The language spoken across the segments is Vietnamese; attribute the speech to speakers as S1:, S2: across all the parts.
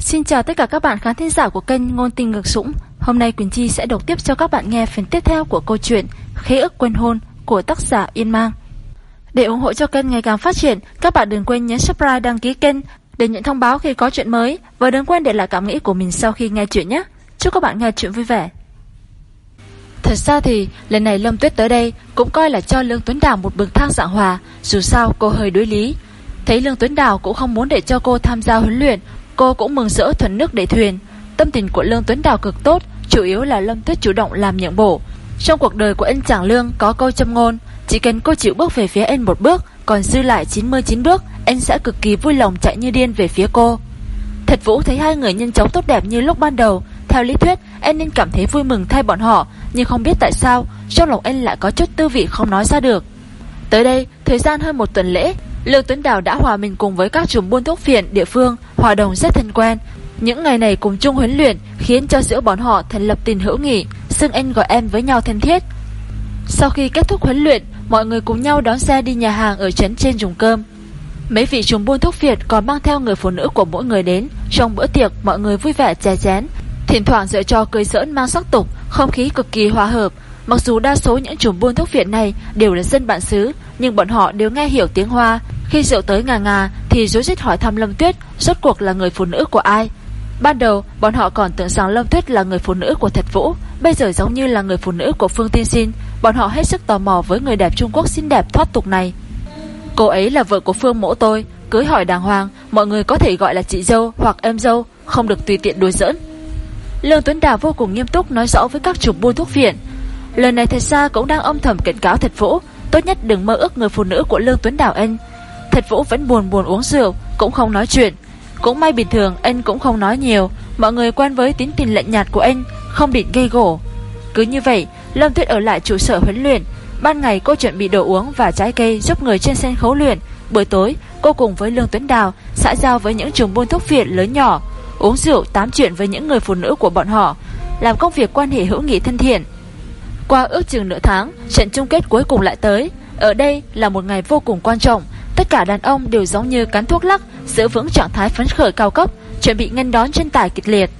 S1: Xin chào tất cả các bạn khán thính giả của kênh Ngôn Tình Ngược Sũng. Hôm nay Quỳnh Chi sẽ đọc tiếp cho các bạn nghe phần tiếp theo của câu chuyện Khế ước quên hôn của tác giả Yên Mang. Để ủng hộ cho kênh ngày càng phát triển, các bạn đừng quên nhấn subscribe đăng ký kênh để nhận thông báo khi có chuyện mới và đừng quên để lại cảm nghĩ của mình sau khi nghe chuyện nhé. Chúc các bạn nghe chuyện vui vẻ. Thật ra thì lần này Lâm Tuyết tới đây cũng coi là cho Lương Tuấn Đào một bậc thang dạng hòa, dù sao cô hơi đối lý. Thấy Lương Tuấn Đào cũng không muốn để cho cô tham gia huấn luyện, cô cũng mừng rỡ thuần nước để thuyền. Tâm tình của Lương Tuấn Đào cực tốt, chủ yếu là Lâm Tuyết chủ động làm nhượng bộ. Trong cuộc đời của anh chàng Lương có câu châm ngôn, chỉ cần cô chịu bước về phía anh một bước, còn dư lại 99 bước, anh sẽ cực kỳ vui lòng chạy như điên về phía cô. Thật Vũ thấy hai người nhân chóng tốt đẹp như lúc ban đầu, theo lý thuyết, anh nên cảm thấy vui mừng thay bọn họ, nhưng không biết tại sao, trong lòng anh lại có chút tư vị không nói ra được. Tới đây, thời gian hơn một tuần lễ, Lương Tuấn Đào đã hòa mình cùng với các chùm buôn thuốc phiện địa phương, hòa đồng rất thân quen. Những ngày này cùng chung huấn luyện khiến cho giữa bọn họ thành lập tình hữu nghị, xưng anh gọi em với nhau thân thiết. Sau khi kết thúc huấn luyện, mọi người cùng nhau đón xe đi nhà hàng ở trấn trên dùng cơm. Mấy vị trùng buôn thuốc phiện còn mang theo người phụ nữ của mỗi người đến. Trong bữa tiệc, mọi người vui vẻ chè chén, thỉnh thoảng dựa cho cười giỡn mang sắc tục, không khí cực kỳ hòa hợp. Mặc dù đa số những chùm buôn thuốc phiện này đều là dân bản xứ, nhưng bọn họ đều nghe hiểu tiếng Hoa. Khi rượu tới ngà ngà thì rối rít hỏi thăm Lâm Tuyết rốt cuộc là người phụ nữ của ai. Ban đầu, bọn họ còn tưởng rằng Lâm Tuyết là người phụ nữ của Thật Vũ, bây giờ giống như là người phụ nữ của Phương Tiên Sinh, bọn họ hết sức tò mò với người đẹp Trung Quốc xinh đẹp thoát tục này. Cô ấy là vợ của Phương Mỗ tôi, cưới hỏi đàng hoàng, mọi người có thể gọi là chị dâu hoặc em dâu, không được tùy tiện đùa giỡn. Lương Tuấn Đào vô cùng nghiêm túc nói rõ với các chủ buôn thuốc viện. Lần này thật ra cũng đang âm thầm cảnh cáo Thật Vũ, tốt nhất đừng mơ ước người phụ nữ của Lương Tuấn Đào anh. Thật Vũ vẫn buồn buồn uống rượu, cũng không nói chuyện. Cũng may bình thường anh cũng không nói nhiều, mọi người quen với tính tình lạnh nhạt của anh, không định gây gổ. Cứ như vậy, Lâm Tuyết ở lại trụ sở huấn luyện. Ban ngày cô chuẩn bị đồ uống và trái cây giúp người trên sân khấu luyện. Buổi tối, cô cùng với Lương Tuấn Đào xã giao với những trường buôn thuốc viện lớn nhỏ, uống rượu tám chuyện với những người phụ nữ của bọn họ, làm công việc quan hệ hữu nghị thân thiện. Qua ước chừng nửa tháng, trận chung kết cuối cùng lại tới. Ở đây là một ngày vô cùng quan trọng, tất cả đàn ông đều giống như cắn thuốc lắc, giữ vững trạng thái phấn khởi cao cấp, chuẩn bị nghênh đón chân tải kịch liệt.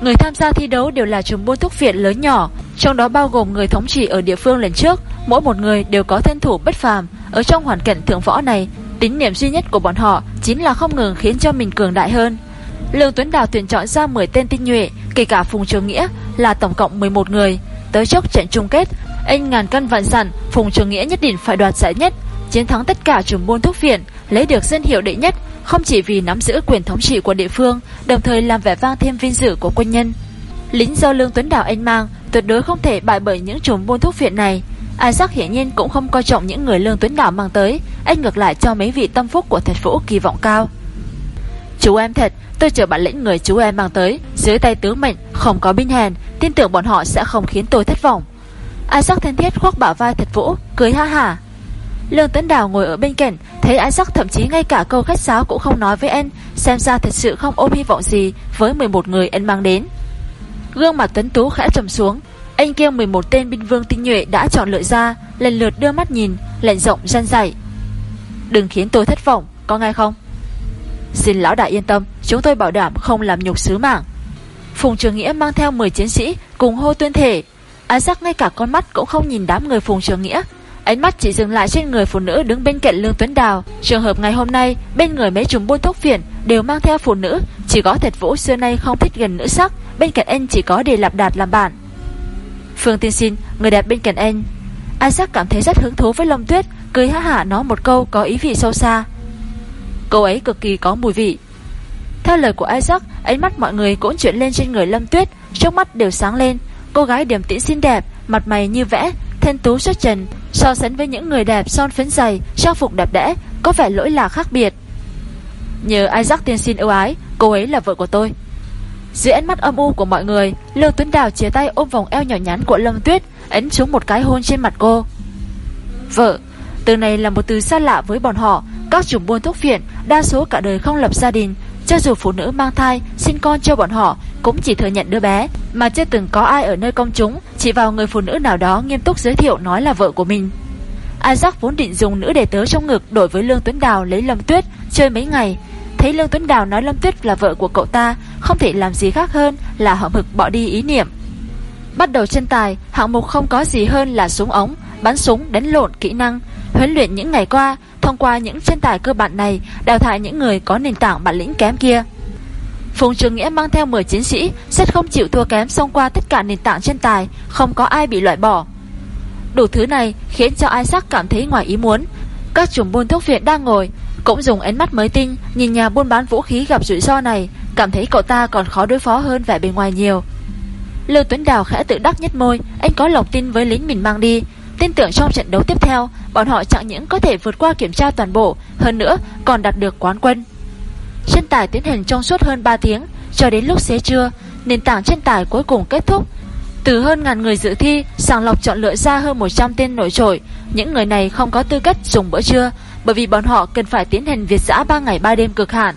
S1: Người tham gia thi đấu đều là chùm buôn thuốc viện lớn nhỏ, trong đó bao gồm người thống trị ở địa phương lần trước, mỗi một người đều có thân thủ bất phàm. Ở trong hoàn cảnh thượng võ này, tính niệm duy nhất của bọn họ chính là không ngừng khiến cho mình cường đại hơn. Lương Tuấn Đào tuyển chọn ra 10 tên tinh nhuệ, kể cả Phùng Trường Nghĩa là tổng cộng 11 người. Tới chốc trận chung kết, anh ngàn cân vạn dặn, Phùng Trường Nghĩa nhất định phải đoạt giải nhất, chiến thắng tất cả trường buôn thuốc viện, lấy được danh hiệu đệ nhất, không chỉ vì nắm giữ quyền thống trị của địa phương, đồng thời làm vẻ vang thêm vinh dự của quân nhân. Lính do Lương Tuấn Đào anh mang, tuyệt đối không thể bại bởi những chùm buôn thuốc viện này. Isaac hiển nhiên cũng không coi trọng những người Lương Tuấn Đào mang tới, anh ngược lại cho mấy vị tâm phúc của thật vũ kỳ vọng cao. Chú em thật, tôi chờ bản lĩnh người chú em mang tới, dưới tay tướng mệnh, không có binh hèn, tin tưởng bọn họ sẽ không khiến tôi thất vọng. Isaac thân thiết khoác bả vai thật vũ, cười ha hả. Lương Tuấn Đào ngồi ở bên cạnh, thấy Isaac thậm chí ngay cả câu khách sáo cũng không nói với anh, xem ra thật sự không ôm hy vọng gì với 11 người anh mang đến. Gương mặt Tuấn Tú khẽ trầm xuống, anh kêu 11 tên binh vương tinh nhuệ đã chọn lựa ra, lần lượt đưa mắt nhìn, lệnh rộng gian dạy. Đừng khiến tôi thất vọng, có nghe không? Xin lão đại yên tâm, chúng tôi bảo đảm không làm nhục sứ mạng. Phùng Trường Nghĩa mang theo 10 chiến sĩ cùng hô tuyên thể. Isaac ngay cả con mắt cũng không nhìn đám người Phùng Trường Nghĩa, Ánh mắt chỉ dừng lại trên người phụ nữ đứng bên cạnh Lương Tuấn Đào. Trường hợp ngày hôm nay, bên người mấy chúng buôn thuốc phiện đều mang theo phụ nữ, chỉ có Thật Vũ xưa nay không thích gần nữ sắc, bên cạnh anh chỉ có để Lạp Đạt làm bạn. Phương Tiên Xin, người đẹp bên cạnh anh. Isaac cảm thấy rất hứng thú với Long Tuyết, cười há hả nói một câu có ý vị sâu xa. Cô ấy cực kỳ có mùi vị. Theo lời của Isaac, ánh mắt mọi người cũng chuyển lên trên người Lâm Tuyết, trước mắt đều sáng lên. Cô gái điểm tĩnh xinh đẹp, mặt mày như vẽ, thân tú xuất trần, so sánh với những người đẹp son phấn dày, trang phục đẹp đẽ, có vẻ lỗi lạc khác biệt. Nhờ Isaac tiên xin ưu ái, cô ấy là vợ của tôi. Dưới ánh mắt âm u của mọi người, Lưu Tuấn Đào chia tay ôm vòng eo nhỏ nhắn của Lâm Tuyết, ấn xuống một cái hôn trên mặt cô. Vợ, từ này là một từ xa lạ với bọn họ, các chủ buôn thuốc phiện, đa số cả đời không lập gia đình, cho dù phụ nữ mang thai, sinh con cho bọn họ, cũng chỉ thừa nhận đứa bé, mà chưa từng có ai ở nơi công chúng chỉ vào người phụ nữ nào đó nghiêm túc giới thiệu nói là vợ của mình. Isaac vốn định dùng nữ đề tớ trong ngực đổi với Lương Tuấn Đào lấy Lâm Tuyết chơi mấy ngày, Thấy Lương Tuấn Đào nói Lâm Tuyết là vợ của cậu ta Không thể làm gì khác hơn là hậm hực bỏ đi ý niệm Bắt đầu chân tài Hạng mục không có gì hơn là súng ống Bắn súng, đánh lộn, kỹ năng Huấn luyện những ngày qua Thông qua những chân tài cơ bản này, Đào thải những người có nền tảng bản lĩnh kém kia. Phùng Trường Nghĩa mang theo 10 chiến sĩ, Sẽ không chịu thua kém xông qua tất cả nền tảng chân tài, Không có ai bị loại bỏ. Đủ thứ này khiến cho Isaac cảm thấy ngoài ý muốn. Các chùm buôn thuốc viện đang ngồi, Cũng dùng ánh mắt mới tinh, Nhìn nhà buôn bán vũ khí gặp rủi ro này, Cảm thấy cậu ta còn khó đối phó hơn vẻ bề ngoài nhiều. Lưu Tuấn Đào khẽ tự đắc nhất môi, Anh có lòng tin với lính mình mang đi Tin tưởng trong trận đấu tiếp theo Bọn họ chẳng những có thể vượt qua kiểm tra toàn bộ Hơn nữa còn đạt được quán quân. Chân tải tiến hành trong suốt hơn 3 tiếng Cho đến lúc xế trưa Nền tảng chân tải cuối cùng kết thúc. Từ hơn ngàn người dự thi Sàng lọc chọn lựa ra hơn 100 tên nổi trội. Những người này không có tư cách dùng bữa trưa Bởi vì bọn họ cần phải tiến hành việt giã 3 ngày 3 đêm cực hạn.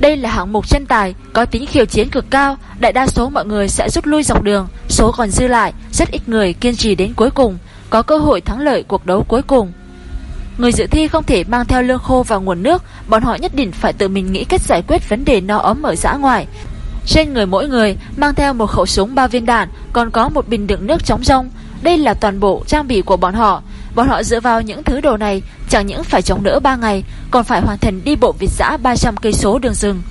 S1: Đây là hạng mục chân tài có tính khiêu chiến cực cao, đại đa số mọi người sẽ rút lui dọc đường, số còn dư lại, rất ít người kiên trì đến cuối cùng, có cơ hội thắng lợi cuộc đấu cuối cùng. Người dự thi không thể mang theo lương khô và nguồn nước, bọn họ nhất định phải tự mình nghĩ cách giải quyết vấn đề no ấm ở xã ngoài. Trên người mỗi người mang theo một khẩu súng ba viên đạn, còn có một bình đựng nước chống rông. Đây là toàn bộ trang bị của bọn họ. Bọn họ dựa vào những thứ đồ này, chẳng những phải chống đỡ 3 ngày, còn phải hoàn thành đi bộ việt giã 300 cây số đường rừng.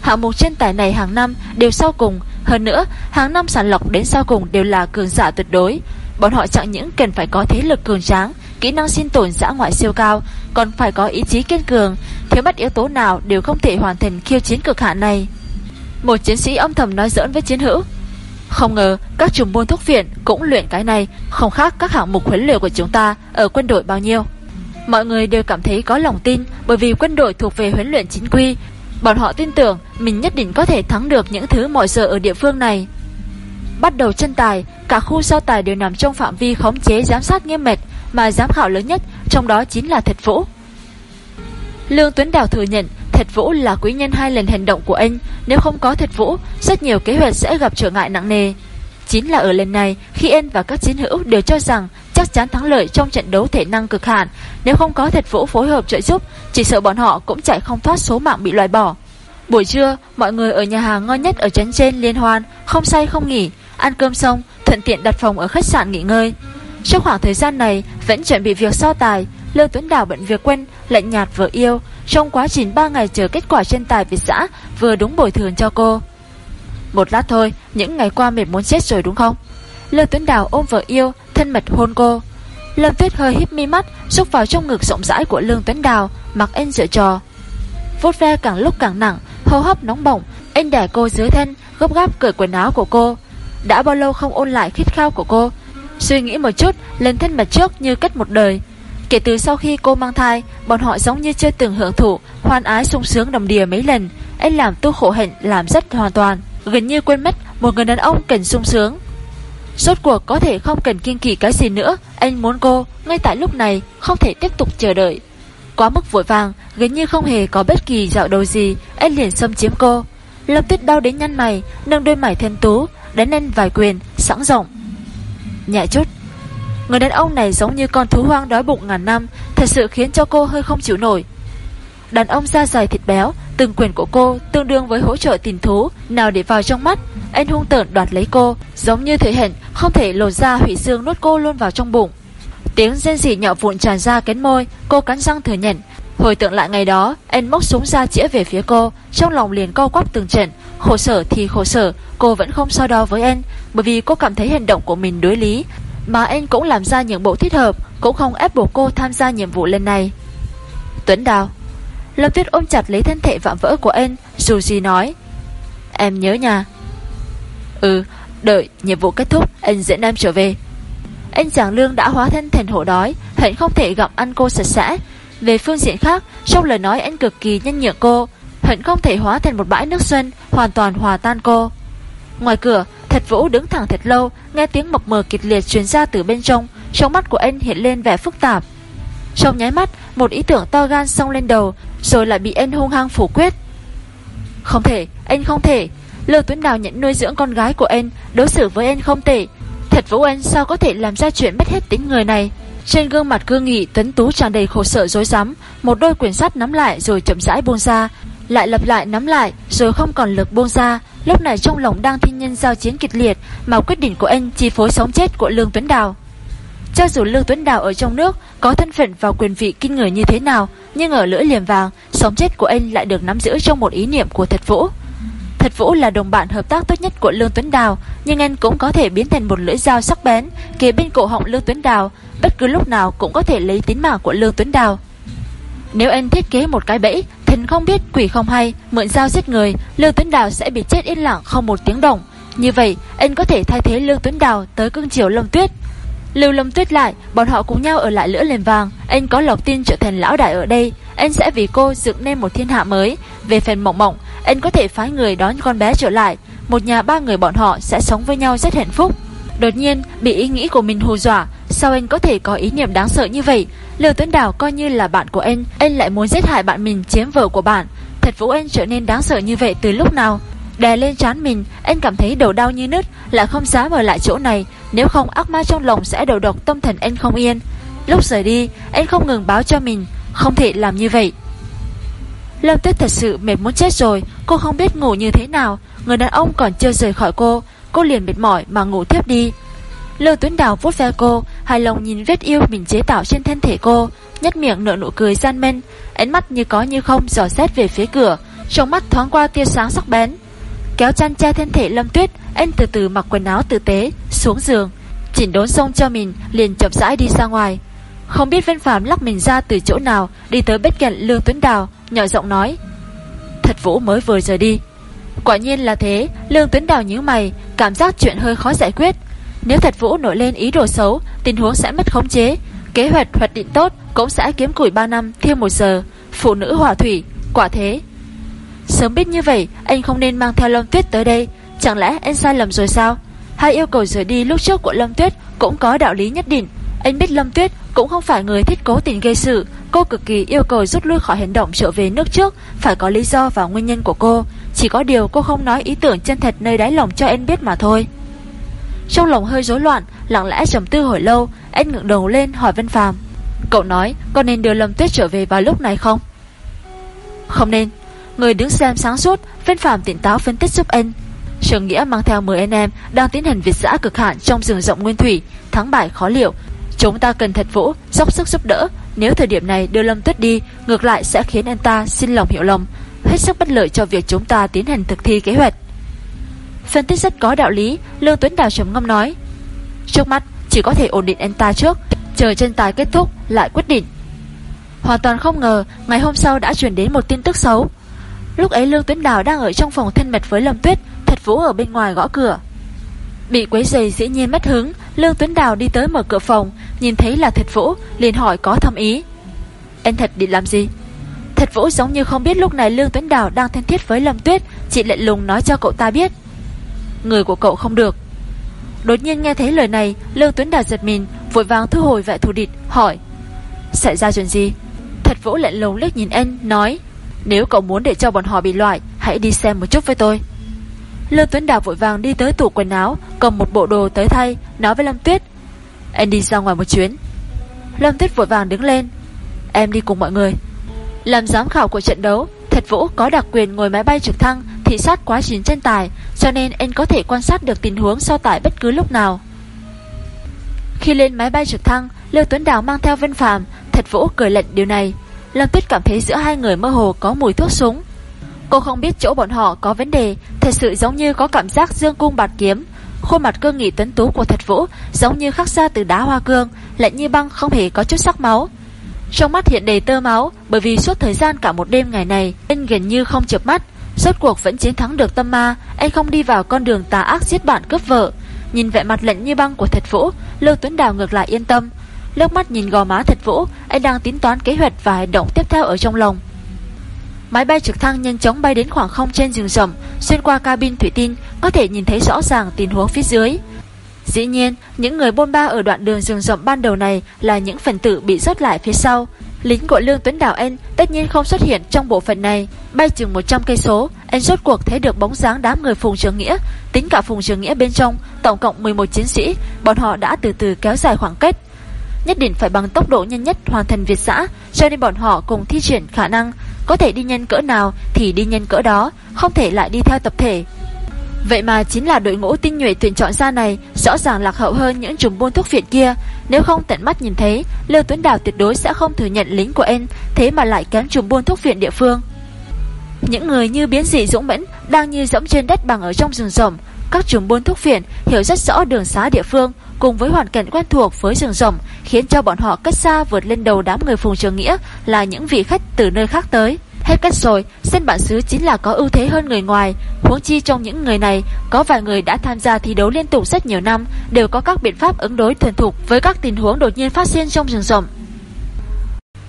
S1: Hạng mục trên tải này hàng năm đều sau cùng, hơn nữa, hàng năm sản lọc đến sau cùng đều là cường giả tuyệt đối. Bọn họ chẳng những cần phải có thế lực cường tráng, kỹ năng sinh tồn dã ngoại siêu cao, còn phải có ý chí kiên cường, thiếu mất yếu tố nào đều không thể hoàn thành khiêu chiến cực hạn này. Một chiến sĩ âm thầm nói giỡn với chiến hữu. Không ngờ các trùm buôn thuốc viện cũng luyện cái này, không khác các hạng mục huấn luyện của chúng ta ở quân đội bao nhiêu. Mọi người đều cảm thấy có lòng tin bởi vì quân đội thuộc về huấn luyện chính quy. Bọn họ tin tưởng mình nhất định có thể thắng được những thứ mọi giờ ở địa phương này. Bắt đầu chân tài, cả khu so tài đều nằm trong phạm vi khống chế giám sát nghiêm mật mà giám khảo lớn nhất trong đó chính là Thật Vũ. Lương Tuấn Đào thừa nhận Thật Vũ là quý nhân hai lần hành động của anh, nếu không có Thật Vũ, rất nhiều kế hoạch sẽ gặp trở ngại nặng nề. Chính là ở lần này, khi anh và các chiến hữu đều cho rằng chắc chắn thắng lợi trong trận đấu thể năng cực hạn, nếu không có Thật Vũ phối hợp trợ giúp, chỉ sợ bọn họ cũng chạy không thoát số mạng bị loại bỏ. Buổi trưa, mọi người ở nhà hàng ngon nhất ở trấn trên liên hoan, không say không nghỉ, ăn cơm xong, thuận tiện đặt phòng ở khách sạn nghỉ ngơi. Trong khoảng thời gian này, vẫn chuẩn bị việc so tài, Lưu Tuấn Đào bận việc quen, lạnh nhạt vợ yêu, trong quá trình 3 ngày chờ kết quả trên tài Việt xã vừa đúng bồi thường cho cô. Một lát thôi, những ngày qua mệt muốn chết rồi đúng không? Lưu Tuấn Đào ôm vợ yêu, thân mật hôn cô. Lâm Tuyết hơi híp mi mắt, xúc vào trong ngực rộng rãi của Lương Tuấn Đào, mặc anh dựa trò. Vốt ve càng lúc càng nặng, hô hấp nóng bỏng, anh đẻ cô dưới thân, gấp gáp cởi quần áo của cô. Đã bao lâu không ôn lại khít khao của cô, Suy nghĩ một chút, lên thân mặt trước như cách một đời. Kể từ sau khi cô mang thai, bọn họ giống như chưa từng hưởng thụ, hoan ái sung sướng đồng đìa mấy lần. Anh làm tu khổ hạnh làm rất hoàn toàn, gần như quên mất một người đàn ông cần sung sướng. Rốt cuộc có thể không cần kiên kỳ cái gì nữa, anh muốn cô, ngay tại lúc này, không thể tiếp tục chờ đợi. Quá mức vội vàng, gần như không hề có bất kỳ dạo đầu gì, anh liền xâm chiếm cô. Lâm tuyết đau đến nhăn mày, nâng đôi mày thêm tú, đánh lên vài quyền, sẵn rộng nhẹ chút. Người đàn ông này giống như con thú hoang đói bụng ngàn năm, thật sự khiến cho cô hơi không chịu nổi. Đàn ông da dày thịt béo, từng quyền của cô tương đương với hỗ trợ tình thú, nào để vào trong mắt. Anh hung tợn đoạt lấy cô, giống như thể hiện không thể lột ra hủy xương nuốt cô luôn vào trong bụng. Tiếng rên rỉ nhỏ vụn tràn ra kén môi, cô cắn răng thừa nhận. Hồi tượng lại ngày đó, anh móc súng ra chĩa về phía cô, trong lòng liền co quắp từng trận, khổ sở thì khổ sở, cô vẫn không so đo với anh, bởi vì cô cảm thấy hành động của mình đối lý, mà anh cũng làm ra những bộ thích hợp, cũng không ép buộc cô tham gia nhiệm vụ lần này. Tuấn Đào Lâm Tuyết ôm chặt lấy thân thể vạm vỡ của anh, dù gì nói. Em nhớ nhà. Ừ, đợi nhiệm vụ kết thúc, anh dẫn em trở về. Anh chàng lương đã hóa thân thành hổ đói, hẳn không thể gặm ăn cô sạch sẽ. Về phương diện khác, trong lời nói anh cực kỳ nhân nhượng cô, hận không thể hóa thành một bãi nước xuân, hoàn toàn hòa tan cô. Ngoài cửa, Thật Vũ đứng thẳng thật lâu, nghe tiếng mập mờ kịch liệt truyền ra từ bên trong, trong mắt của anh hiện lên vẻ phức tạp. Trong nháy mắt, một ý tưởng to gan xông lên đầu, rồi lại bị anh hung hăng phủ quyết. Không thể, anh không thể. Lưu Tuấn Đào nhận nuôi dưỡng con gái của anh, đối xử với anh không tệ. Thật Vũ anh sao có thể làm ra chuyện mất hết tính người này? Trên gương mặt cương nghị Tuấn Tú tràn đầy khổ sở dối rắm Một đôi quyển sắt nắm lại rồi chậm rãi buông ra lại lặp lại nắm lại rồi không còn lực buông ra. Lúc này trong lòng đang thiên nhân giao chiến kịch liệt mà quyết định của anh chi phối sống chết của Lương Tuấn Đào. Cho dù Lương Tuấn Đào ở trong nước có thân phận và quyền vị kinh người như thế nào, nhưng ở lưỡi liềm vàng, sống chết của anh lại được nắm giữ trong một ý niệm của Thật Vũ. Thật Vũ là đồng bạn hợp tác tốt nhất của Lương Tuấn Đào, nhưng anh cũng có thể biến thành một lưỡi dao sắc bén, kề bên cổ họng Lương Tuấn Đào, bất cứ lúc nào cũng có thể lấy tính mạng của Lương Tuấn Đào. Nếu anh thiết kế một cái bẫy, thần không biết quỷ không hay, mượn dao giết người, Lương Tuấn Đào sẽ bị chết yên lặng không một tiếng động. Như vậy, anh có thể thay thế Lương Tuấn Đào tới cương chiều Lâm Tuyết. Lưu Lâm Tuyết lại, bọn họ cùng nhau ở lại lửa lên vàng, anh có lộc tin trở thành lão đại ở đây, anh sẽ vì cô dựng nên một thiên hạ mới. Về phần mộng mộng, anh có thể phái người đón con bé trở lại, một nhà ba người bọn họ sẽ sống với nhau rất hạnh phúc. Đột nhiên, bị ý nghĩ của mình hù dọa, sao anh có thể có ý niệm đáng sợ như vậy? Lưu Tuấn Đào coi như là bạn của anh, anh lại muốn giết hại bạn mình chiếm vợ của bạn. Thật Vũ Anh trở nên đáng sợ như vậy từ lúc nào? Đè lên trán mình, anh cảm thấy đầu đau như nứt, lại không dám ở lại chỗ này, nếu không ác ma trong lòng sẽ đầu độc tâm thần anh không yên. Lúc rời đi, anh không ngừng báo cho mình, không thể làm như vậy. Lâm Tuyết thật sự mệt muốn chết rồi, cô không biết ngủ như thế nào, người đàn ông còn chưa rời khỏi cô, cô liền mệt mỏi mà ngủ tiếp đi. Lưu Tuấn Đào vuốt ve cô, hài lòng nhìn vết yêu mình chế tạo trên thân thể cô, nhất miệng nở nụ cười gian men, ánh mắt như có như không dò xét về phía cửa, trong mắt thoáng qua tia sáng sắc bén. Kéo chăn che thân thể Lâm Tuyết, anh từ từ mặc quần áo tử tế, xuống giường, chỉnh đốn xong cho mình, liền chậm rãi đi ra ngoài. Không biết Vân Phạm lắc mình ra từ chỗ nào, đi tới bên cạnh Lương Tuấn Đào, nhỏ giọng nói: "Thật Vũ mới vừa rời đi." Quả nhiên là thế, Lương Tuấn Đào nhíu mày, cảm giác chuyện hơi khó giải quyết. Nếu Thật Vũ nổi lên ý đồ xấu, tình huống sẽ mất khống chế, kế hoạch hoạch định tốt cũng sẽ kiếm củi 3 năm thiêu 1 giờ, phụ nữ hỏa thủy, quả thế. Sớm biết như vậy, anh không nên mang theo Lâm Tuyết tới đây, chẳng lẽ anh sai lầm rồi sao? Hai yêu cầu rời đi lúc trước của Lâm Tuyết cũng có đạo lý nhất định. Anh biết Lâm Tuyết cũng không phải người thích cố tình gây sự, cô cực kỳ yêu cầu rút lui khỏi hành động trở về nước trước, phải có lý do và nguyên nhân của cô. Chỉ có điều cô không nói ý tưởng chân thật nơi đáy lòng cho anh biết mà thôi. Trong lòng hơi rối loạn, lặng lẽ trầm tư hồi lâu, anh ngượng đầu lên hỏi Vân Phàm. Cậu nói, có nên đưa Lâm Tuyết trở về vào lúc này không? Không nên. Người đứng xem sáng suốt, Vân Phàm tỉnh táo phân tích giúp anh. Trường Nghĩa mang theo 10 anh em đang tiến hành việc giã cực hạn trong rừng rộng nguyên thủy, thắng bại khó liệu. Chúng ta cần thật vũ, dốc sức giúp đỡ. Nếu thời điểm này đưa Lâm Tuyết đi, ngược lại sẽ khiến anh ta xin lòng hiểu lòng, hết sức bất lợi cho việc chúng ta tiến hành thực thi kế hoạch. Phân tích rất có đạo lý, Lương Tuấn Đào trầm ngâm nói. Trước mắt, chỉ có thể ổn định anh ta trước, chờ chân tài kết thúc lại quyết định. Hoàn toàn không ngờ, ngày hôm sau đã chuyển đến một tin tức xấu. Lúc ấy Lương Tuấn Đào đang ở trong phòng thân mật với Lâm Tuyết, Thật Vũ ở bên ngoài gõ cửa. Bị quấy giày dĩ nhiên mất hứng, Lương Tuấn Đào đi tới mở cửa phòng, nhìn thấy là Thật Vũ, liền hỏi có thâm ý. Anh thật định làm gì? Thật Vũ giống như không biết lúc này Lương Tuấn Đào đang thân thiết với Lâm Tuyết, chị lệnh lùng nói cho cậu ta biết. Người của cậu không được. Đột nhiên nghe thấy lời này, Lương Tuấn Đào giật mình, vội vàng thu hồi vẻ thù địch, hỏi. Xảy ra chuyện gì? Thật Vũ lạnh lùng liếc nhìn anh, nói. Nếu cậu muốn để cho bọn họ bị loại, hãy đi xem một chút với tôi. Lương Tuấn Đào vội vàng đi tới tủ quần áo, cầm một bộ đồ tới thay, nói với Lâm Tuyết. Em đi ra ngoài một chuyến. Lâm Tuyết vội vàng đứng lên. Em đi cùng mọi người. Làm giám khảo của trận đấu, Thật Vũ có đặc quyền ngồi máy bay trực thăng thị sát quá trình chân tài, cho nên anh có thể quan sát được tình huống so tải bất cứ lúc nào. Khi lên máy bay trực thăng, Lưu Tuấn Đào mang theo Vân Phàm, Thật Vũ cười lệnh điều này. Lâm Tuyết cảm thấy giữa hai người mơ hồ có mùi thuốc súng. Cô không biết chỗ bọn họ có vấn đề, thật sự giống như có cảm giác dương cung bạt kiếm. Khuôn mặt cương nghị tuấn tú của Thật Vũ giống như khắc ra từ đá hoa cương, lạnh như băng không hề có chút sắc máu. Trong mắt hiện đầy tơ máu, bởi vì suốt thời gian cả một đêm ngày này, anh gần như không chợp mắt. Rốt cuộc vẫn chiến thắng được tâm ma, anh không đi vào con đường tà ác giết bạn cướp vợ. Nhìn vẻ mặt lạnh như băng của Thật Vũ, Lưu Tuấn Đào ngược lại yên tâm. Lướt mắt nhìn gò má Thật Vũ, anh đang tính toán kế hoạch và hành động tiếp theo ở trong lòng. Máy bay trực thăng nhanh chóng bay đến khoảng không trên rừng rậm, xuyên qua cabin thủy tinh, có thể nhìn thấy rõ ràng tình huống phía dưới. Dĩ nhiên, những người bôn ba ở đoạn đường rừng rậm ban đầu này là những phần tử bị rớt lại phía sau. Lính của Lương Tuấn Đảo Anh tất nhiên không xuất hiện trong bộ phận này. Bay chừng 100 cây số, anh rốt cuộc thấy được bóng dáng đám người Phùng Trường Nghĩa, tính cả Phùng Trường Nghĩa bên trong, tổng cộng 11 chiến sĩ, bọn họ đã từ từ kéo dài khoảng cách. Nhất định phải bằng tốc độ nhanh nhất hoàn thành Việt xã, cho nên bọn họ cùng thi triển khả năng có thể đi nhanh cỡ nào thì đi nhanh cỡ đó, không thể lại đi theo tập thể. Vậy mà chính là đội ngũ tinh nhuệ tuyển chọn ra này rõ ràng lạc hậu hơn những chủng buôn thuốc viện kia. Nếu không tận mắt nhìn thấy, Lưu Tuấn Đào tuyệt đối sẽ không thừa nhận lính của em, thế mà lại kém trùng buôn thuốc viện địa phương. Những người như biến dị dũng mẫn đang như dẫm trên đất bằng ở trong rừng rộng. Các trùng buôn thuốc viện hiểu rất rõ đường xá địa phương cùng với hoàn cảnh quen thuộc với rừng rộng khiến cho bọn họ cách xa vượt lên đầu đám người phùng trường nghĩa là những vị khách từ nơi khác tới. Hết cách rồi, dân bản xứ chính là có ưu thế hơn người ngoài. Huống chi trong những người này, có vài người đã tham gia thi đấu liên tục rất nhiều năm, đều có các biện pháp ứng đối thuần thục với các tình huống đột nhiên phát sinh trong rừng rộng.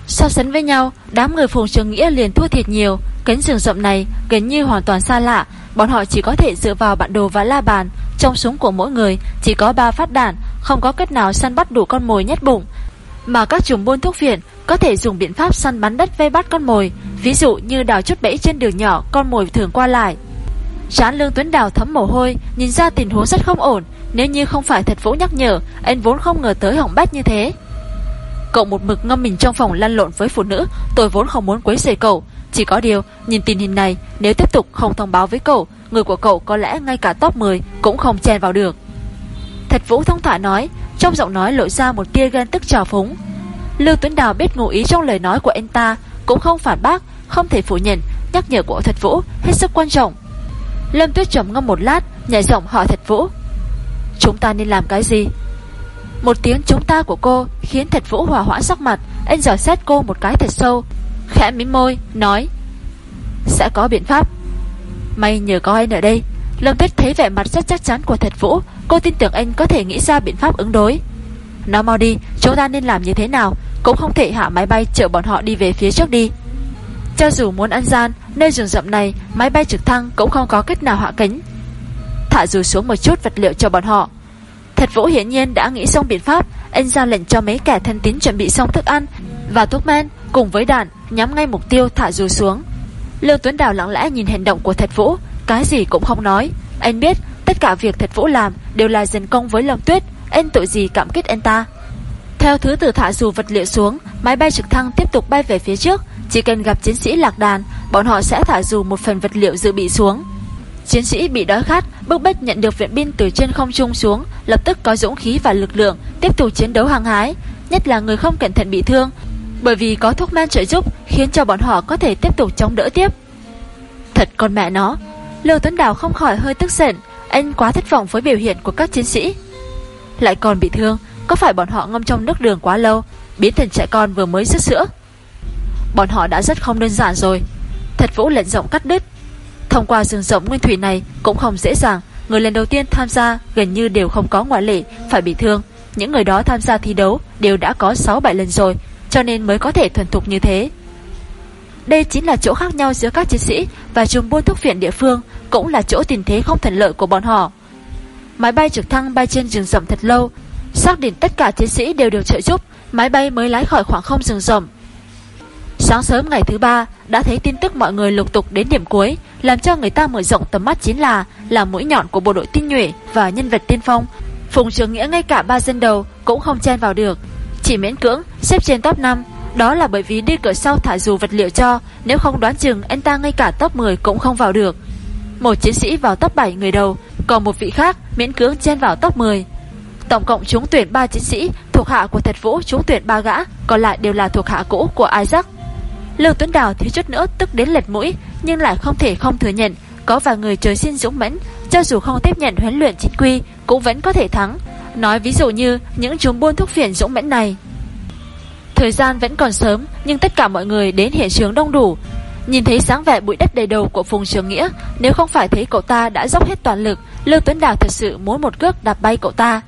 S1: So sánh với nhau, đám người phùng trường nghĩa liền thua thiệt nhiều. Cánh rừng rộng này gần như hoàn toàn xa lạ, bọn họ chỉ có thể dựa vào bản đồ và la bàn. Trong súng của mỗi người chỉ có 3 phát đạn, không có cách nào săn bắt đủ con mồi nhét bụng. Mà các chùm buôn thuốc viện có thể dùng biện pháp săn bắn đất vây bắt con mồi, ví dụ như đào chút bẫy trên đường nhỏ con mồi thường qua lại. Trán Lương Tuấn Đào thấm mồ hôi, nhìn ra tình huống rất không ổn, nếu như không phải thật vũ nhắc nhở, anh vốn không ngờ tới hỏng bét như thế. Cậu một mực ngâm mình trong phòng lăn lộn với phụ nữ, tôi vốn không muốn quấy rầy cậu, chỉ có điều, nhìn tình hình này, nếu tiếp tục không thông báo với cậu, người của cậu có lẽ ngay cả top 10 cũng không chen vào được. Thật Vũ thông thả nói, trong giọng nói lộ ra một tia ghen tức trào phúng. Lưu Tuấn Đào biết ngụ ý trong lời nói của anh ta, cũng không phản bác, không thể phủ nhận, nhắc nhở của Thật Vũ hết sức quan trọng. Lâm Tuyết trầm ngâm một lát, nhảy giọng hỏi Thật Vũ. Chúng ta nên làm cái gì? Một tiếng chúng ta của cô khiến Thật Vũ hòa hoãn sắc mặt, anh dò xét cô một cái thật sâu, khẽ mím môi, nói Sẽ có biện pháp May nhờ có anh ở đây Lâm Tuyết thấy vẻ mặt rất chắc chắn của Thật Vũ Cô tin tưởng anh có thể nghĩ ra biện pháp ứng đối Nói mau đi Chúng ta nên làm như thế nào cũng không thể hạ máy bay chở bọn họ đi về phía trước đi Cho dù muốn ăn gian Nơi rừng rậm này Máy bay trực thăng cũng không có cách nào hạ cánh Thả dù xuống một chút vật liệu cho bọn họ Thật Vũ hiển nhiên đã nghĩ xong biện pháp Anh ra lệnh cho mấy kẻ thân tín chuẩn bị xong thức ăn Và thuốc men cùng với đạn nhắm ngay mục tiêu thả dù xuống. Lưu Tuấn Đào lặng lẽ nhìn hành động của Thật Vũ, cái gì cũng không nói. Anh biết tất cả việc Thật Vũ làm đều là dần công với Lâm Tuyết, anh tội gì cảm kích anh ta. Theo thứ tự thả dù vật liệu xuống, máy bay trực thăng tiếp tục bay về phía trước. Chỉ cần gặp chiến sĩ lạc đàn, bọn họ sẽ thả dù một phần vật liệu dự bị xuống. Chiến sĩ bị đói khát, bức bách nhận được viện binh từ trên không trung xuống, lập tức có dũng khí và lực lượng tiếp tục chiến đấu hàng hái. Nhất là người không cẩn thận bị thương, bởi vì có thuốc men trợ giúp Khiến cho bọn họ có thể tiếp tục chống đỡ tiếp Thật con mẹ nó Lưu Tuấn Đào không khỏi hơi tức giận Anh quá thất vọng với biểu hiện của các chiến sĩ Lại còn bị thương có phải bọn họ ngâm trong nước đường quá lâu Biến thành trẻ con vừa mới rứt sữa Bọn họ đã rất không đơn giản rồi Thật vũ lệnh rộng cắt đứt Thông qua rừng rộng nguyên thủy này Cũng không dễ dàng Người lần đầu tiên tham gia gần như đều không có ngoại lệ Phải bị thương Những người đó tham gia thi đấu đều đã có 6-7 lần rồi cho nên mới có thể thuần thục như thế. Đây chính là chỗ khác nhau giữa các chiến sĩ và trùng buôn thuốc viện địa phương, cũng là chỗ tình thế không thuận lợi của bọn họ. Máy bay trực thăng bay trên rừng rậm thật lâu, xác định tất cả chiến sĩ đều được trợ giúp, máy bay mới lái khỏi khoảng không rừng rậm. Sáng sớm ngày thứ ba đã thấy tin tức mọi người lục tục đến điểm cuối, làm cho người ta mở rộng tầm mắt chính là là mũi nhọn của bộ đội tinh nhuệ và nhân vật tiên phong. Phùng Trường Nghĩa ngay cả ba dân đầu cũng không chen vào được, chỉ miễn cưỡng xếp trên top 5 Đó là bởi vì đi cửa sau thả dù vật liệu cho Nếu không đoán chừng anh ta ngay cả top 10 cũng không vào được Một chiến sĩ vào top 7 người đầu Còn một vị khác miễn cưỡng chen vào top 10 Tổng cộng trúng tuyển 3 chiến sĩ, Thuộc hạ của thật vũ trúng tuyển 3 gã, Còn lại đều là thuộc hạ cũ của Isaac. Lưu Tuấn Đào thiếu chút nữa tức đến lệch mũi, Nhưng lại không thể không thừa nhận, Có vài người trời sinh dũng mãnh, Cho dù không tiếp nhận huấn luyện chính quy, Cũng vẫn có thể thắng. Nói ví dụ như những chúng buôn thuốc phiện dũng mãnh này. Thời gian vẫn còn sớm, Nhưng tất cả mọi người đến hiện trường đông đủ. Nhìn thấy sáng vẻ bụi đất đầy đầu của Phùng Trường Nghĩa, Nếu không phải thấy cậu ta đã dốc hết toàn lực, Lưu Tuấn Đào thật sự muốn một cước đạp bay cậu ta.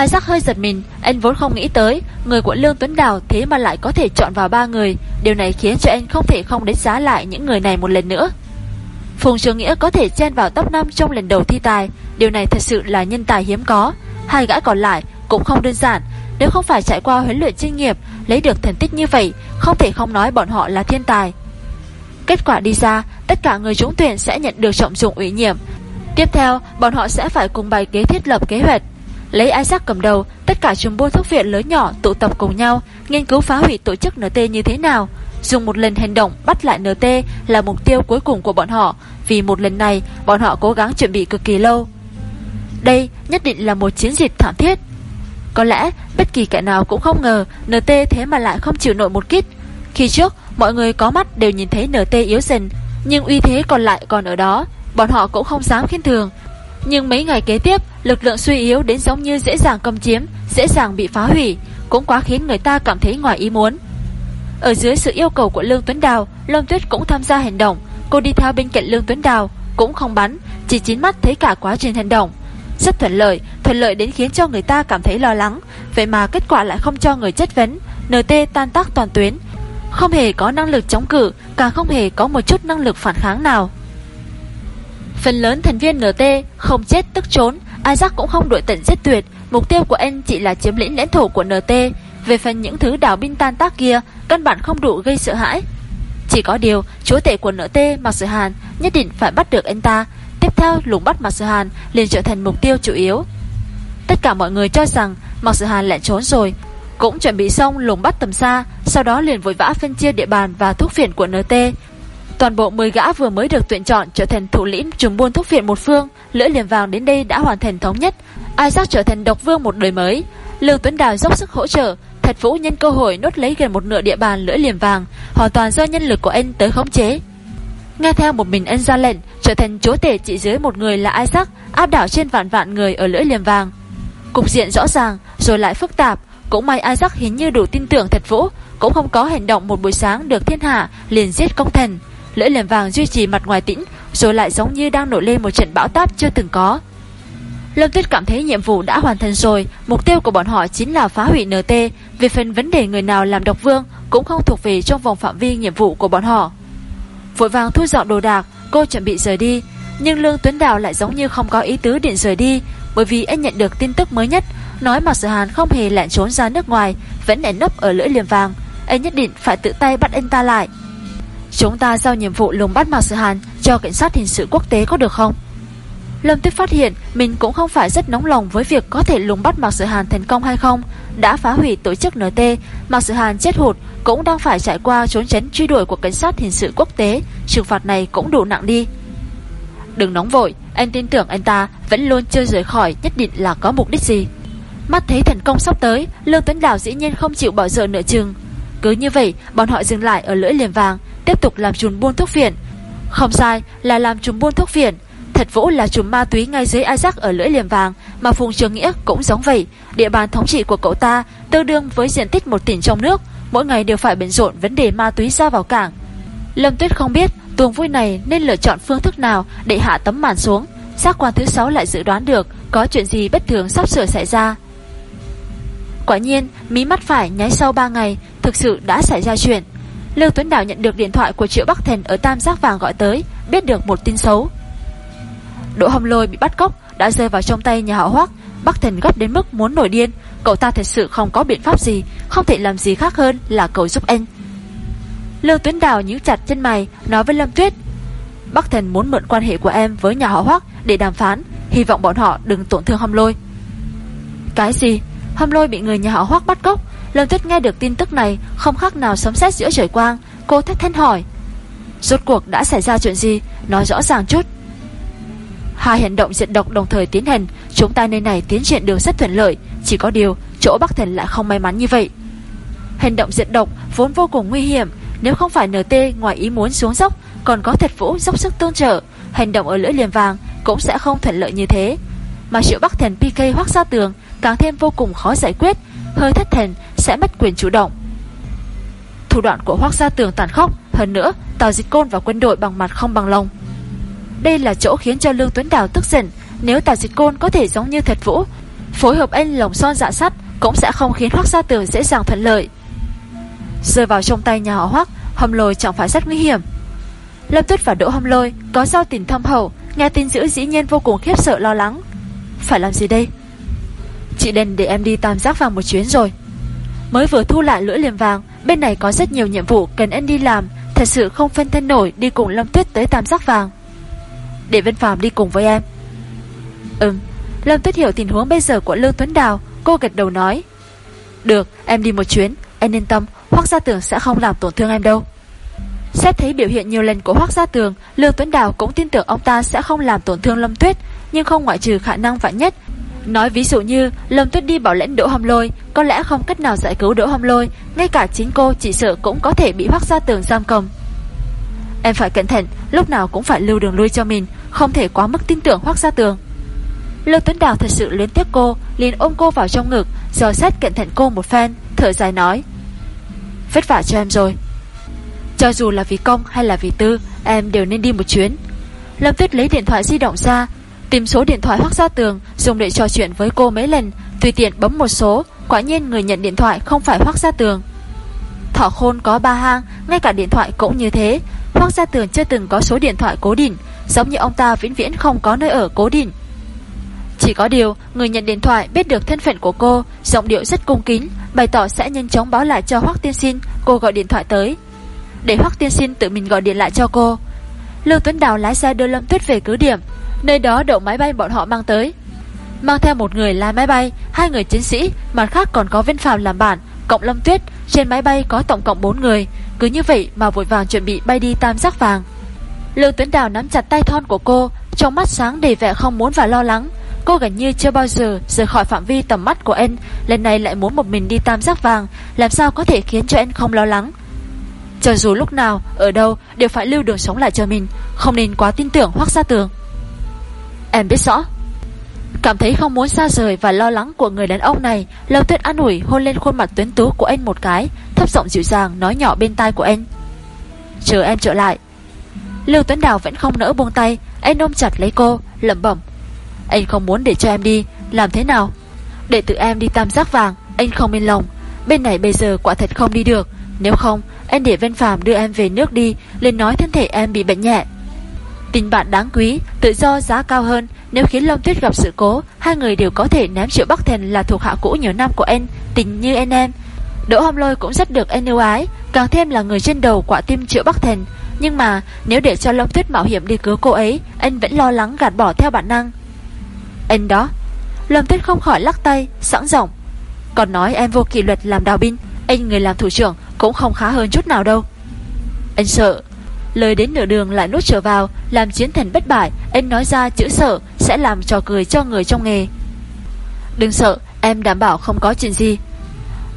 S1: Isaac hơi giật mình, Anh vốn không nghĩ tới, Người của Lương Tuấn Đào thế mà lại có thể chọn vào ba người. Điều này khiến cho anh không thể không đánh giá lại những người này một lần nữa. Phùng Trường Nghĩa có thể chen vào top 5 trong lần đầu thi tài. Điều này thật sự là nhân tài hiếm có. Hai gã còn lại cũng không đơn giản. Nếu không phải trải qua huấn luyện chuyên nghiệp, Lấy được thành tích như vậy, Không thể không nói bọn họ là thiên tài. Kết quả đi ra, Tất cả người trúng tuyển sẽ nhận được trọng dụng ủy nhiệm. Tiếp theo, bọn họ sẽ phải cùng bài kế thiết lập kế hoạch. Lấy Isaac cầm đầu Tất cả chúng buôn thuốc viện lớn nhỏ tụ tập cùng nhau Nghiên cứu phá hủy tổ chức NT như thế nào dùng một lần hành động bắt lại NT là mục tiêu cuối cùng của bọn họ, vì một lần này bọn họ cố gắng chuẩn bị cực kỳ lâu. Đây nhất định là một chiến dịch thảm thiết. Có lẽ bất kỳ kẻ nào cũng không ngờ NT thế mà lại không chịu nổi một kích. Khi trước, mọi người có mắt đều nhìn thấy NT yếu dần, nhưng uy thế còn lại còn ở đó, bọn họ cũng không dám khiên thường. Nhưng mấy ngày kế tiếp, lực lượng suy yếu đến giống như dễ dàng cầm chiếm, dễ dàng bị phá hủy, cũng quá khiến người ta cảm thấy ngoài ý muốn. Ở dưới sự yêu cầu của Lương Tuấn Đào, Lâm Tuyết cũng tham gia hành động, cô đi theo bên cạnh Lương Tuấn Đào, cũng không bắn, chỉ chín mắt thấy cả quá trình hành động. Rất thuận lợi, thuận lợi đến khiến cho người ta cảm thấy lo lắng, vậy mà kết quả lại không cho người chất vấn, NT tan tác toàn tuyến, không hề có năng lực chống cự, càng không hề có một chút năng lực phản kháng nào. Phần lớn thành viên NT không chết tức trốn, Isaac cũng không đội tận giết tuyệt, mục tiêu của anh chỉ là chiếm lĩnh lãnh thổ của NT. Về phần những thứ đảo binh tan tác kia, căn bản không đủ gây sợ hãi. Chỉ có điều, chúa tể của NT Mạc Sử Hàn nhất định phải bắt được anh ta. Tiếp theo, lùng bắt Mạc Sử Hàn liền trở thành mục tiêu chủ yếu. Tất cả mọi người cho rằng Mạc Sử Hàn lại trốn rồi, cũng chuẩn bị xong lùng bắt tầm xa, sau đó liền vội vã phân chia địa bàn và thuốc phiện của NT. Toàn bộ 10 gã vừa mới được tuyển chọn trở thành thủ lĩnh trùng buôn thuốc phiện một phương, lưỡi liềm vàng đến đây đã hoàn thành thống nhất, Isaac trở thành độc vương một đời mới. lưu Tuấn Đào dốc sức hỗ trợ, thạch Vũ nhân cơ hội nốt lấy gần một nửa địa bàn lưỡi liềm vàng, hoàn toàn do nhân lực của anh tới khống chế. Nghe theo một mình anh ra lệnh, trở thành chúa tể chỉ dưới một người là Isaac, áp đảo trên vạn vạn người ở lưỡi liềm vàng. Cục diện rõ ràng, rồi lại phức tạp, cũng may Isaac hình như đủ tin tưởng thạch Vũ, cũng không có hành động một buổi sáng được thiên hạ liền giết công thần. Lưỡi liềm vàng duy trì mặt ngoài tĩnh, rồi lại giống như đang nổi lên một trận bão táp chưa từng có. Lâm Tuyết cảm thấy nhiệm vụ đã hoàn thành rồi, mục tiêu của bọn họ chính là phá hủy NT, vì phần vấn đề người nào làm độc vương cũng không thuộc về trong vòng phạm vi nhiệm vụ của bọn họ. Vội vàng thu dọn đồ đạc, cô chuẩn bị rời đi, nhưng Lương Tuấn Đào lại giống như không có ý tứ định rời đi, bởi vì anh nhận được tin tức mới nhất, nói Mạc Sở Hàn không hề lặn trốn ra nước ngoài, vẫn ẩn nấp ở lưỡi liềm vàng, anh nhất định phải tự tay bắt anh ta lại. Chúng ta giao nhiệm vụ lùng bắt Mạc sự Hàn cho cảnh sát hình sự quốc tế có được không? Lâm Tuyết phát hiện mình cũng không phải rất nóng lòng với việc có thể lùng bắt Mạc Sự Hàn thành công hay không. Đã phá hủy tổ chức NT, Mạc Sự Hàn chết hụt cũng đang phải trải qua trốn tránh truy đuổi của cảnh sát hình sự quốc tế. Trừng phạt này cũng đủ nặng đi. Đừng nóng vội, anh tin tưởng anh ta vẫn luôn chưa rời khỏi nhất định là có mục đích gì. Mắt thấy thành công sắp tới, Lương Tuấn Đào dĩ nhiên không chịu bỏ dở nửa chừng. Cứ như vậy, bọn họ dừng lại ở lưỡi liềm vàng, tiếp tục làm chùm buôn thuốc phiện. Không sai, là làm chùm buôn thuốc phiện, Thật Vũ là chùm ma túy ngay dưới Isaac ở lưỡi liềm vàng, mà Phùng Trường Nghĩa cũng giống vậy. Địa bàn thống trị của cậu ta tương đương với diện tích một tỉnh trong nước, mỗi ngày đều phải bận rộn vấn đề ma túy ra vào cảng. Lâm Tuyết không biết tuồng vui này nên lựa chọn phương thức nào để hạ tấm màn xuống. Giác quan thứ sáu lại dự đoán được có chuyện gì bất thường sắp sửa xảy ra. Quả nhiên, mí mắt phải nháy sau 3 ngày, thực sự đã xảy ra chuyện. Lưu Tuấn Đào nhận được điện thoại của Triệu Bắc Thần ở Tam Giác Vàng gọi tới, biết được một tin xấu. Đỗ Hồng Lôi bị bắt cóc đã rơi vào trong tay nhà họ Hoắc, Bắc Thần gấp đến mức muốn nổi điên, cậu ta thật sự không có biện pháp gì, không thể làm gì khác hơn là cầu giúp anh. Lưu Tuấn Đào nhíu chặt chân mày, nói với Lâm Tuyết, Bắc Thần muốn mượn quan hệ của em với nhà họ Hoắc để đàm phán, hy vọng bọn họ đừng tổn thương Hồng Lôi. Cái gì? Hồng Lôi bị người nhà họ Hoắc bắt cóc? Lâm Tuyết nghe được tin tức này, không khác nào sấm sét giữa trời quang, cô thất thanh hỏi: Rốt cuộc đã xảy ra chuyện gì? Nói rõ ràng chút. Hai hành động diện độc đồng thời tiến hành, chúng ta nơi này tiến triển được rất thuận lợi, chỉ có điều chỗ Bắc Thần lại không may mắn như vậy. Hành động diện độc vốn vô cùng nguy hiểm, nếu không phải NT ngoài ý muốn xuống dốc, còn có thật vũ dốc sức tương trợ, hành động ở lưỡi liềm vàng cũng sẽ không thuận lợi như thế. Mà triệu Bắc Thần PK hoác ra tường càng thêm vô cùng khó giải quyết, hơi thất thần sẽ mất quyền chủ động. Thủ đoạn của hoác gia tường tàn khốc, hơn nữa, tào dịch côn và quân đội bằng mặt không bằng lòng. Đây là chỗ khiến cho Lương Tuấn Đào tức giận Nếu Tào Dịch Côn có thể giống như thật vũ Phối hợp anh lồng son dạ sắt Cũng sẽ không khiến Hoác Gia Tường dễ dàng thuận lợi. Rơi vào trong tay nhà họ Hoác hầm lôi chẳng phải rất nguy hiểm. Lâm Tuyết và Đỗ hâm lôi Có giao tình thâm hậu Nghe tin dữ dĩ nhiên vô cùng khiếp sợ lo lắng. Phải làm gì đây? Chị đền để em đi tam giác vàng một chuyến rồi. Mới vừa thu lại lưỡi liềm vàng Bên này có rất nhiều nhiệm vụ cần anh đi làm Thật sự không phân thân nổi đi cùng Lâm Tuyết tới tam giác vàng. Để Vân Phạm đi cùng với em. Ừm Lâm Tuyết hiểu tình huống bây giờ của Lương Tuấn Đào Cô gật đầu nói. Được em đi một chuyến Em yên tâm Hoặc gia tưởng sẽ không làm tổn thương em đâu. Xét thấy biểu hiện nhiều lần của Hoác Gia Tường, Lương Tuấn Đào cũng tin tưởng ông ta sẽ không làm tổn thương Lâm Tuyết, nhưng không ngoại trừ khả năng vạn nhất. Nói ví dụ như Lâm Tuyết đi bảo lãnh Đỗ Hồng Lôi, có lẽ không cách nào giải cứu Đỗ Hồng Lôi, ngay cả chính cô chỉ sợ cũng có thể bị Hoác ra Tường giam cầm. Em phải cẩn thận, lúc nào cũng phải lưu đường lui cho mình, không thể quá mức tin tưởng Hoác ra Tường. Lâm Tuấn Đào thật sự luyến tiếc cô, liền ôm cô vào trong ngực, dò xét cẩn thận cô một phen, thở dài nói: "Vất vả cho em rồi." Cho dù là vì công hay là vì tư Em đều nên đi một chuyến Lâm Tuyết lấy điện thoại di động ra Tìm số điện thoại hoác ra tường Dùng để trò chuyện với cô mấy lần Tùy tiện bấm một số. Quả nhiên người nhận điện thoại không phải hoác ra tường. Thỏ khôn có ba hang Ngay cả điện thoại cũng như thế. Hoác gia tường chưa từng có số điện thoại cố định Giống như ông ta vĩnh viễn không có nơi ở cố định. Chỉ có điều Người nhận điện thoại biết được thân phận của cô Giọng điệu rất cung kính Bày tỏ sẽ nhanh chóng báo lại cho Hoác tiên sinh Cô gọi điện thoại tới. Để Hoắc Tiên Sinh tự mình gọi điện lại cho cô. Lưu Tuấn Đào lái xe đưa Lâm Tuyết về cứ điểm, nơi đó đậu máy bay bọn họ mang tới. Mang theo một người lái máy bay, hai người chiến sĩ, mặt khác còn có Viên Phàm làm bạn, cộng Lâm Tuyết, trên máy bay có tổng cộng 4 người, cứ như vậy mà vội vàng chuẩn bị bay đi tam giác vàng. Lưu Tuấn Đào nắm chặt tay thon của cô, trong mắt sáng đầy vẻ không muốn và lo lắng. Cô gần như chưa bao giờ rời khỏi phạm vi tầm mắt của anh, lần này lại muốn một mình đi tam giác vàng, làm sao có thể khiến cho anh không lo lắng. Cho dù lúc nào, ở đâu Đều phải lưu đường sống lại cho mình Không nên quá tin tưởng hoặc ra tường Em biết rõ. Cảm thấy không muốn xa rời và lo lắng của người đàn ông này Lâu tuyết an ủi hôn lên khuôn mặt tuyến tú của anh một cái Thấp giọng dịu dàng nói nhỏ bên tai của anh. Chờ em trở lại. Lưu Tuấn Đào vẫn không nỡ buông tay Anh ôm chặt lấy cô, lẩm bẩm. Anh không muốn để cho em đi Làm thế nào? Để tự em đi tam giác vàng Anh không yên lòng. Bên này bây giờ quả thật không đi được. Nếu không anh để Vân Phạm đưa em về nước đi lên nói thân thể em bị bệnh nhẹ. Tình bạn đáng quý Tự do giá cao hơn. Nếu khiến Long Tuyết gặp sự cố Hai người đều có thể ném Triệu Bắc Thần là thuộc hạ cũ nhiều năm của em, Tình như anh em Đỗ Hồng Lôi cũng rất được em yêu ái Càng thêm là người trên đầu quả tim Triệu Bắc Thần. Nhưng mà nếu để cho Long Tuyết mạo hiểm đi cứu cô ấy Anh vẫn lo lắng gạt bỏ theo bản năng. Anh đó Long Tuyết không khỏi lắc tay Sẵn rộng Còn nói em vô kỷ luật làm đào binh Anh người làm thủ trưởng cũng không khá hơn chút nào đâu. Anh sợ Lời đến nửa đường lại nuốt trở vào Làm chiến thần bất bại. Anh nói ra chữ sợ Sẽ làm trò cười cho người trong nghề. Đừng sợ Em đảm bảo không có chuyện gì.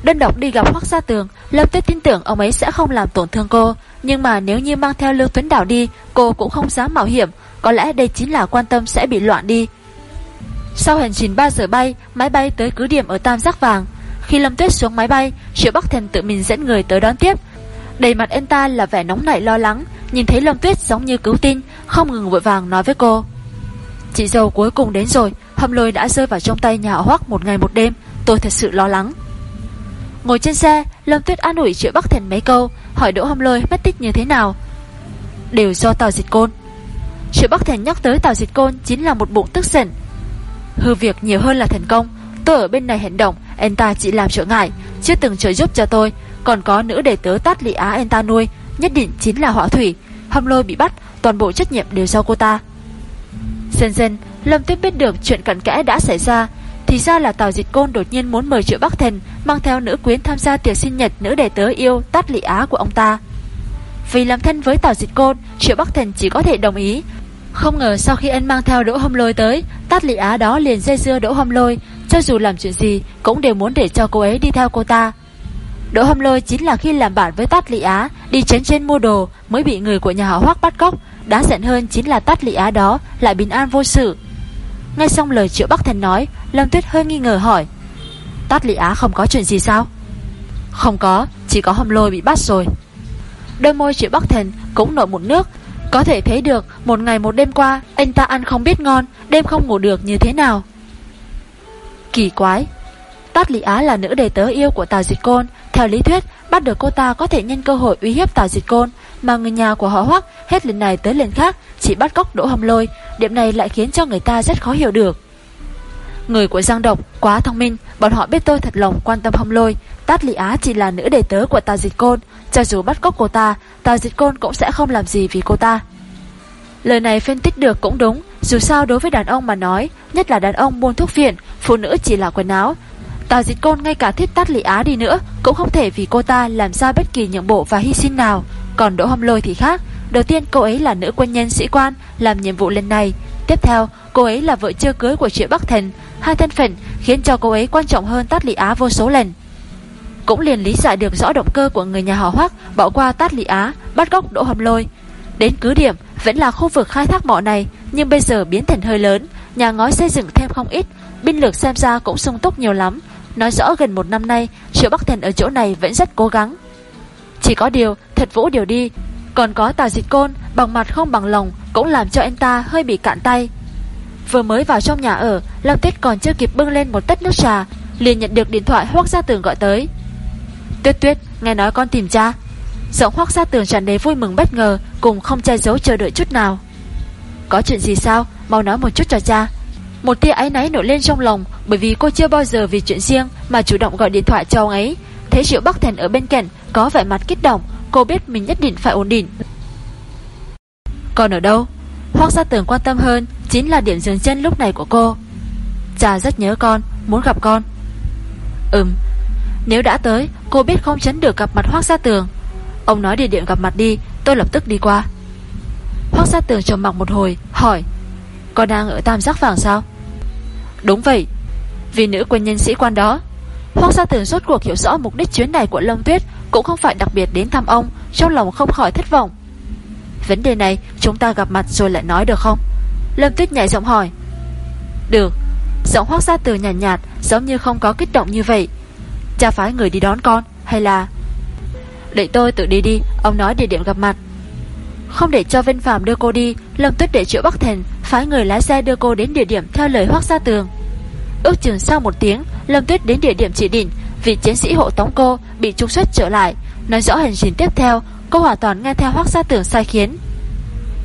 S1: Đơn độc đi gặp Hoác Gia Tường Lâm Tuyết tin tưởng ông ấy sẽ không làm tổn thương cô. Nhưng mà nếu như mang theo Lưu Tuấn Đảo đi Cô cũng không dám mạo hiểm. Có lẽ đây chính là quan tâm sẽ bị loạn đi. Sau hành trình 3 giờ bay Máy bay tới cứ điểm ở Tam Giác Vàng. Khi Lâm Tuyết xuống máy bay, Triệu Bắc Thần tự mình dẫn người tới đón tiếp. Đầy mặt anh ta là vẻ nóng nảy lo lắng, nhìn thấy Lâm Tuyết giống như cứu tin, không ngừng vội vàng nói với cô. Chị dâu cuối cùng đến rồi, hầm lôi đã rơi vào trong tay nhà họ Hoắc một ngày một đêm, tôi thật sự lo lắng. Ngồi trên xe, Lâm Tuyết an ủi Triệu Bắc Thần mấy câu, hỏi Đỗ Hâm Lôi mất tích như thế nào. Đều do Tào Dịch Côn. Triệu Bắc Thần nhắc tới Tào Dịch Côn chính là một bụng tức giận. Hư việc nhiều hơn là thành công, tôi ở bên này hành động, anh ta chỉ làm trở ngại Chưa từng trợ giúp cho tôi Còn có nữ đệ tớ tát lị á anh ta nuôi Nhất định chính là họa thủy. Hâm lôi bị bắt Toàn bộ trách nhiệm đều do cô ta. Dần dần Lâm Tuyết biết được chuyện cận kẽ đã xảy ra Thì ra là Tào Dịch Côn đột nhiên muốn mời Triệu Bắc Thần Mang theo nữ quyến tham gia tiệc sinh nhật Nữ đệ tớ yêu tát lị á của ông ta. Vì làm thân với Tào Dịch Côn Triệu Bắc Thần chỉ có thể đồng ý. Không ngờ sau khi anh mang theo Đỗ Hâm Lôi tới, Tát Lị Á đó liền dây dưa Đỗ Hâm Lôi, cho dù làm chuyện gì cũng đều muốn để cho cô ấy đi theo cô ta. Đỗ Hâm Lôi chính là khi làm bạn với Tát Lị Á, đi chấn trên mua đồ mới bị người của nhà họ Hoắc bắt cóc, đáng giận hơn chính là Tát Lị Á đó lại bình an vô sự. Nghe xong lời Triệu Bắc Thần nói, Lâm Tuyết hơi nghi ngờ hỏi: "Tát Lị Á không có chuyện gì sao?" "Không có, chỉ có Hâm Lôi bị bắt rồi." Đôi môi Triệu Bắc Thần cũng nổi một nước, có thể thấy được một ngày một đêm qua Anh ta ăn không biết ngon Đêm không ngủ được như thế nào Kỳ quái Tát Lý Á là nữ đề tớ yêu của Tào Dịch Côn. Theo lý thuyết, Bắt được cô ta có thể nhân cơ hội uy hiếp Tào Dịch Côn, Mà người nhà của họ hoắc Hết lần này tới lần khác Chỉ bắt cóc Đỗ Hồng Lôi. Điểm này lại khiến cho người ta rất khó hiểu được. Người của Giang Độc quá thông minh, Bọn họ biết tôi thật lòng quan tâm Hồng Lôi. Tát Lý Á chỉ là nữ đề tớ của Tào Dịch Côn. Cho dù bắt cóc cô ta, Tào Dịch Côn cũng sẽ không làm gì vì cô ta. Lời này phân tích được cũng đúng. Dù sao đối với đàn ông mà nói, Nhất là đàn ông buôn thuốc viện Phụ nữ chỉ là quần áo Tào Dịch Côn ngay cả thiết tắt lị á đi nữa, Cũng không thể vì cô ta làm ra bất kỳ nhượng bộ và hy sinh nào. Còn Đỗ Hâm Lôi thì khác. Đầu tiên, cô ấy là nữ quân nhân sĩ quan, Làm nhiệm vụ lần này. Tiếp theo, cô ấy là vợ chưa cưới của Triệu Bắc Thần. Hai thân phận khiến cho cô ấy quan trọng hơn Tát Lị Á vô số lần. Cũng liền lý giải được rõ động cơ của người nhà họ Hoắc Bỏ qua Tát Lị Á, Bắt góc Đỗ Hâm Lôi. Đến cứ điểm, vẫn là khu vực khai thác mỏ này, Nhưng bây giờ biến thành hơi lớn. Nhà ngói xây dựng thêm không ít, Binh lược xem ra cũng sung túc nhiều lắm. Nói rõ gần một năm nay, Triệu Bắc Thần ở chỗ này vẫn rất cố gắng. Chỉ có điều, thật vũ điều đi. Còn có tà dịch côn, Bằng mặt không bằng lòng, Cũng làm cho anh ta hơi bị cạn tay. Vừa mới vào trong nhà ở Lâm Tuyết còn chưa kịp bưng lên một tách nước trà, liền nhận được điện thoại Hoác Gia Tường gọi tới. Tuyết Tuyết, nghe nói con tìm cha. Giọng Hoác Gia Tường tràn đầy vui mừng bất ngờ, Cùng không che giấu chờ đợi chút nào. Có chuyện gì sao? Mau nói một chút cho cha. Một tia áy náy nổi lên trong lòng, Bởi vì cô chưa bao giờ vì chuyện riêng Mà chủ động gọi điện thoại cho ông ấy. Thấy Triệu Bắc Thành ở bên cạnh Có vẻ mặt kích động, Cô biết mình nhất định phải ổn định. Con ở đâu? Hoác Gia Tường quan tâm hơn, Chính là điểm dừng chân lúc này của cô. Cha rất nhớ con, Muốn gặp con. Ừm, Nếu đã tới, Cô biết không chấn được gặp mặt Hoác Gia Tường. Ông nói địa điểm gặp mặt đi, Tôi lập tức đi qua. Hoác Gia Tường trầm mặc một hồi, Hỏi con đang ở Tam Giác Vàng sao? Đúng vậy. Vì nữ quân nhân sĩ quan đó Hoác Gia Tường rốt cuộc hiểu rõ mục đích chuyến này của Lâm Tuyết Cũng không phải đặc biệt đến thăm ông Trong lòng không khỏi thất vọng. Vấn đề này chúng ta gặp mặt rồi lại nói được không? Lâm Tuyết nhảy giọng hỏi. Được. Giọng hoác gia từ nhàn nhạt, nhạt Giống như không có kích động như vậy. Cha phái người đi đón con Hay là? Để tôi tự đi đi Ông nói địa điểm gặp mặt. Không để cho Vinh Phạm đưa cô đi, Lâm Tuyết để triệu Bắc Thành, Phái người lái xe đưa cô đến địa điểm theo lời hoác gia tường. Ước chừng sau một tiếng, Lâm Tuyết đến địa điểm chỉ định Vì chiến sĩ hộ tống cô bị trục xuất trở lại, Nói rõ hành trình tiếp theo, Cô hoàn toàn nghe theo hoác gia tường sai khiến.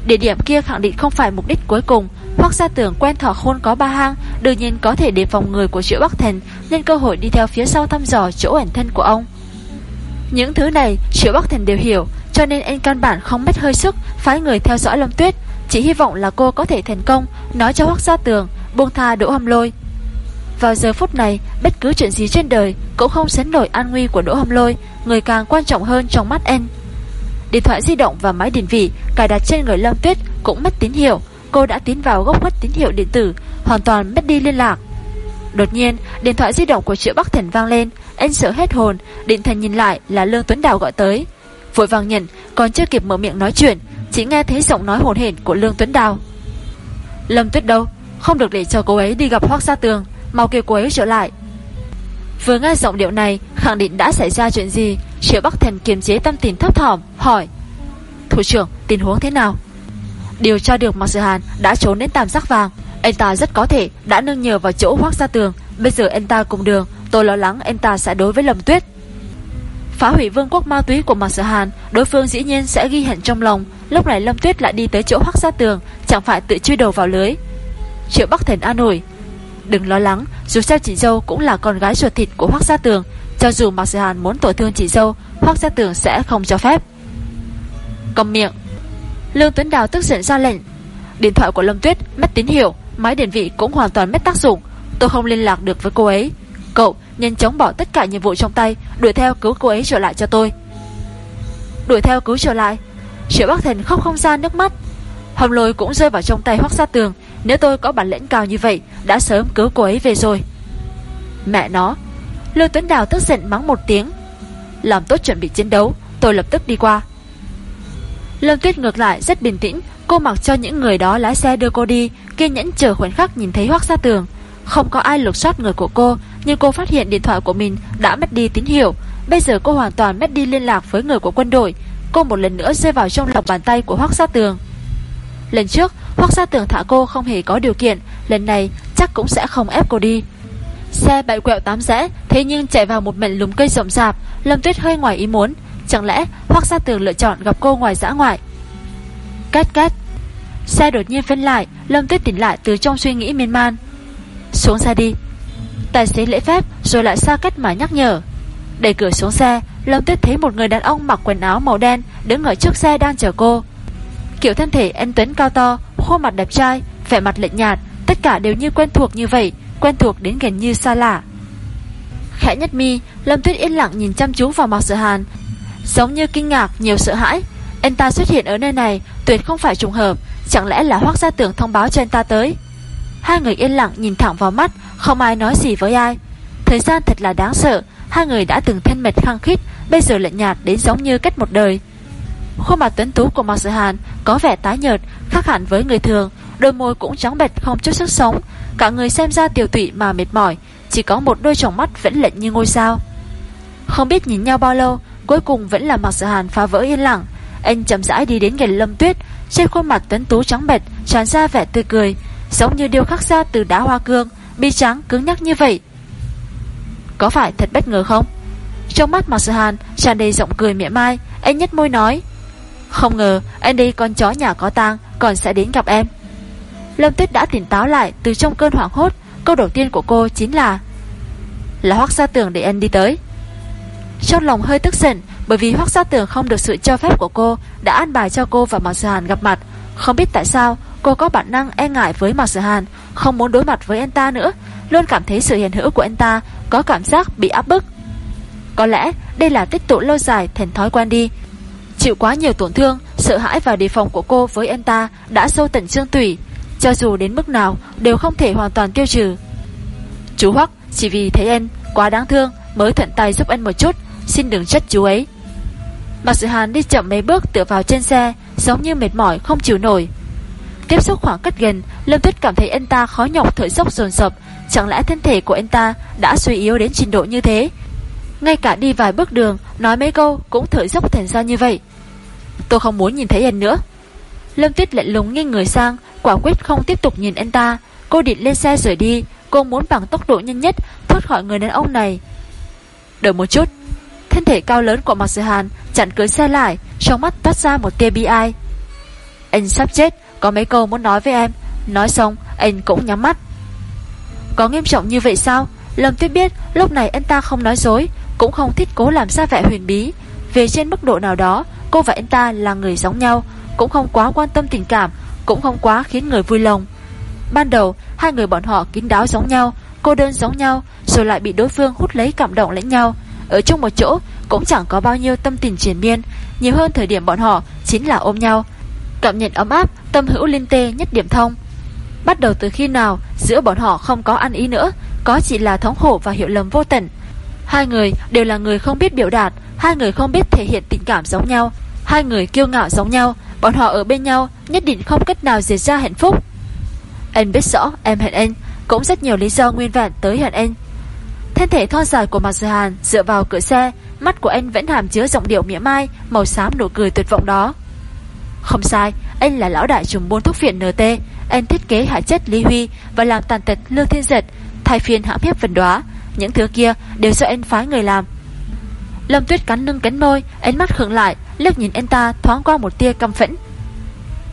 S1: Địa điểm kia khẳng định không phải mục đích cuối cùng, Hoác gia tường quen thỏ khôn có ba hang, Đương nhiên có thể đề phòng người của triệu Bắc Thần Nên cơ hội đi theo phía sau thăm dò chỗ ẩn thân của ông. Những thứ này triệu Bắc Thần đều hiểu cho nên anh căn bản không mất hơi sức Phái người theo dõi Lâm Tuyết Chỉ hy vọng là cô có thể thành công Nói cho Hoác gia tường buông tha Đỗ Hâm Lôi Vào giờ phút này Bất cứ chuyện gì trên đời Cũng không sánh nổi an nguy của Đỗ Hâm Lôi Người càng quan trọng hơn trong mắt anh Điện thoại di động và máy điện vị cài đặt trên người Lâm Tuyết cũng mất tín hiệu. Cô đã tiến vào gốc mất tín hiệu điện tử, hoàn toàn mất đi liên lạc. Đột nhiên, điện thoại di động của Triệu Bắc Thần vang lên, anh sợ hết hồn, định thần nhìn lại là Lương Tuấn Đào gọi tới. Vội vàng nhận, còn chưa kịp mở miệng nói chuyện, chỉ nghe thấy giọng nói hồn hển của Lương Tuấn Đào. Lâm Tuyết đâu? Không được để cho cô ấy đi gặp Hoác Gia Tường, mau kêu cô ấy trở lại. Vừa nghe giọng điệu này, khẳng định đã xảy ra chuyện gì, Triệu Bắc Thần kiềm chế tâm tình thấp thỏm Hỏi Thủ trưởng tình huống thế nào Điều tra được Mạc Sự Hàn đã trốn đến Tam Sắc Vàng Anh ta rất có thể đã nương nhờ vào chỗ hoác ra tường Bây giờ anh ta cùng đường Tôi lo lắng anh ta sẽ đối với Lâm Tuyết Phá hủy vương quốc ma túy của Mạc Sở Hàn, Đối phương dĩ nhiên sẽ ghi hận trong lòng. Lúc này Lâm Tuyết lại đi tới chỗ hoác ra tường, Chẳng phải tự chui đầu vào lưới. Triệu Bắc Thần an ủi, Đừng lo lắng, Dù sao chị dâu cũng là con gái ruột thịt của hoác gia tường. Cho dù Mạc sở Hàn muốn tổn thương chị dâu Hoác gia tường sẽ không cho phép. Cầm miệng, Lương Tuấn Đào tức giận ra lệnh. Điện thoại của Lâm Tuyết mất tín hiệu, Máy điện vị cũng hoàn toàn mất tác dụng. Tôi không liên lạc được với cô ấy. Cậu nhanh chóng bỏ tất cả nhiệm vụ trong tay, Đuổi theo cứu cô ấy trở lại cho tôi. Đuổi theo cứu trở lại, Triệu Bắc Thần khóc không ra nước mắt. Hồng lôi cũng rơi vào trong tay hoác sát tường. Nếu tôi có bản lĩnh cao như vậy, Đã sớm cứu cô ấy về rồi. Mẹ nó, Lưu Tuấn Đào tức giận mắng một tiếng. Làm tốt chuẩn bị chiến đấu, Tôi lập tức đi qua. Lâm Tuyết ngược lại rất bình tĩnh, Cô mặc cho những người đó lái xe đưa cô đi, Kiên nhẫn chờ khoảnh khắc nhìn thấy hoác ra tường. Không có ai lục soát người của cô nhưng cô phát hiện điện thoại của mình đã mất đi tín hiệu. Bây giờ cô hoàn toàn mất đi liên lạc với người của quân đội. Cô một lần nữa rơi vào trong lòng bàn tay của hoác gia tường. Lần trước, Hoác gia tường thả cô không hề có điều kiện. Lần này, chắc cũng sẽ không ép cô đi. Xe bậy quẹo tám rẽ, Thế nhưng chạy vào một mảnh lùm cây rộng rạp. Lâm Tuyết hơi ngoài ý muốn. Chẳng lẽ Hoác Gia Tường lựa chọn gặp cô ngoài dã ngoại? Két két. Xe đột nhiên phân lại. Lâm Tuyết tỉnh lại từ trong suy nghĩ miên man. Xuống xe đi. Tài xế lễ phép rồi lại xa cách mà nhắc nhở Đẩy cửa xuống xe Lâm Tuyết thấy một người đàn ông mặc quần áo màu đen Đứng ở trước xe đang chờ cô Kiểu thân thể anh Tuấn cao to Khuôn mặt đẹp trai Vẻ mặt lạnh nhạt Tất cả đều như quen thuộc như vậy quen thuộc đến gần như xa lạ. Khẽ nhất mi, Lâm Tuyết yên lặng nhìn chăm chú vào mặt sợ Hàn, giống như kinh ngạc, nhiều sợ hãi. Anh ta xuất hiện ở nơi này tuyệt không phải trùng hợp Chẳng lẽ là hoác gia tưởng thông báo cho anh ta tới Hai người yên lặng nhìn thẳng vào mắt không ai nói gì với ai. Thời gian thật là đáng sợ. Hai người đã từng thân mệt khăng khít, Bây giờ lạnh nhạt đến giống như cách một đời. Khuôn mặt tuấn tú của Mạc Sở Hàn Có vẻ tái nhợt, Khác hẳn với người thường. Đôi môi cũng trắng bệch không chút sức sống. Cả người xem ra tiểu tụy mà mệt mỏi. Chỉ có một đôi tròng mắt vẫn lệnh như ngôi sao. Không biết nhìn nhau bao lâu, Cuối cùng vẫn là Mạc Sở Hàn phá vỡ yên lặng. Anh chậm rãi đi đến gần Lâm Tuyết. Trên khuôn mặt tuấn tú trắng bệch, tràn ra vẻ tươi cười, Giống như điêu khắc ra từ đá hoa cương. Bi trắng cứng nhắc như vậy. Có phải thật bất ngờ không? Trong mắt Mạc sư Hàn tràn đầy giọng cười mỉa mai, Anh nhất môi nói, Không ngờ anh đi con chó nhà có tang Còn sẽ đến gặp em. Lâm Tuyết đã tỉnh táo lại từ trong cơn hoảng hốt, Câu đầu tiên của cô chính là Là Hoác Gia Tường để anh đi tới. Trong lòng hơi tức giận, Bởi vì Hoác Gia Tường không được sự cho phép của cô, Đã an bài cho cô và Mạc sư Hàn gặp mặt, Không biết tại sao cô có bản năng e ngại với Mạc Sở Hàn, Không muốn đối mặt với anh ta nữa, Luôn cảm thấy sự hiền hữu của anh ta Có cảm giác bị áp bức. Có lẽ đây là tích tụ lâu dài thành thói quen đi. Chịu quá nhiều tổn thương, Sợ hãi và đề phòng của cô với anh ta Đã sâu tận xương tủy, cho dù đến mức nào đều không thể hoàn toàn tiêu trừ. Chú Hoắc, chỉ vì thấy em quá đáng thương Mới thuận tay giúp anh một chút, Xin đừng trách chú ấy. Mạc Sự Hàn đi chậm mấy bước tựa vào trên xe, Giống như mệt mỏi không chịu nổi. Tiếp xúc khoảng cách gần, Lâm Tuyết cảm thấy anh ta khó nhọc thở dốc dồn dập. Chẳng lẽ thân thể của anh ta Đã suy yếu đến trình độ như thế? Ngay cả đi vài bước đường, Nói mấy câu cũng thở dốc thành ra như vậy. Tôi không muốn nhìn thấy anh nữa. Lâm Tuyết lạnh lùng nghiêng người sang, Quả quyết không tiếp tục nhìn anh ta. Cô định lên xe rời đi, Cô muốn bằng tốc độ nhanh nhất thoát khỏi người đàn ông này. Đợi một chút. Thân thể cao lớn của Mạc Sở Hàn chặn cưới xe lại, Trong mắt toát ra một tia bi ai. Anh sắp chết. Có mấy câu muốn nói với em Nói xong anh cũng nhắm mắt Có nghiêm trọng như vậy sao Lâm Tuyết biết lúc này anh ta không nói dối Cũng không thích cố làm ra vẻ huyền bí Về trên mức độ nào đó Cô và anh ta là người giống nhau Cũng không quá quan tâm tình cảm cũng không quá khiến người vui lòng. Ban đầu, hai người bọn họ kín đáo giống nhau, cô đơn giống nhau, rồi lại bị đối phương hút lấy cảm động lẫn nhau. Ở chung một chỗ, cũng chẳng có bao nhiêu tâm tình triển miên, nhiều hơn thời điểm bọn họ chính là ôm nhau. Cảm nhận ấm áp, tâm hữu linh tê nhất điểm thông. Bắt đầu từ khi nào, giữa bọn họ không có ăn ý nữa, có chỉ là thống khổ và hiểu lầm vô tận. Hai người đều là người không biết biểu đạt, hai người không biết thể hiện tình cảm giống nhau, hai người kiêu ngạo giống nhau, Bọn họ ở bên nhau Nhất định không cách nào diệt ra hạnh phúc Anh biết rõ em hẹn anh Cũng rất nhiều lý do nguyên vẹn tới hẹn anh Thân thể thon dài của Mạc Dư Hàn Dựa vào cửa xe Mắt của anh vẫn hàm chứa giọng điệu mỉa mai Màu xám nụ cười tuyệt vọng đó không sai Anh là lão đại trùm buôn thuốc viện NT Anh thiết kế hạ chết Lý Huy Và làm tàn tật Lương Thiên Giật Thay phiên hãm hiếp vần đoá Những thứ kia đều do anh phái người làm Lâm Tuyết cắn nâng cánh môi Ánh mắt khựng lại liếc nhìn anh ta thoáng qua một tia căm phẫn.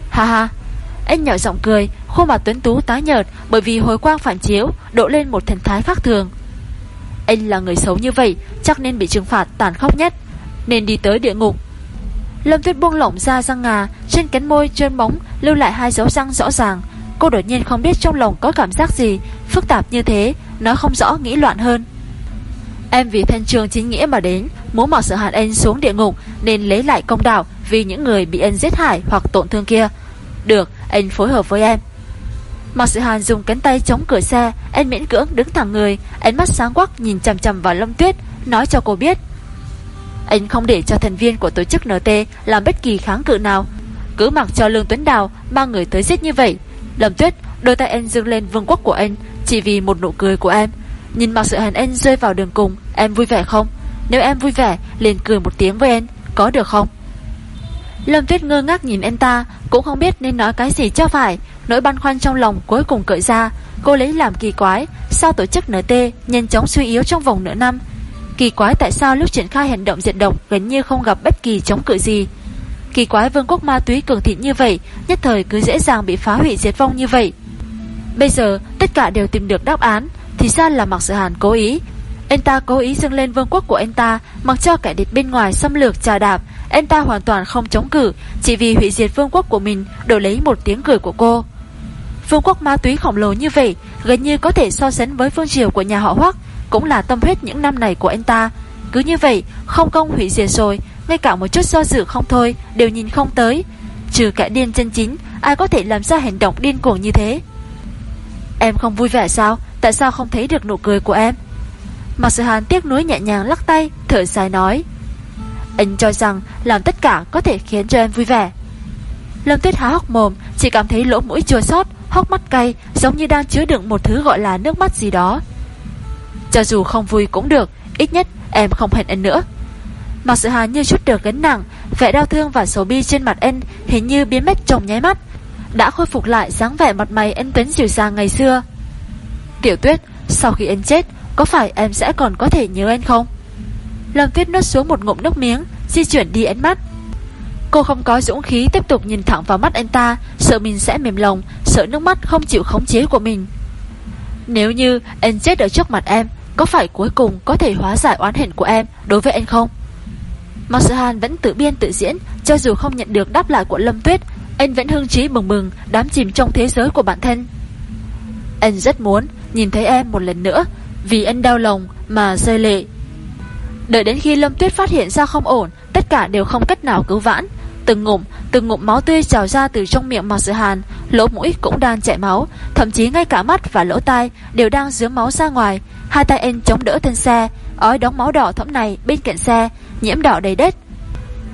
S1: Ha ha, anh nhỏ giọng cười, khuôn mặt tuấn tú tái nhợt bởi vì hồi quang phản chiếu độ lên một thần thái khác thường. Anh là người xấu như vậy, chắc nên bị trừng phạt tàn khốc nhất, nên đi tới địa ngục. Lâm Tuyết buông lỏng ra răng ngà, trên cánh môi trơn bóng lưu lại hai dấu răng rõ ràng. Cô đột nhiên không biết trong lòng có cảm giác gì, phức tạp như thế, nói không rõ nghĩ loạn hơn. Em vì thân trường chính nghĩa mà đến Muốn mỏ sự hàn anh xuống địa ngục Nên lấy lại công đạo Vì những người bị anh giết hại hoặc tổn thương kia Được, anh phối hợp với em Mạc Sự Hàn dùng cánh tay chống cửa xe Anh miễn cưỡng đứng thẳng người Ánh mắt sáng quắc nhìn chầm chầm vào Lâm Tuyết Nói cho cô biết anh không để cho thành viên của tổ chức NT Làm bất kỳ kháng cự nào. Cứ mặc cho Lương Tuấn Đào Mang người tới giết như vậy, Lâm Tuyết đôi tay anh dâng lên vương quốc của anh Chỉ vì một nụ cười của em. Nhìn mặc sự hàn anh rơi vào đường cùng, Em vui vẻ không? Nếu em vui vẻ, liền cười một tiếng với em Có được không? Lâm Tuyết ngơ ngác nhìn em ta, Cũng không biết nên nói cái gì cho phải. Nỗi băn khoăn trong lòng cuối cùng cởi ra. Cô lấy làm kỳ quái, Sao tổ chức NT nhanh chóng suy yếu trong vòng nửa năm? Kỳ quái tại sao lúc triển khai hành động diệt độc Gần như không gặp bất kỳ chống cự gì. Kỳ quái vương quốc ma túy cường thịnh như vậy, Nhất thời cứ dễ dàng bị phá hủy diệt vong như vậy. Bây giờ, tất cả đều tìm được đáp án, thì ra là Mạc Sự Hàn cố ý. Anh ta cố ý dâng lên vương quốc của anh ta Mặc cho kẻ địch bên ngoài xâm lược, trà đạp. Anh ta hoàn toàn không chống cử Chỉ vì hủy diệt vương quốc của mình Đổi lấy một tiếng cười của cô. Vương quốc ma túy khổng lồ như vậy, Gần như có thể so sánh với phương triều của nhà họ Hoắc. Cũng là tâm huyết những năm này của anh ta Cứ như vậy không công hủy diệt rồi ngay cả một chút do dự không thôi đều nhìn không tới. Trừ kẻ điên chân chính, ai có thể làm ra hành động điên cuồng như thế? Em không vui vẻ sao? Tại sao không thấy được nụ cười của em? Mạc Sự Hàn tiếc nuối nhẹ nhàng lắc tay, thở dài nói. Anh cho rằng làm tất cả có thể khiến cho em vui vẻ. Lâm Tuyết há hốc mồm, chỉ cảm thấy lỗ mũi chua xót, hốc mắt cay, giống như đang chứa đựng một thứ gọi là nước mắt gì đó. Cho dù không vui cũng được, ít nhất em không hẹn anh nữa. Mặc Sự Hàn như chút được gánh nặng, vẻ đau thương và xấu bi trên mặt anh hình như biến mất trong nháy mắt, đã khôi phục lại dáng vẻ mặt mày anh tuấn dịu dàng ngày xưa. Tiểu Tuyết, sau khi anh chết, có phải em sẽ còn có thể nhớ anh không? Lâm Tuyết nuốt xuống một ngụm nước miếng, di chuyển đi ánh mắt. Cô không có dũng khí tiếp tục nhìn thẳng vào mắt anh ta, sợ mình sẽ mềm lòng, sợ nước mắt không chịu khống chế của mình. Nếu như anh chết ở trước mặt em, có phải cuối cùng có thể hóa giải oán hận của em đối với anh không? Mặc Sự Hàn vẫn tự biên tự diễn, cho dù không nhận được đáp lại của Lâm Tuyết, anh vẫn hưng trí bừng bừng, đám chìm trong thế giới của bản thân. Anh rất muốn nhìn thấy em một lần nữa, vì anh đau lòng mà rơi lệ. Đợi đến khi Lâm Tuyết phát hiện ra không ổn, tất cả đều không cách nào cứu vãn. Từng ngụm, từng ngụm máu tươi trào ra từ trong miệng Mạc Sự Hàn, lỗ mũi cũng đang chảy máu, thậm chí ngay cả mắt và lỗ tai đều đang dứa máu ra ngoài. Hai tay anh chống đỡ thân xe, ói đóng máu đỏ thẫm này bên cạnh xe, nhiễm đỏ đầy đất.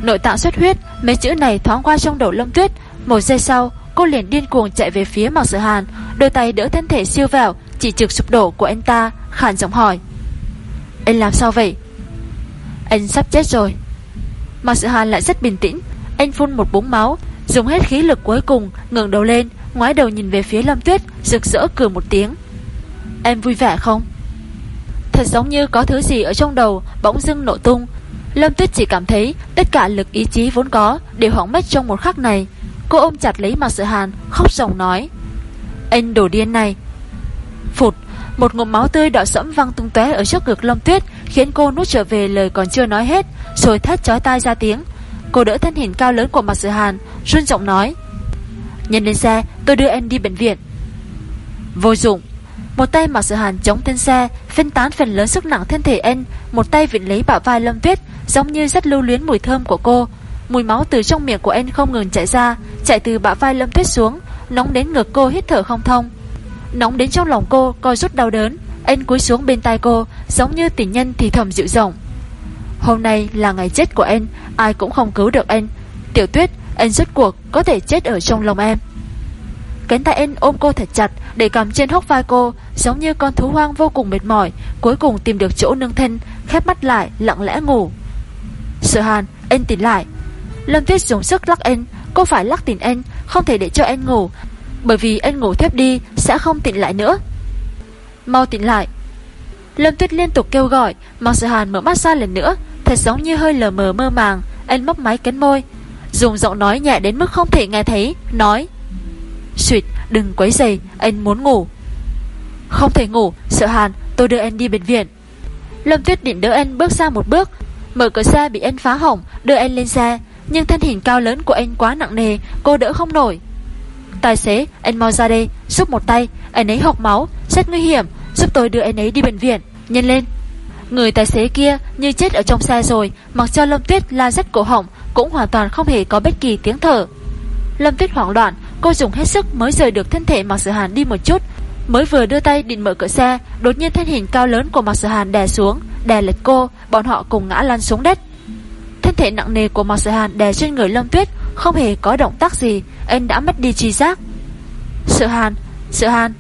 S1: Nội tạng xuất huyết, mấy chữ này thoáng qua trong đầu Lâm Tuyết, một giây sau, cô liền điên cuồng chạy về phía Mạc Sự Hàn, đôi tay đỡ thân thể siêu vẹo, chỉ trực sụp đổ của anh ta, khàn giọng hỏi: "Anh làm sao vậy?" Anh sắp chết rồi Mạc Sự Hàn lại rất bình tĩnh anh phun một búng máu Dùng hết khí lực cuối cùng ngẩng đầu lên Ngoái đầu nhìn về phía Lâm Tuyết Rực rỡ cười một tiếng. Em vui vẻ không? Thật giống như có thứ gì ở trong đầu Bỗng dưng nổ tung. Lâm Tuyết chỉ cảm thấy tất cả lực ý chí vốn có Đều hỏng mất trong một khắc này. Cô ôm chặt lấy Mạc Sự Hàn Khóc ròng nói. Anh đổ điên này. Phụt một ngụm máu tươi đỏ sẫm văng tung tóe ở trước ngực Lâm Tuyết, khiến cô nuốt trở về lời còn chưa nói hết, rồi thét chói tai ra tiếng. Cô đỡ thân hình cao lớn của Mạc Sự Hàn, run giọng nói: "Nhân lên xe, tôi đưa em đi bệnh viện." Vô dụng. Một tay Mạc Sự Hàn chống thân xe, phân tán phần lớn sức nặng thân thể em một tay vịn lấy bả vai Lâm Tuyết, giống như rất lưu luyến mùi thơm của cô. Mùi máu từ trong miệng của em không ngừng chảy ra, chạy từ bả vai Lâm Tuyết xuống, nóng đến ngực cô hít thở không thông. Nóng đến trong lòng cô coi rút đau đớn Anh cúi xuống bên tai cô Giống như tình nhân thì thầm dịu giọng Hôm nay là ngày chết của anh Ai cũng không cứu được anh Tiểu tuyết anh rốt cuộc có thể chết ở trong lòng em. Cánh tay anh ôm cô thật chặt, Để cầm trên hốc vai cô, Giống như con thú hoang vô cùng mệt mỏi, Cuối cùng tìm được chỗ nương thân, Khép mắt lại, lặng lẽ ngủ. Sợ hàn anh tỉnh lại. Lâm tuyết dùng sức lắc anh Cô phải lắc tỉnh anh Không thể để cho anh ngủ, bởi vì anh ngủ thép đi, Sẽ không tỉnh lại nữa. Mau tỉnh lại. Lâm Tuyết liên tục kêu gọi Mặc sợ Hàn mở mắt ra lần nữa Thật giống như hơi lờ mờ mơ màng. Anh mấp máy cánh môi Dùng giọng nói nhẹ đến mức không thể nghe thấy Nói Xuyệt đừng quấy giày Anh muốn ngủ. Không thể ngủ Sợ Hàn tôi đưa anh đi bệnh viện. Lâm Tuyết định đỡ anh bước ra một bước Mở cửa xe bị anh phá hỏng Đưa anh lên xe Nhưng thân hình cao lớn của anh quá nặng nề Cô đỡ không nổi. Tài xế, anh mau ra đây, giúp một tay, anh ấy học máu, rất nguy hiểm, giúp tôi đưa anh ấy đi bệnh viện, nhanh lên. Người tài xế kia như chết ở trong xe rồi, mặc cho Lâm Tuyết la rất cổ họng, cũng hoàn toàn không hề có bất kỳ tiếng thở. Lâm Tuyết hoảng loạn, cô dùng hết sức mới rời được thân thể Mạc Sở Hàn đi một chút, mới vừa đưa tay định mở cửa xe, đột nhiên thân hình cao lớn của Mạc Sở Hàn đè xuống, đè lệch cô, bọn họ cùng ngã lăn xuống đất. Thân thể nặng nề của Mạc Sở Hàn đè trên người Lâm Tuyết, không hề có động tác gì Anh đã mất đi trí giác Sở hàn, Sở hàn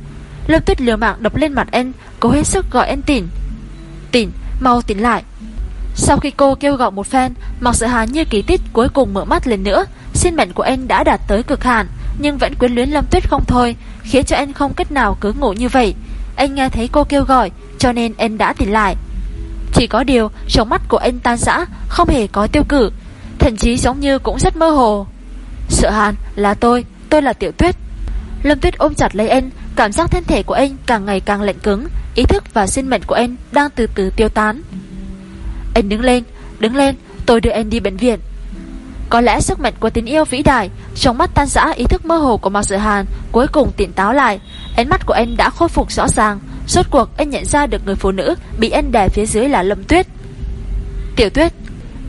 S1: Lâm tuyết liều mạng đập lên mặt anh Cố hết sức gọi anh tỉnh Tỉnh, mau tỉnh lại. Sau khi cô kêu gọi một phen Mặc sợ hàn như kỳ tích cuối cùng mở mắt lên nữa Sinh mệnh của anh đã đạt tới cực hạn Nhưng vẫn quyến luyến Lâm tuyết không thôi Khiến cho anh không cách nào cứ ngủ như vậy. Anh nghe thấy cô kêu gọi Cho nên anh đã tỉnh lại. Chỉ có điều trong mắt của anh tan rã Không hề có tiêu cử Thậm chí giống như cũng rất mơ hồ. Sợ hàn là tôi Tôi là tiểu tuyết. Lâm tuyết ôm chặt lấy anh Cảm giác thân thể của anh càng ngày càng lạnh cứng, Ý thức và sinh mệnh của anh đang từ từ tiêu tán. Anh đứng lên Đứng lên, tôi đưa anh đi bệnh viện. Có lẽ sức mạnh của tình yêu vĩ đại Trong mắt tan rã ý thức mơ hồ của Mạc Sở Hàn Cuối cùng tỉnh táo lại. Ánh mắt của anh đã khôi phục rõ ràng Suốt cuộc anh nhận ra được người phụ nữ Bị anh đè phía dưới là Lâm Tuyết. Tiểu Tuyết.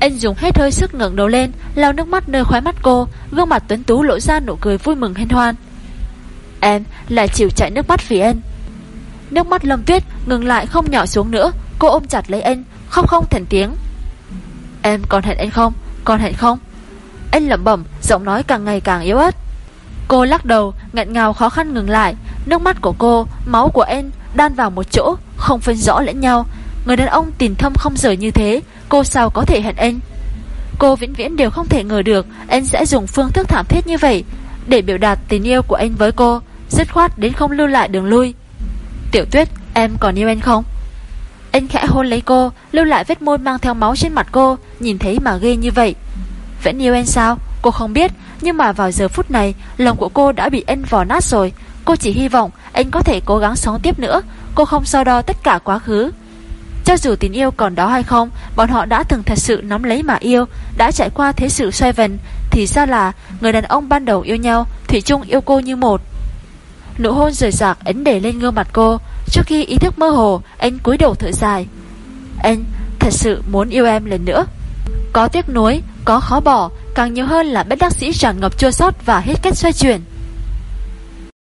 S1: Anh dùng hết hơi sức ngẩng đầu lên, lau nước mắt nơi khóe mắt cô, Gương mặt tuấn tú lộ ra nụ cười vui mừng hân hoan. Em lại chịu chạy nước mắt vì anh Nước mắt lâm tuyết ngừng lại không nhỏ xuống nữa, Cô ôm chặt lấy anh Không không thành tiếng. Em còn hẹn anh không? Còn hẹn không? Anh lẩm bẩm, giọng nói càng ngày càng yếu ớt. Cô lắc đầu, nghẹn ngào khó khăn ngừng lại. Nước mắt của cô, Máu của anh đan vào một chỗ, Không phân rõ lẫn nhau. Người đàn ông tình thâm không rời như thế, Cô sao có thể hẹn anh Cô vĩnh viễn đều không thể ngờ được Anh sẽ dùng phương thức thảm thiết như vậy Để biểu đạt tình yêu của anh với cô. Dứt khoát đến không lưu lại đường lui. Tiểu tuyết, em còn yêu anh không? Anh khẽ hôn lấy cô, Lưu lại vết môi mang theo máu trên mặt cô, Nhìn thấy mà ghê như vậy. Vẫn yêu anh sao? Cô không biết, Nhưng mà vào giờ phút này, Lòng của cô đã bị anh vò nát rồi. Cô chỉ hy vọng anh có thể cố gắng sống tiếp nữa, Cô không so đo tất cả quá khứ. Cho dù tình yêu còn đó hay không, Bọn họ đã từng thật sự nắm lấy mà yêu, Đã trải qua thế sự xoay vần, Thì ra là người đàn ông ban đầu yêu nhau, Thủy chung yêu cô như một. Nụ hôn rời rạc ấn để lên gương mặt cô. Trước khi ý thức mơ hồ Anh cúi đầu thở dài. Anh thật sự muốn yêu em lần nữa. Có tiếc nuối, có khó bỏ Càng nhiều hơn là bất đắc sĩ tràn ngập chua sót Và hết cách xoay chuyển.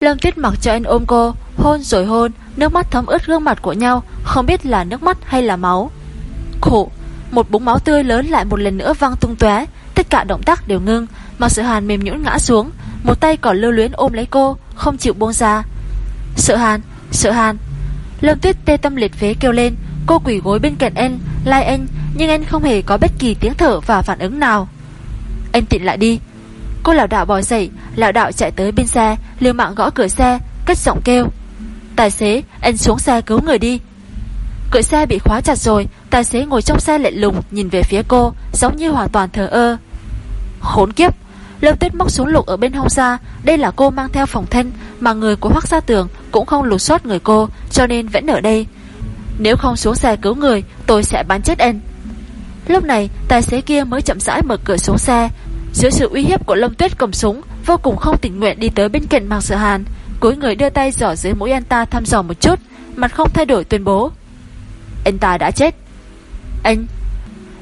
S1: Lâm Tuyết mặc cho anh ôm cô Hôn rồi hôn Nước mắt thấm ướt gương mặt của nhau Không biết là nước mắt hay là máu. Khổ Một búng máu tươi lớn lại một lần nữa văng tung tóe Tất cả động tác đều ngưng Mà sự hàn mềm nhũn ngã xuống Một tay còn lưu luyến ôm lấy cô không chịu buông ra. Sợ hàn, sợ hàn. Lâm tuyết tê tâm liệt phế kêu lên Cô quỷ gối bên cạnh anh, lai anh Nhưng anh không hề có bất kỳ tiếng thở và phản ứng nào. Anh tịnh lại đi. Cô lão đạo bò dậy Lão đạo chạy tới bên xe Liều mạng gõ cửa xe Cất giọng kêu. Tài xế, anh xuống xe cứu người đi. Cửa xe bị khóa chặt rồi Tài xế ngồi trong xe lệ lùng Nhìn về phía cô Giống như hoàn toàn thờ ơ. Khốn kiếp Lâm tuyết móc xuống lục ở bên hông ra. Đây là cô mang theo phòng thân, Mà người của Hoác Gia Tường cũng không lục soát người cô, Cho nên vẫn ở đây. Nếu không xuống xe cứu người, Tôi sẽ bắn chết anh. Lúc này, tài xế kia mới chậm rãi mở cửa xuống xe. Dưới sự uy hiếp của Lâm Tuyết cầm súng, Vô cùng không tình nguyện đi tới bên cạnh Mạc Sở Hàn, Cúi người đưa tay giỏ dưới mũi anh ta thăm dò một chút, Mặt không thay đổi tuyên bố. Anh ta đã chết. Anh.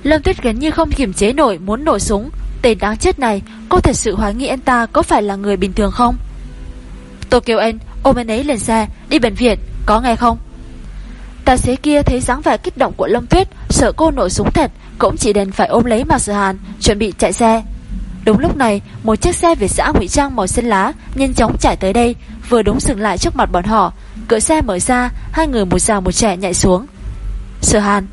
S1: Lâm Tuyết gần như không kiềm chế nổi, muốn nổ súng Tên đáng chết này Cô thật sự hoài nghi anh ta có phải là người bình thường không Tôi kêu anh ôm anh ấy lên xe Đi bệnh viện Có nghe không Tài xế kia thấy dáng vẻ kích động của Lâm Tuyết Sợ cô nổi súng thật Cũng chỉ đành phải ôm lấy Mạc Sở Hàn Chuẩn bị chạy xe Đúng lúc này, một chiếc xe Việt giã ngụy trang màu xanh lá nhanh chóng chạy tới đây, vừa đúng dừng lại trước mặt bọn họ. Cửa xe mở ra, hai người một già một trẻ nhảy xuống. Sở Hàn.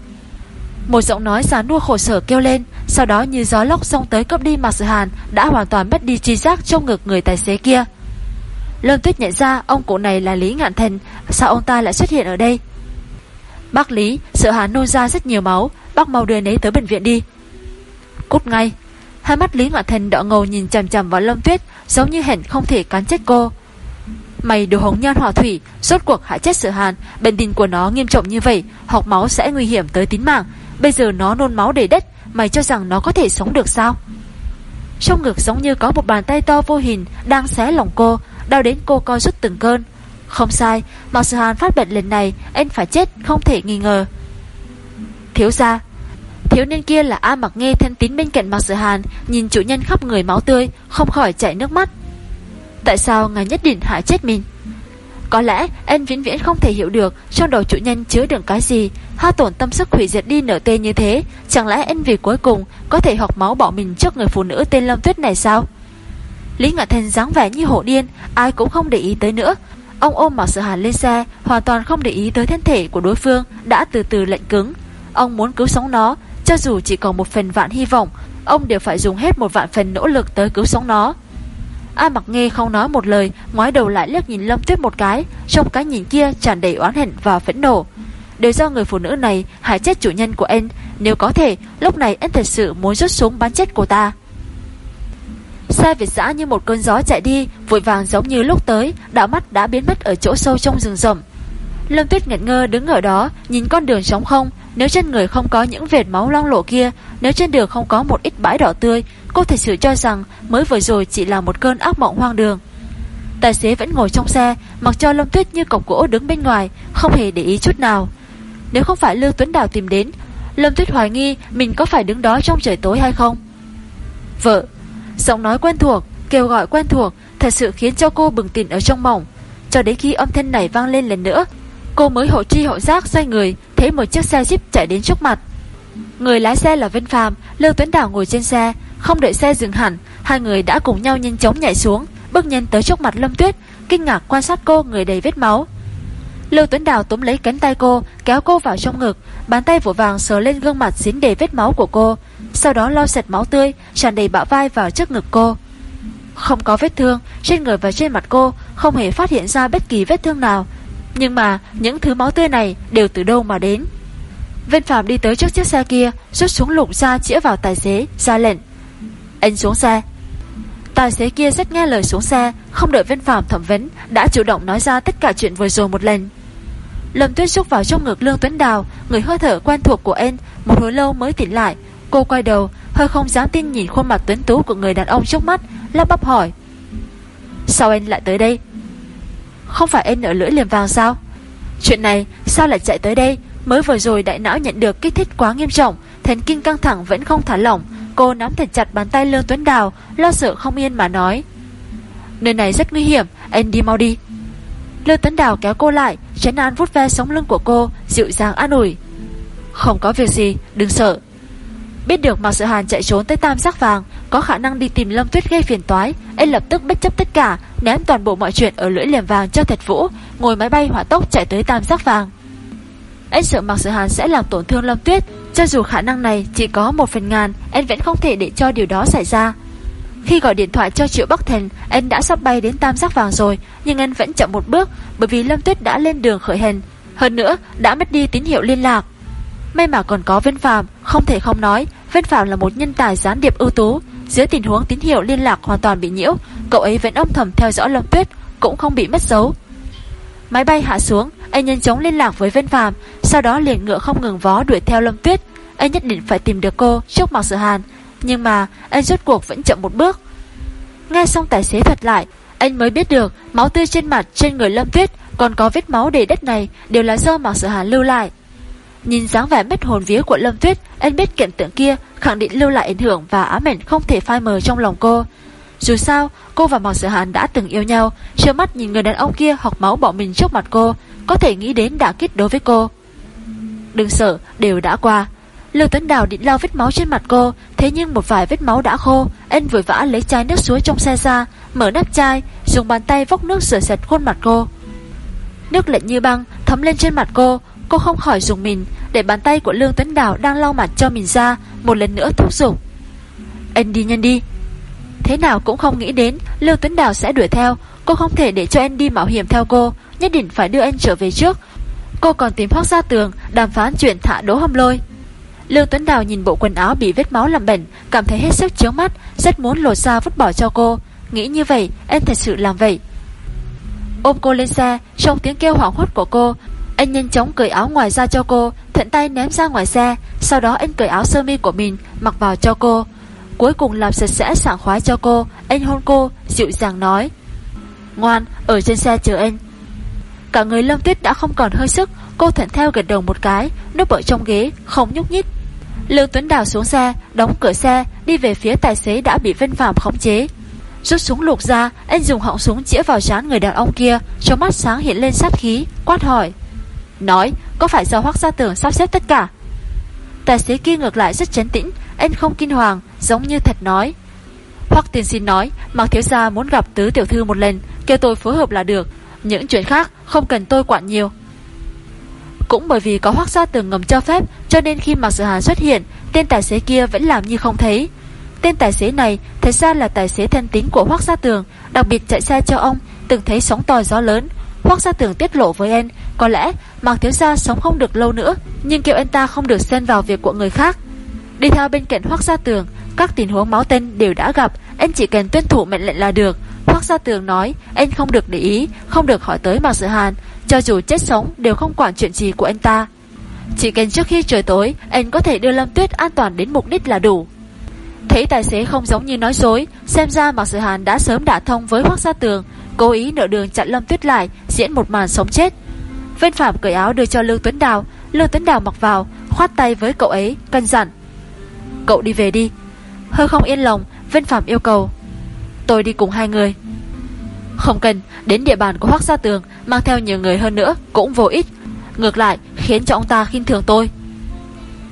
S1: Một giọng nói già nua khổ sở kêu lên, sau đó như gió lốc xông tới cướp đi Mạc Sự Hàn đã hoàn toàn mất đi chi giác trong ngực người tài xế kia. Lâm Tuyết nhận ra ông cụ này là Lý Ngạn Thần, sao ông ta lại xuất hiện ở đây? Bác Lý, Sở Hàn nôn ra rất nhiều máu, bác mau đưa nấy tới bệnh viện đi. Cút ngay, Hai mắt Lý Ngạn Thần đỏ ngầu nhìn chằm chằm vào Lâm Tuyết Giống như hẹn không thể cắn chết cô Mày đồ hống nhan hỏa thủy Rốt cuộc hại chết sự hàn Bệnh tình của nó nghiêm trọng như vậy Học máu sẽ nguy hiểm tới tính mạng Bây giờ nó nôn máu đầy đất Mày cho rằng nó có thể sống được sao? Trong ngực giống như có một bàn tay to vô hình Đang xé lòng cô, Đau đến cô co rút từng cơn. Không sai Mạc Sư Hàn phát bệnh lần này Anh phải chết không thể nghi ngờ. Thiếu ra Thiếu niên kia là A mặc nghe thân tín bên cạnh Mạc Sở Hàn, Nhìn chủ nhân khắp người máu tươi, Không khỏi chảy nước mắt. Tại sao ngài nhất định hại chết mình? Có lẽ anh vĩnh viễn không thể hiểu được Trong đầu chủ nhân chứa đựng cái gì, Hao tổn tâm sức hủy diệt đi nở tên như thế. Chẳng lẽ anh vì cuối cùng Có thể học máu bỏ mình trước người phụ nữ tên Lâm Tuyết này sao? Lý Ngạn Thành dáng vẻ như hổ điên, Ai cũng không để ý tới nữa. Ông ôm Mạc Sở Hàn lên xe, Hoàn toàn không để ý tới thân thể của đối phương, Đã từ từ lạnh cứng. Ông muốn cứu sống nó, cho dù chỉ còn một phần vạn hy vọng, Ông đều phải dùng hết một vạn phần nỗ lực tới cứu sống nó. A mặc nghe không nói một lời, ngoái đầu lại liếc nhìn Lâm Tuyết một cái, Trong cái nhìn kia tràn đầy oán hận và phẫn nộ. Đều do người phụ nữ này hại chết chủ nhân của anh Nếu có thể, Lúc này anh thật sự muốn rút súng bắn chết cô ta. Xe Việt giã như một cơn gió chạy đi, Vội vàng giống như lúc tới, Đạo mắt đã biến mất ở chỗ sâu trong rừng rậm. Lâm Tuyết ngẩn ngơ đứng ở đó, Nhìn con đường trống không nếu trên người không có những vệt máu loang lộ kia Nếu trên đường không có một ít bãi đỏ tươi Cô thật sự cho rằng mới vừa rồi chỉ là một cơn ác mộng hoang đường Tài xế vẫn ngồi trong xe Mặc cho Lâm Tuyết như cọc gỗ đứng bên ngoài Không hề để ý chút nào Nếu không phải Lưu Tuấn Đào tìm đến Lâm Tuyết hoài nghi mình có phải đứng đó trong trời tối hay không. Vợ, giọng nói quen thuộc, kêu gọi quen thuộc, thật sự khiến cho cô bừng tỉnh ở trong mỏng. Cho đến khi âm thanh này vang lên lần nữa, cô mới hộ tri hộ giác xoay người, thấy một chiếc xe jeep chạy đến trước mặt. Người lái xe là Vân Phàm, Lưu Tuấn Đào ngồi trên xe, không đợi xe dừng hẳn, hai người đã cùng nhau nhanh chóng nhảy xuống, bước nhanh tới trước mặt Lâm Tuyết, kinh ngạc quan sát cô người đầy vết máu. Lưu Tuấn Đào túm lấy cánh tay cô, kéo cô vào trong ngực, bàn tay vội vàng sờ lên gương mặt dính đầy vết máu của cô, sau đó lau sạch máu tươi, tràn đầy bạo vai vào trước ngực cô. Không có vết thương, trên người và trên mặt cô không hề phát hiện ra bất kỳ vết thương nào, nhưng mà những thứ máu tươi này đều từ đâu mà đến. Viên Phạm đi tới trước chiếc xe kia, rút súng lục ra chĩa vào tài xế, ra lệnh. Anh xuống xe. Tài xế kia rất nghe lời xuống xe, không đợi viên Phạm thẩm vấn, đã chủ động nói ra tất cả chuyện vừa rồi một lần. Lâm Tuyết rút vào trong ngực Lương Tuấn Đào, người hơi thở quen thuộc của anh, một hồi lâu mới tỉnh lại. Cô quay đầu, hơi không dám tin nhìn khuôn mặt tuấn tú của người đàn ông trước mắt, lắp bắp hỏi. Sao anh lại tới đây? Không phải ên ở lưỡi liềm vàng sao? Chuyện này sao lại chạy tới đây? Mới vừa rồi đại não nhận được kích thích quá nghiêm trọng, thần kinh căng thẳng vẫn không thả lỏng. Cô nắm thật chặt bàn tay Lương Tuấn Đào, lo sợ không yên mà nói. Nơi này rất nguy hiểm, anh đi mau đi. Lương Tuấn Đào kéo cô lại, chấn an vút ve sống lưng của cô, dịu dàng an ủi. Không có việc gì, đừng sợ. Biết được Mạc Sự Hàn chạy trốn tới tam giác vàng, có khả năng đi tìm Lâm Tuyết gây phiền toái, anh lập tức bất chấp tất cả, ném toàn bộ mọi chuyện ở lưỡi liềm vàng cho Thật Vũ, ngồi máy bay hỏa tốc chạy tới tam giác vàng. Anh sợ Mạc Sự Hàn sẽ làm tổn thương Lâm Tuyết, cho dù khả năng này chỉ có một phần ngàn, anh vẫn không thể để cho điều đó xảy ra. Khi gọi điện thoại cho Triệu Bắc Thành, anh đã sắp bay đến tam giác vàng rồi, nhưng anh vẫn chậm một bước bởi vì Lâm Tuyết đã lên đường khởi hành, hơn nữa đã mất đi tín hiệu liên lạc. May mà còn có Vân Phạm, không thể không nói, Vân Phạm là một nhân tài gián điệp ưu tú, dưới tình huống tín hiệu liên lạc hoàn toàn bị nhiễu, cậu ấy vẫn âm thầm theo dõi Lâm Tuyết, cũng không bị mất dấu. Máy bay hạ xuống, anh nhanh chóng liên lạc với Vân Phạm, sau đó liền ngựa không ngừng vó đuổi theo Lâm Tuyết. Anh nhất định phải tìm được cô trước mặt Sở Hàn, nhưng mà anh rốt cuộc vẫn chậm một bước. Nghe xong tài xế thuật lại, anh mới biết được máu tươi trên mặt trên người Lâm Tuyết còn có vết máu đầy đất này đều là do Mạc Sở Hàn lưu lại. Nhìn dáng vẻ mất hồn vía của Lâm Tuyết, anh biết kiện tượng kia khẳng định lưu lại ảnh hưởng và ám ảnh không thể phai mờ trong lòng cô. Dù sao, cô và Mạc Sở Hàn đã từng yêu nhau, trơ mắt nhìn người đàn ông kia học máu bỏ mình trước mặt cô, có thể nghĩ đến đã kích đối với cô. Đừng sợ, đều đã qua. Lưu Tuấn Đào định lau vết máu trên mặt cô, thế nhưng một vài vết máu đã khô, anh vội vã lấy chai nước suối trong xe ra, mở nắp chai, dùng bàn tay vốc nước rửa sạch khuôn mặt cô. Nước lạnh như băng thấm lên trên mặt cô, cô không khỏi dùng mình, để bàn tay của Lương Tuấn Đào đang lau mặt cho mình ra, một lần nữa thúc giục. Anh đi nhanh đi. Thế nào cũng không nghĩ đến Lương Tuấn Đào sẽ đuổi theo, cô không thể để cho anh đi mạo hiểm theo cô, nhất định phải đưa anh trở về trước. Cô còn tìm Hoác ra Tường đàm phán chuyện thả đố hâm lôi. Lương Tuấn Đào nhìn bộ quần áo bị vết máu làm bẩn, cảm thấy hết sức chướng mắt, rất muốn lột ra vứt bỏ cho cô. Nghĩ như vậy, anh thật sự làm vậy. Ôm cô lên xe, trong tiếng kêu hoảng hốt của cô, anh nhanh chóng cởi áo ngoài ra cho cô, thuận tay ném ra ngoài xe, sau đó anh cởi áo sơ mi của mình, mặc vào cho cô. Cuối cùng làm sạch sẽ sảng khoái cho cô, anh hôn cô, dịu dàng nói. Ngoan, ở trên xe chờ anh. Cả người Lâm Tuyết đã không còn hơi sức, cô thuận theo gật đầu một cái, núp ở trong ghế, không nhúc nhích. Lương Tuấn Đào xuống xe, đóng cửa xe, đi về phía tài xế đã bị Vân Phạm khống chế. Rút súng lục ra, anh dùng họng súng chĩa vào trán người đàn ông kia, trong mắt sáng hiện lên sát khí, quát hỏi. Nói, có phải do Hoác Gia Tường sắp xếp tất cả? Tài xế kia ngược lại rất chấn tĩnh, anh không kinh hoàng, giống như thật nói. Hoác tiên xin nói, Mạc Thiếu Gia muốn gặp tứ tiểu thư một lần, kêu tôi phối hợp là được. Những chuyện khác không cần tôi quản nhiều. Cũng bởi vì có Hoác Gia Tường ngầm cho phép, cho nên khi Mạc Sự Hàn xuất hiện, tên tài xế kia vẫn làm như không thấy. Tên tài xế này thật ra là tài xế thân tín của Hoác Gia Tường, đặc biệt chạy xe cho ông, từng thấy sóng to gió lớn. Hoác Gia Tường tiết lộ với anh, có lẽ Mạc Thiếu Gia sống không được lâu nữa, nhưng kêu anh ta không được xen vào việc của người khác. Đi theo bên cạnh Hoác Gia Tường, các tình huống máu tên đều đã gặp, anh chỉ cần tuân thủ mệnh lệnh là được. Hoác Gia Tường nói, anh không được để ý, không được hỏi tới Mạc Sự Hàn, cho dù chết sống đều không quản chuyện gì của anh ta. Chỉ cần trước khi trời tối, anh có thể đưa Lâm Tuyết an toàn đến mục đích là đủ. Thấy tài xế không giống như nói dối, xem ra Mạc Sự Hàn đã sớm đả thông với Hoác Gia Tường, cố ý nợ đường chặn Lâm Tuyết lại, diễn một màn sống chết. Vên Phạm cởi áo đưa cho Lương Tuấn Đào, Lương Tuấn Đào mặc vào, khoát tay với cậu ấy, cân dặn. Cậu đi về đi. Hơi không yên lòng, Vên Phạm yêu cầu. Tôi đi cùng hai người. Không cần, đến địa bàn của Hoác Gia Tường mang theo nhiều người hơn nữa cũng vô ích. Ngược lại, khiến cho ông ta khinh thường tôi.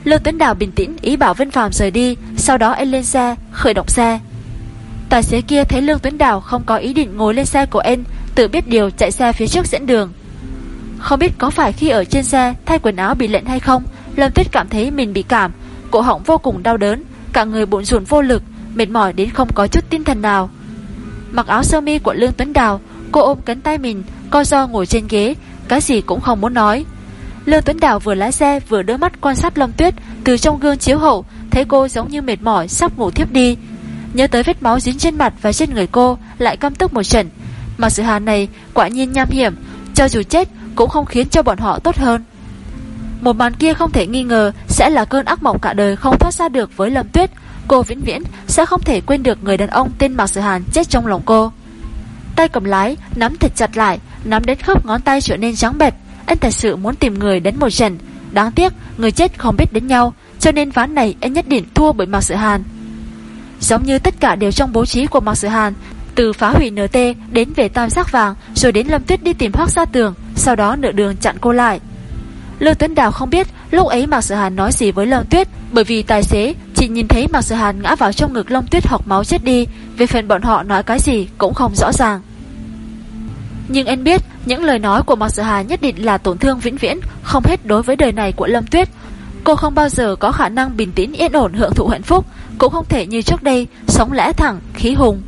S1: Lương Tuấn Đào bình tĩnh ý bảo Vân Phạm rời đi, sau đó em lên xe, khởi động xe. Tài xế kia thấy Lương Tuấn Đào không có ý định ngồi lên xe của em tự biết điều chạy xe phía trước dẫn đường. Không biết có phải khi ở trên xe thay quần áo bị lệnh hay không, Lâm Tuyết cảm thấy mình bị cảm, cổ họng vô cùng đau đớn, cả người bụng rùn vô lực, mệt mỏi đến không có chút tinh thần nào. Mặc áo sơ mi của Lương Tuấn Đào, cô ôm cánh tay mình, co do ngồi trên ghế, cái gì cũng không muốn nói. Lương Tuấn Đào vừa lái xe vừa đưa mắt quan sát Lâm Tuyết từ trong gương chiếu hậu, thấy cô giống như mệt mỏi sắp ngủ thiếp đi. Nhớ tới vết máu dính trên mặt và trên người cô, lại căm tức một trận. Mà sự hàn này quả nhiên nham hiểm, cho dù chết cũng không khiến cho bọn họ tốt hơn. Một màn kia không thể nghi ngờ sẽ là cơn ác mộng cả đời không thoát ra được với Lâm Tuyết. Cô vĩnh viễn sẽ không thể quên được người đàn ông tên Mạc Sự Hàn chết trong lòng cô. Tay cầm lái, nắm thật chặt lại, nắm đến khớp ngón tay trở nên trắng bệt Anh thật sự muốn tìm người đến một trận. Đáng tiếc, người chết không biết đến nhau, cho nên ván này anh nhất định thua bởi Mạc Sự Hàn. Giống như tất cả đều trong bố trí của Mạc Sự Hàn, từ phá hủy NT đến về tam sắc vàng, rồi đến Lâm Tuyết đi tìm Hoác Gia Tường, sau đó nửa đường chặn cô lại. Lưu Tuấn Đào không biết lúc ấy Mạc Sở Hàn nói gì với Lâm Tuyết, bởi vì tài xế chỉ nhìn thấy Mạc Sở Hàn ngã vào trong ngực Lâm Tuyết học máu chết đi, về phần bọn họ nói cái gì cũng không rõ ràng. Nhưng anh biết những lời nói của Mạc Sở Hàn nhất định là tổn thương vĩnh viễn, không hết đối với đời này của Lâm Tuyết. Cô không bao giờ có khả năng bình tĩnh yên ổn hưởng thụ hạnh phúc, cũng không thể như trước đây sống lẽ thẳng, khí hùng.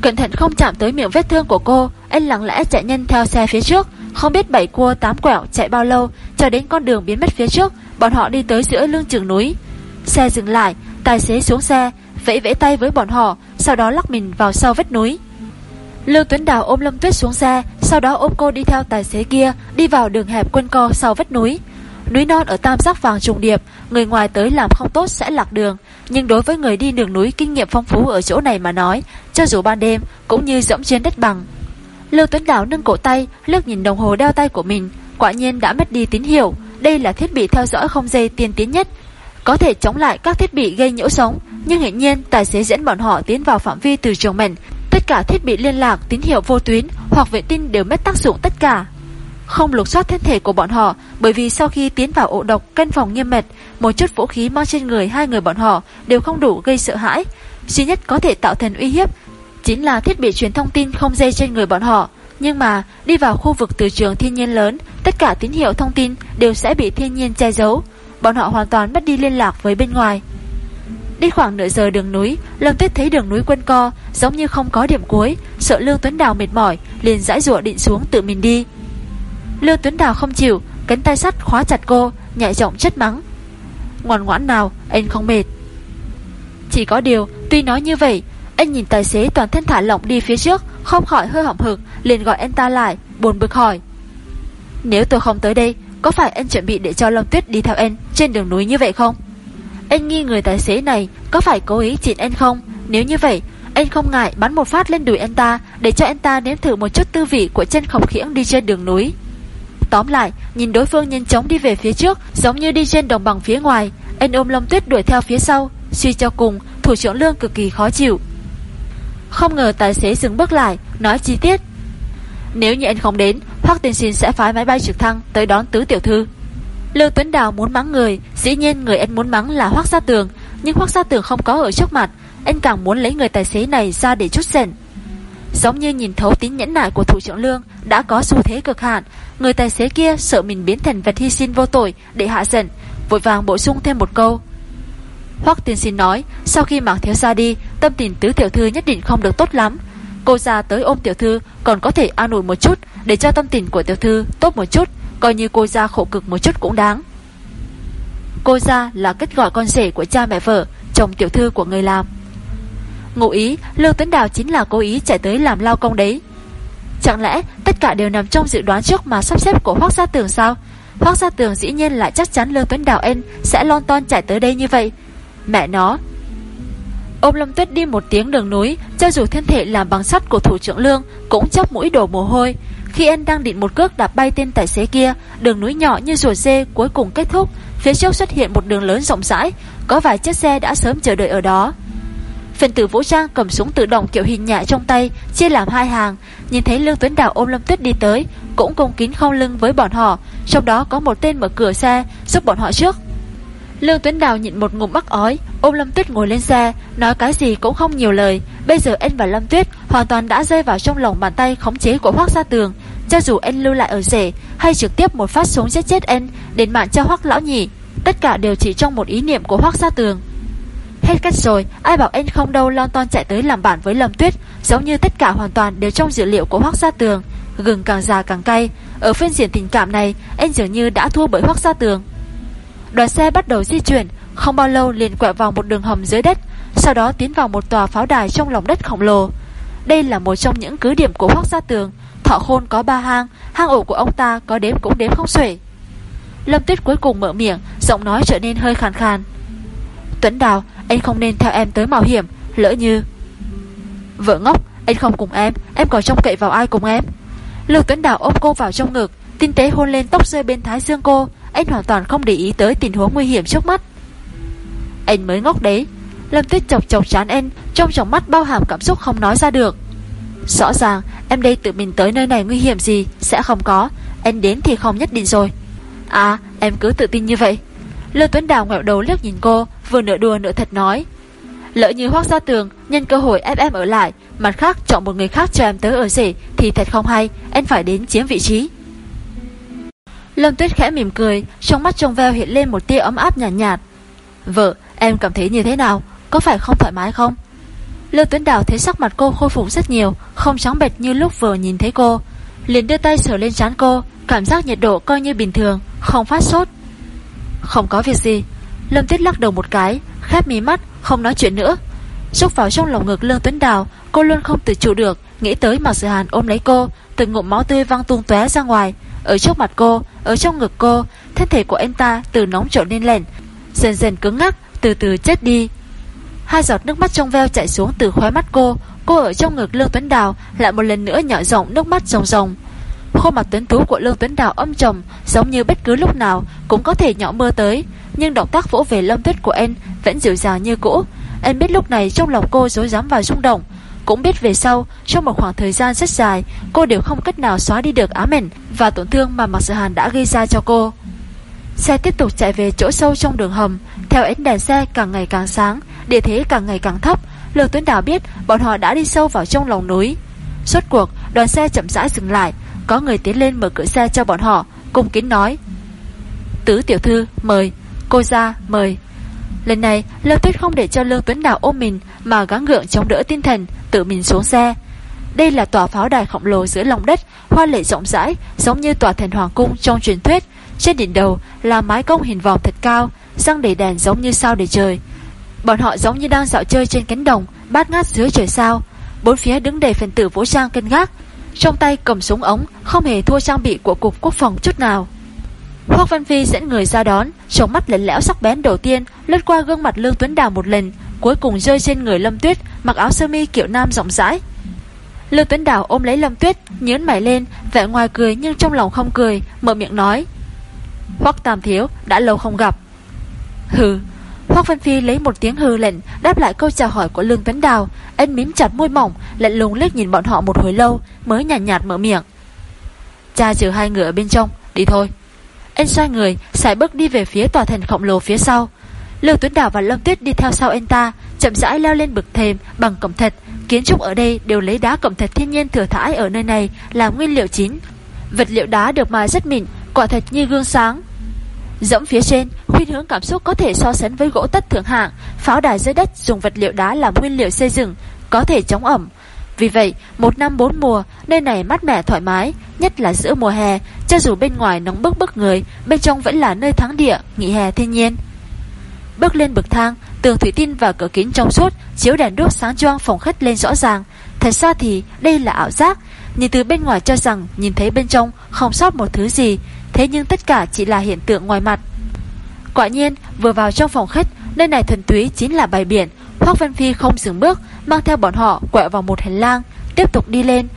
S1: Cẩn thận không chạm tới miệng vết thương của cô, anh lặng lẽ chạy nhân theo xe phía trước, không biết bảy cua tám quẹo chạy bao lâu, cho đến con đường biến mất phía trước, bọn họ đi tới giữa lưng chừng núi. Xe dừng lại, tài xế xuống xe, vẫy vẫy tay với bọn họ, sau đó lắc mình vào sau vết núi. Lương Tuấn Đào ôm Lâm Tuyết xuống xe, sau đó ôm cô đi theo tài xế kia, đi vào đường hẹp quân co sau vết núi. Núi non ở tam giác vàng trùng điệp, người ngoài tới làm không tốt sẽ lạc đường, nhưng đối với người đi đường núi kinh nghiệm phong phú ở chỗ này mà nói, cho dù ban đêm cũng như dẫm trên đất bằng. Lưu Tuấn Đào nâng cổ tay, lướt nhìn đồng hồ đeo tay của mình, quả nhiên đã mất đi tín hiệu, đây là thiết bị theo dõi không dây tiên tiến nhất, có thể chống lại các thiết bị gây nhiễu sống, nhưng hiển nhiên tài xế dẫn bọn họ tiến vào phạm vi từ trường mệnh, tất cả thiết bị liên lạc, tín hiệu vô tuyến hoặc vệ tinh đều mất tác dụng tất cả. Không lục soát thân thể của bọn họ, bởi vì sau khi tiến vào ổ độc căn phòng nghiêm mật, một chút vũ khí mang trên người hai người bọn họ đều không đủ gây sợ hãi, duy nhất có thể tạo thành uy hiếp chính là thiết bị truyền thông tin không dây trên người bọn họ. Nhưng mà đi vào khu vực từ trường thiên nhiên lớn, tất cả tín hiệu thông tin đều sẽ bị thiên nhiên che giấu. Bọn họ hoàn toàn mất đi liên lạc với bên ngoài. Đi khoảng nửa giờ đường núi, Lâm Tuyết thấy đường núi quân co, giống như không có điểm cuối, sợ Lương Tuấn Đào mệt mỏi, liền dãi dụa định xuống tự mình đi. Lưu Tuấn Đào không chịu, cánh tay sắt khóa chặt cô, nhạy giọng chất mắng. Ngoan ngoãn nào, anh không mệt. Chỉ có điều, tuy nói như vậy, anh nhìn tài xế toàn thân thả lỏng đi phía trước, không khỏi hơi hỏng hực, liền gọi anh ta lại, buồn bực hỏi. Nếu tôi không tới đây, có phải anh chuẩn bị để cho Long Tuyết đi theo anh trên đường núi như vậy không? Anh nghi người tài xế này có phải cố ý chỉnh anh không? Nếu như vậy, anh không ngại bắn một phát lên đùi anh ta để cho anh ta nếm thử một chút tư vị của chân khổng khiễng đi trên đường núi. Tóm lại, nhìn đối phương nhanh chóng đi về phía trước, giống như đi trên đồng bằng phía ngoài, anh ôm Long Tuyết đuổi theo phía sau, suy cho cùng, thủ trưởng lương cực kỳ khó chịu. Không ngờ tài xế dừng bước lại, nói chi tiết. Nếu như anh không đến, hoắc Tiên sinh sẽ phái máy bay trực thăng tới đón tứ tiểu thư. lương Tuấn Đào muốn mắng người, dĩ nhiên người anh muốn mắng là Hoác Gia Tường, nhưng Hoác Gia Tường không có ở trước mặt, anh càng muốn lấy người tài xế này ra để chút giận. Giống như nhìn thấu tính nhẫn nại của thủ trưởng lương đã có xu thế cực hạn, người tài xế kia sợ mình biến thành vật hy sinh vô tội để hạ giận, vội vàng bổ sung thêm một câu. Hoắc tiên sinh nói, sau khi Mạc Thiếu Gia đi, tâm tình tứ tiểu thư nhất định không được tốt lắm. Cô ra tới ôm tiểu thư còn có thể an ủi một chút, để cho tâm tình của tiểu thư tốt một chút, coi như cô ra khổ cực một chút cũng đáng. Cô ra là kết gọi con rể của cha mẹ vợ, chồng tiểu thư của người làm. Ngụ ý, Lưu Tuấn Đào chính là cố ý chạy tới làm lao công đấy. Chẳng lẽ tất cả đều nằm trong dự đoán trước mà sắp xếp của Hoác Gia Tường sao? Hoác Gia Tường dĩ nhiên lại chắc chắn Lương Tuấn Đào En sẽ lon ton chạy tới đây như vậy, Mẹ nó Ôm Lâm Tuyết đi một tiếng đường núi, cho dù thân thể làm bằng sắt của thủ trưởng Lương cũng chấp mũi đổ mồ hôi. Khi anh đang định một cước đạp bay tên tài xế kia, đường núi nhỏ như rùa dê cuối cùng kết thúc, phía trước xuất hiện một đường lớn rộng rãi, có vài chiếc xe đã sớm chờ đợi ở đó. Phần tử vũ trang cầm súng tự động kiểu hình nhại trong tay, chia làm hai hàng, nhìn thấy Lương Tuấn Đào ôm Lâm Tuyết đi tới, cũng cung kín không lưng với bọn họ, trong đó có một tên mở cửa xe giúp bọn họ trước. Lương Tuấn Đào nhịn một ngụm bắc ói, ôm Lâm Tuyết ngồi lên xe, nói cái gì cũng không nhiều lời. Bây giờ anh và Lâm Tuyết hoàn toàn đã rơi vào trong lòng bàn tay khống chế của Hoắc Gia Tường. Cho dù anh lưu lại ở rể hay trực tiếp một phát súng giết chết anh, đến mạng cho Hoắc lão nhị, tất cả đều chỉ trong một ý niệm của Hoắc Gia Tường. Hết cách rồi, ai bảo anh không đâu lon ton chạy tới làm bạn với Lâm Tuyết, giống như tất cả hoàn toàn đều trong dữ liệu của Hoắc Gia Tường. Gừng càng già càng cay, ở phiên diện tình cảm này, anh dường như đã thua bởi Hoắc Gia Tường. Đoàn xe bắt đầu di chuyển, không bao lâu liền quẹo vào một đường hầm dưới đất, sau đó tiến vào một tòa pháo đài trong lòng đất khổng lồ. Đây là một trong những cứ điểm của Hoắc Gia Tường, Thọ Khôn có ba hang, hang ổ của ông ta có đếm cũng đếm không xuể. Lâm Tuyết cuối cùng mở miệng, giọng nói trở nên hơi khàn khàn. Tuấn Đào, anh không nên theo em tới mạo hiểm, lỡ như... Vợ ngốc, anh không cùng em, em còn trông cậy vào ai cùng em. Lưu Tuấn Đào ôm cô vào trong ngực, tinh tế hôn lên tóc rơi bên thái dương cô, anh hoàn toàn không để ý tới tình huống nguy hiểm trước mắt. Anh mới ngốc đấy. Lâm Tuyết chọc chọc chán anh Trong tròng mắt bao hàm cảm xúc không nói ra được. Rõ ràng em đây tự mình tới nơi này nguy hiểm gì Sẽ không có. Anh đến thì không nhất định rồi. À em cứ tự tin như vậy. Lưu Tuấn Đào ngẹo đầu liếc nhìn cô Vừa nửa đùa nửa thật nói Lỡ như hoác ra tường Nhân cơ hội ép em ở lại Mặt khác chọn một người khác cho em tới ở rể Thì thật không hay Em phải đến chiếm vị trí Lâm Tuyết khẽ mỉm cười, trong mắt trong veo hiện lên một tia ấm áp nhạt, nhạt. Vợ, em cảm thấy như thế nào? Có phải không thoải mái không? Lưu Tuấn Đào thấy sắc mặt cô khôi phục rất nhiều, không trắng bệch như lúc vừa nhìn thấy cô. Liền đưa tay sờ lên trán cô, cảm giác nhiệt độ coi như bình thường, không phát sốt. Không có việc gì. Lâm Tuyết lắc đầu một cái, khép mí mắt, không nói chuyện nữa. xúc vào trong lòng ngực Lương Tuấn Đào, cô luôn không tự chủ được, nghĩ tới Mạc Sự Hàn ôm lấy cô, từng ngụm máu tươi văng tung tóe ra ngoài, ở trước mặt cô, ở trong ngực cô, thân thể của anh ta từ nóng trở nên lạnh, dần dần cứng ngắc, từ từ chết đi. Hai giọt nước mắt trong veo chạy xuống từ khóe mắt cô, cô ở trong ngực Lương Tuấn Đào lại một lần nữa nhỏ rộng nước mắt ròng ròng. Khuôn mặt tuấn tú của Lương Tuấn Đào âm trầm, giống như bất cứ lúc nào cũng có thể nhỏ mưa tới, nhưng động tác vỗ về lâm tuyết của em vẫn dịu dàng như cũ. em biết lúc này trong lòng cô dối dám và rung động, cũng biết về sau, trong một khoảng thời gian rất dài, cô đều không cách nào xóa đi được ám ảnh và tổn thương mà Mạc Sự Hàn đã gây ra cho cô. Xe tiếp tục chạy về chỗ sâu trong đường hầm, theo ánh đèn xe càng ngày càng sáng, địa thế càng ngày càng thấp. Lương Tuấn Đào biết bọn họ đã đi sâu vào trong lòng núi. Suốt cuộc, đoàn xe chậm rãi dừng lại, có người tiến lên mở cửa xe cho bọn họ, cung kính nói: "Tứ tiểu thư, mời, cô ra, mời." Lần này, Lâm Tuyết không để cho Lương Tuấn Đào ôm mình mà gắng gượng chống đỡ tinh thần, tự mình xuống xe. Đây là tòa pháo đài khổng lồ giữa lòng đất, hoa lệ rộng rãi, giống như tòa thần hoàng cung trong truyền thuyết. Trên đỉnh đầu là mái cong hình vòm thật cao, răng đầy đèn giống như sao đầy trời. Bọn họ giống như đang dạo chơi trên cánh đồng, bát ngát dưới trời sao. Bốn phía đứng đầy phần tử vũ trang cân gác, trong tay cầm súng ống, không hề thua trang bị của cục quốc phòng chút nào. Hoác Văn Phi dẫn người ra đón, trong mắt lẫn lẽo sắc bén đầu tiên lướt qua gương mặt Lương Tuấn Đào một lần, cuối cùng rơi trên người Lâm Tuyết, mặc áo sơ mi kiểu nam rộng rãi. Lương Tuấn Đào ôm lấy Lâm Tuyết, nhớn mày lên, vẻ ngoài cười nhưng trong lòng không cười, mở miệng nói: "Hoắc Tam thiếu, đã lâu không gặp." Hừ. Hoắc Văn Phi lấy một tiếng hừ lệnh đáp lại câu chào hỏi của Lương Tuấn Đào, anh mím chặt môi mỏng, lạnh lùng liếc nhìn bọn họ một hồi lâu, mới nhàn nhạt, nhạt mở miệng: "Cha trừ hai người ở bên trong, đi thôi." Anh xoay người, xài bước đi về phía tòa thành khổng lồ phía sau. Lương Tuấn Đào và Lâm Tuyết đi theo sau anh ta, chậm rãi leo lên bực thềm bằng cẩm thạch. Kiến trúc ở đây đều lấy đá cẩm thạch thiên nhiên thừa thải ở nơi này làm nguyên liệu chính. Vật liệu đá được mài rất mịn, quả thật như gương sáng. Dẫm phía trên, khuyên hướng cảm xúc có thể so sánh với gỗ tất thượng hạng, pháo đài dưới đất dùng vật liệu đá làm nguyên liệu xây dựng, có thể chống ẩm. Vì vậy, một năm bốn mùa, nơi này mát mẻ thoải mái, nhất là giữa mùa hè, cho dù bên ngoài nóng bức bức người, bên trong vẫn là nơi thắng địa, nghỉ hè thiên nhiên. Bước lên bậc thang, tường thủy tinh và cửa kính trong suốt, chiếu đèn đuốc sáng choang phòng khách lên rõ ràng. Thật ra thì đây là ảo giác, nhìn từ bên ngoài cho rằng nhìn thấy bên trong không sót một thứ gì, thế nhưng tất cả chỉ là hiện tượng ngoài mặt. Quả nhiên, vừa vào trong phòng khách, nơi này thuần túy chính là bài biển, Hoác Vân Phi không dừng bước Mang theo bọn họ quẹo vào một hành lang Tiếp tục đi lên.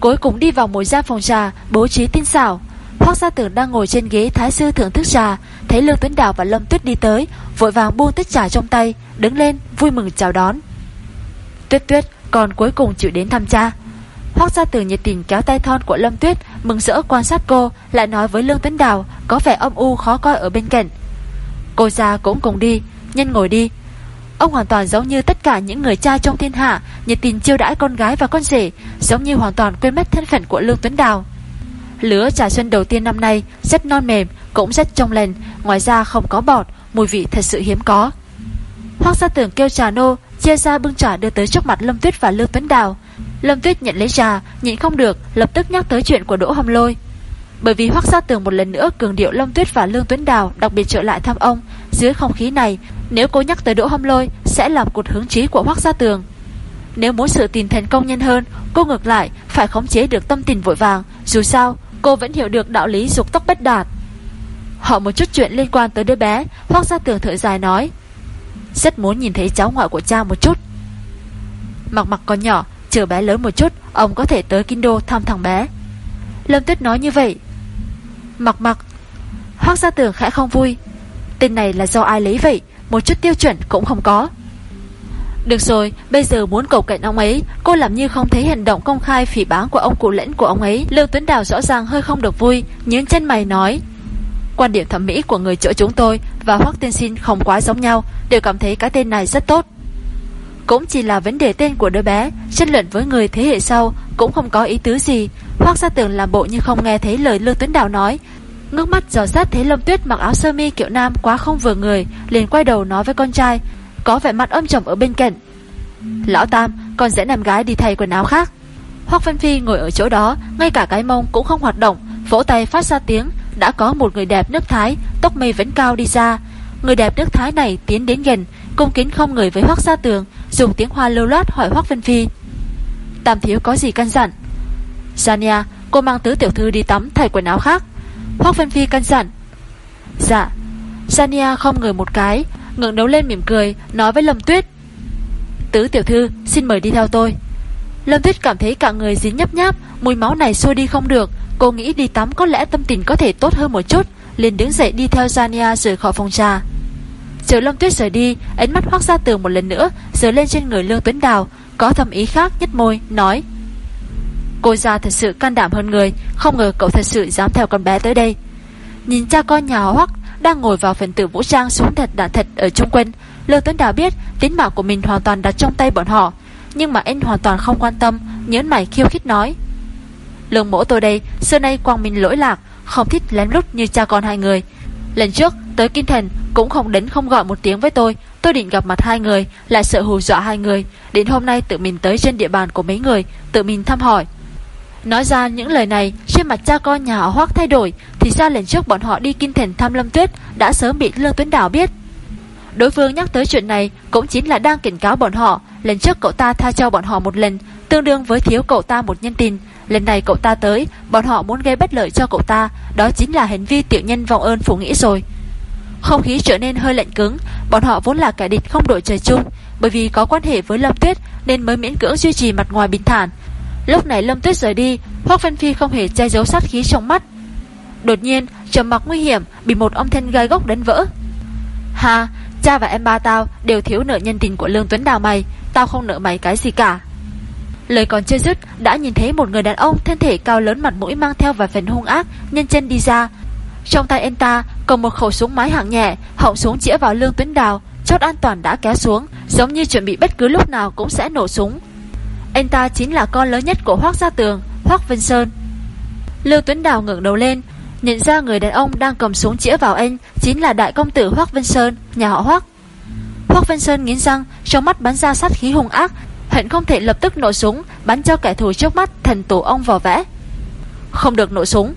S1: Cuối cùng đi vào một gian phòng trà Bố trí tinh xảo. Hoác Gia Tưởng đang ngồi trên ghế thái sư thưởng thức trà Thấy Lương Tuấn Đào và Lâm Tuyết đi tới Vội vàng buông tách trà trong tay Đứng lên vui mừng chào đón. Tuyết Tuyết còn cuối cùng chịu đến thăm cha. Hoác Gia Tưởng nhiệt tình kéo tay thon của Lâm Tuyết Mừng rỡ quan sát cô Lại nói với Lương Tuấn Đào Có vẻ âm u khó coi ở bên cạnh. Cô già cũng cùng đi Nhân ngồi đi. Ông hoàn toàn giống như tất cả những người cha trong thiên hạ Nhiệt tình chiêu đãi con gái và con rể Giống như hoàn toàn quên mất thân phận của Lương Tuấn Đào. Lứa trà xuân đầu tiên năm nay Rất non mềm, cũng rất trong lành Ngoài ra không có bọt, mùi vị thật sự hiếm có. Hoác gia tưởng kêu trà nô Chia ra bưng trà đưa tới trước mặt Lâm Tuyết và Lương Tuấn Đào. Lâm Tuyết nhận lấy trà Nhịn không được, lập tức nhắc tới chuyện của Đỗ Hồng Lôi bởi vì Hoắc Gia Tường một lần nữa cường điệu Lâm Tuyết và Lương Tuấn Đào đặc biệt trở lại thăm ông, dưới không khí này, nếu cô nhắc tới Đỗ Hâm Lôi sẽ làm cột hướng chí của Hoắc Gia Tường. Nếu muốn sự tình thành công nhân hơn, cô ngược lại phải khống chế được tâm tình vội vàng, dù sao, cô vẫn hiểu được đạo lý dục tốc bất đạt. Họ một chút chuyện liên quan tới đứa bé, Hoắc Gia Tường thở dài nói: "Rất muốn nhìn thấy cháu ngoại của cha một chút." Mặc mặc còn nhỏ, chờ bé lớn một chút, ông có thể tới Kinh Đô thăm thằng bé. Lâm Tuyết nói như vậy, Mặc mặc. Hoác gia tưởng khẽ không vui. Tên này là do ai lấy vậy? Một chút tiêu chuẩn cũng không có. Được rồi, bây giờ muốn cầu cạnh ông ấy Cô làm như không thấy hành động công khai phỉ báng của ông cụ lẫn của ông ấy. Lưu Tuấn Đào rõ ràng hơi không được vui Nhưng chân mày nói Quan điểm thẩm mỹ của người chỗ chúng tôi Và Hoác Tiên Sinh không quá giống nhau. Đều cảm thấy cái tên này rất tốt. Cũng chỉ là vấn đề tên của đứa bé, tranh luận với người thế hệ sau Cũng không có ý tứ gì. Hoác gia tưởng làm bộ như không nghe thấy lời Lương Tuấn Đào nói. Ngước mắt dò sát thấy Lâm Tuyết mặc áo sơ mi kiểu nam quá không vừa người, liền quay đầu nói với con trai, Có vẻ mặt âm trầm ở bên cạnh. Lão Tam còn sẽ làm gái đi thay quần áo khác. Hoác văn Phi ngồi ở chỗ đó, Ngay cả cái mông cũng không hoạt động, Vỗ tay phát ra tiếng, Đã có một người đẹp nước Thái, Tóc mây vẫn cao đi ra. Người đẹp nước Thái này tiến đến gần, Cung kính không người với Hoác Gia Tường Dùng tiếng hoa lưu loát hỏi Hoác Vân Phi Tam thiếu có gì căn dặn dạ Zania, cô mang tứ tiểu thư đi tắm thay quần áo khác. Hoác Vân Phi căn dặn. Dạ. dạ Zania không ngờ một cái, ngưỡng đấu lên mỉm cười, nói với Lâm Tuyết. Tứ tiểu thư, xin mời đi theo tôi. Lâm Tuyết cảm thấy cả người dính nhấp nháp, mùi máu này xua đi không được. Cô nghĩ đi tắm có lẽ tâm tình có thể tốt hơn một chút, liền đứng dậy đi theo dạ Zania rời khỏi phòng trà. Chờ Lâm Tuyết rời đi, ánh mắt hoác ra tường một lần nữa, rời lên trên người Lương Tuấn Đào, có thầm ý khác nhất môi, nói. Cô già thật sự can đảm hơn người Không ngờ cậu thật sự dám theo con bé tới đây Nhìn cha con nhà hoắc Đang ngồi vào phần tử vũ trang xuống thật đạn thật Ở trung quân Lương Tuấn Đào biết tính mạng của mình hoàn toàn đặt trong tay bọn họ Nhưng mà anh hoàn toàn không quan tâm Nhớn mày khiêu khích nói Lương mỗ tôi đây Xưa nay quang minh lỗi lạc Không thích lén lút như cha con hai người Lần trước, tới Kinh Thần Cũng không đến không gọi một tiếng với tôi. Tôi định gặp mặt hai người, Lại sợ hù dọa hai người. Đến hôm nay tự mình tới trên địa bàn của mấy người, Tự mình thăm hỏi. Nói ra những lời này, Trên mặt cha con nhà họ Hoác thay đổi. Thì ra lần trước bọn họ đi kinh thành thăm Lâm Tuyết, Đã sớm bị Lương Tuấn Đảo biết. Đối phương nhắc tới chuyện này Cũng chính là đang cảnh cáo bọn họ. Lần trước cậu ta tha cho bọn họ một lần, Tương đương với thiếu cậu ta một nhân tình Lần này cậu ta tới, Bọn họ muốn gây bất lợi cho cậu ta, Đó chính là hành vi tiểu nhân vòng ơn phủ nghĩ rồi. Không khí trở nên hơi lạnh cứng, Bọn họ vốn là kẻ địch không đội trời chung, Bởi vì có quan hệ với Lâm Tuyết Nên mới miễn cưỡng duy trì mặt ngoài bình thản. Lúc này Lâm Tuyết rời đi, Hoác Vân Phi không hề che giấu sát khí trong mắt. Đột nhiên, trầm mặc nguy hiểm, Bị một ông thân gai gốc đánh vỡ. Ha, Cha và em ba tao đều thiếu nợ nhân tình của Lương Tuấn Đào mày, Tao không nợ mày cái gì cả. Lời còn chưa dứt, Đã nhìn thấy một người đàn ông thân thể cao lớn mặt mũi Mang theo vài phần hung ác Nhân chân đi ra. Trong tay anh ta còn một khẩu súng máy hạng nhẹ, Họng súng chĩa vào Lương Tuyến Đào, Chốt an toàn đã kéo xuống, Giống như chuẩn bị bất cứ lúc nào cũng sẽ nổ súng. Anh ta chính là con lớn nhất của Hoác Gia Tường, Hoác Vân Sơn. Lưu Tuyến Đào ngẩng đầu lên, Nhận ra người đàn ông đang cầm súng chĩa vào anh Chính là đại công tử Hoác Vân Sơn, Nhà họ Hoác. Hoác Vân Sơn nghiến răng, Trong mắt bắn ra sát khí hung ác Hận không thể lập tức nổ súng, Bắn cho kẻ thù trước mắt thần tổ ông vào vẽ. Không được nổ súng.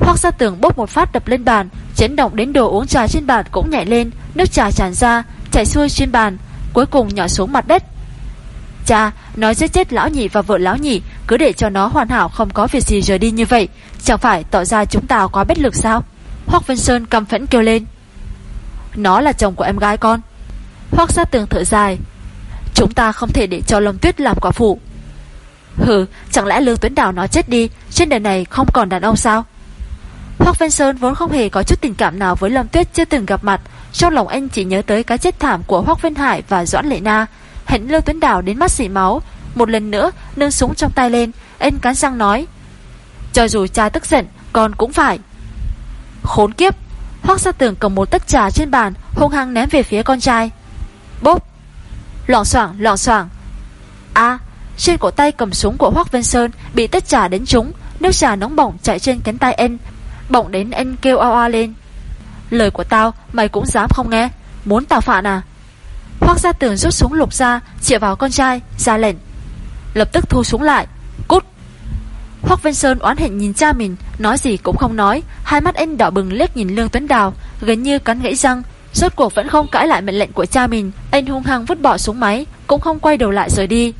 S1: Hoác Gia Tường bốc một phát đập lên bàn, Chấn động đến đồ uống trà trên bàn cũng nhảy lên, Nước trà tràn ra, Chảy xuôi trên bàn, Cuối cùng nhỏ xuống mặt đất. Cha nói giết chết lão nhị và vợ lão nhị, Cứ để cho nó hoàn hảo, không có việc gì rời đi như vậy. Chẳng phải tỏ ra chúng ta quá bất lực sao? Hoác Vân Sơn cầm phẫn kêu lên. Nó là chồng của em gái con. Hoác ra tường thở dài. Chúng ta không thể để cho Lâm Tuyết làm quả phụ. Hừ, Chẳng lẽ Lương Tuấn Đào nó chết đi? Trên đời này không còn đàn ông sao? Hoác Văn Sơn vốn không hề có chút tình cảm nào với Lâm Tuyết chưa từng gặp mặt. Trong lòng anh chỉ nhớ tới cái chết thảm của Hoác Văn Hải và Doãn Lệ Na. Hẹn Lương Tuấn Đào đến mắt xỉ máu. Một lần nữa, nâng súng trong tay lên. Anh cắn răng nói, Cho dù cha tức giận, con cũng phải. Khốn kiếp! Hoác Gia Tường cầm một tách trà trên bàn, hung hăng ném về phía con trai. Bốp! Loảng xoảng loảng xoảng. A, trên cổ tay cầm súng của Hoác Vân Sơn bị tất trà đến trúng Nước trà nóng bỏng chạy trên cánh tay anh Bỏng đến anh kêu ao ao lên. Lời của tao, mày cũng dám không nghe? Muốn tao phản à? Hoác ra Tường rút súng lục ra Chịa vào con trai, ra lệnh. Lập tức thu súng lại, Cút. Hoác Vân Sơn oán hận nhìn cha mình, Nói gì cũng không nói, Hai mắt anh đỏ bừng liếc nhìn Lương Tuấn Đào, Gần như cắn gãy răng Rốt cuộc vẫn không cãi lại mệnh lệnh của cha mình, Anh hung hăng vứt bỏ súng máy, Cũng không quay đầu lại rời đi.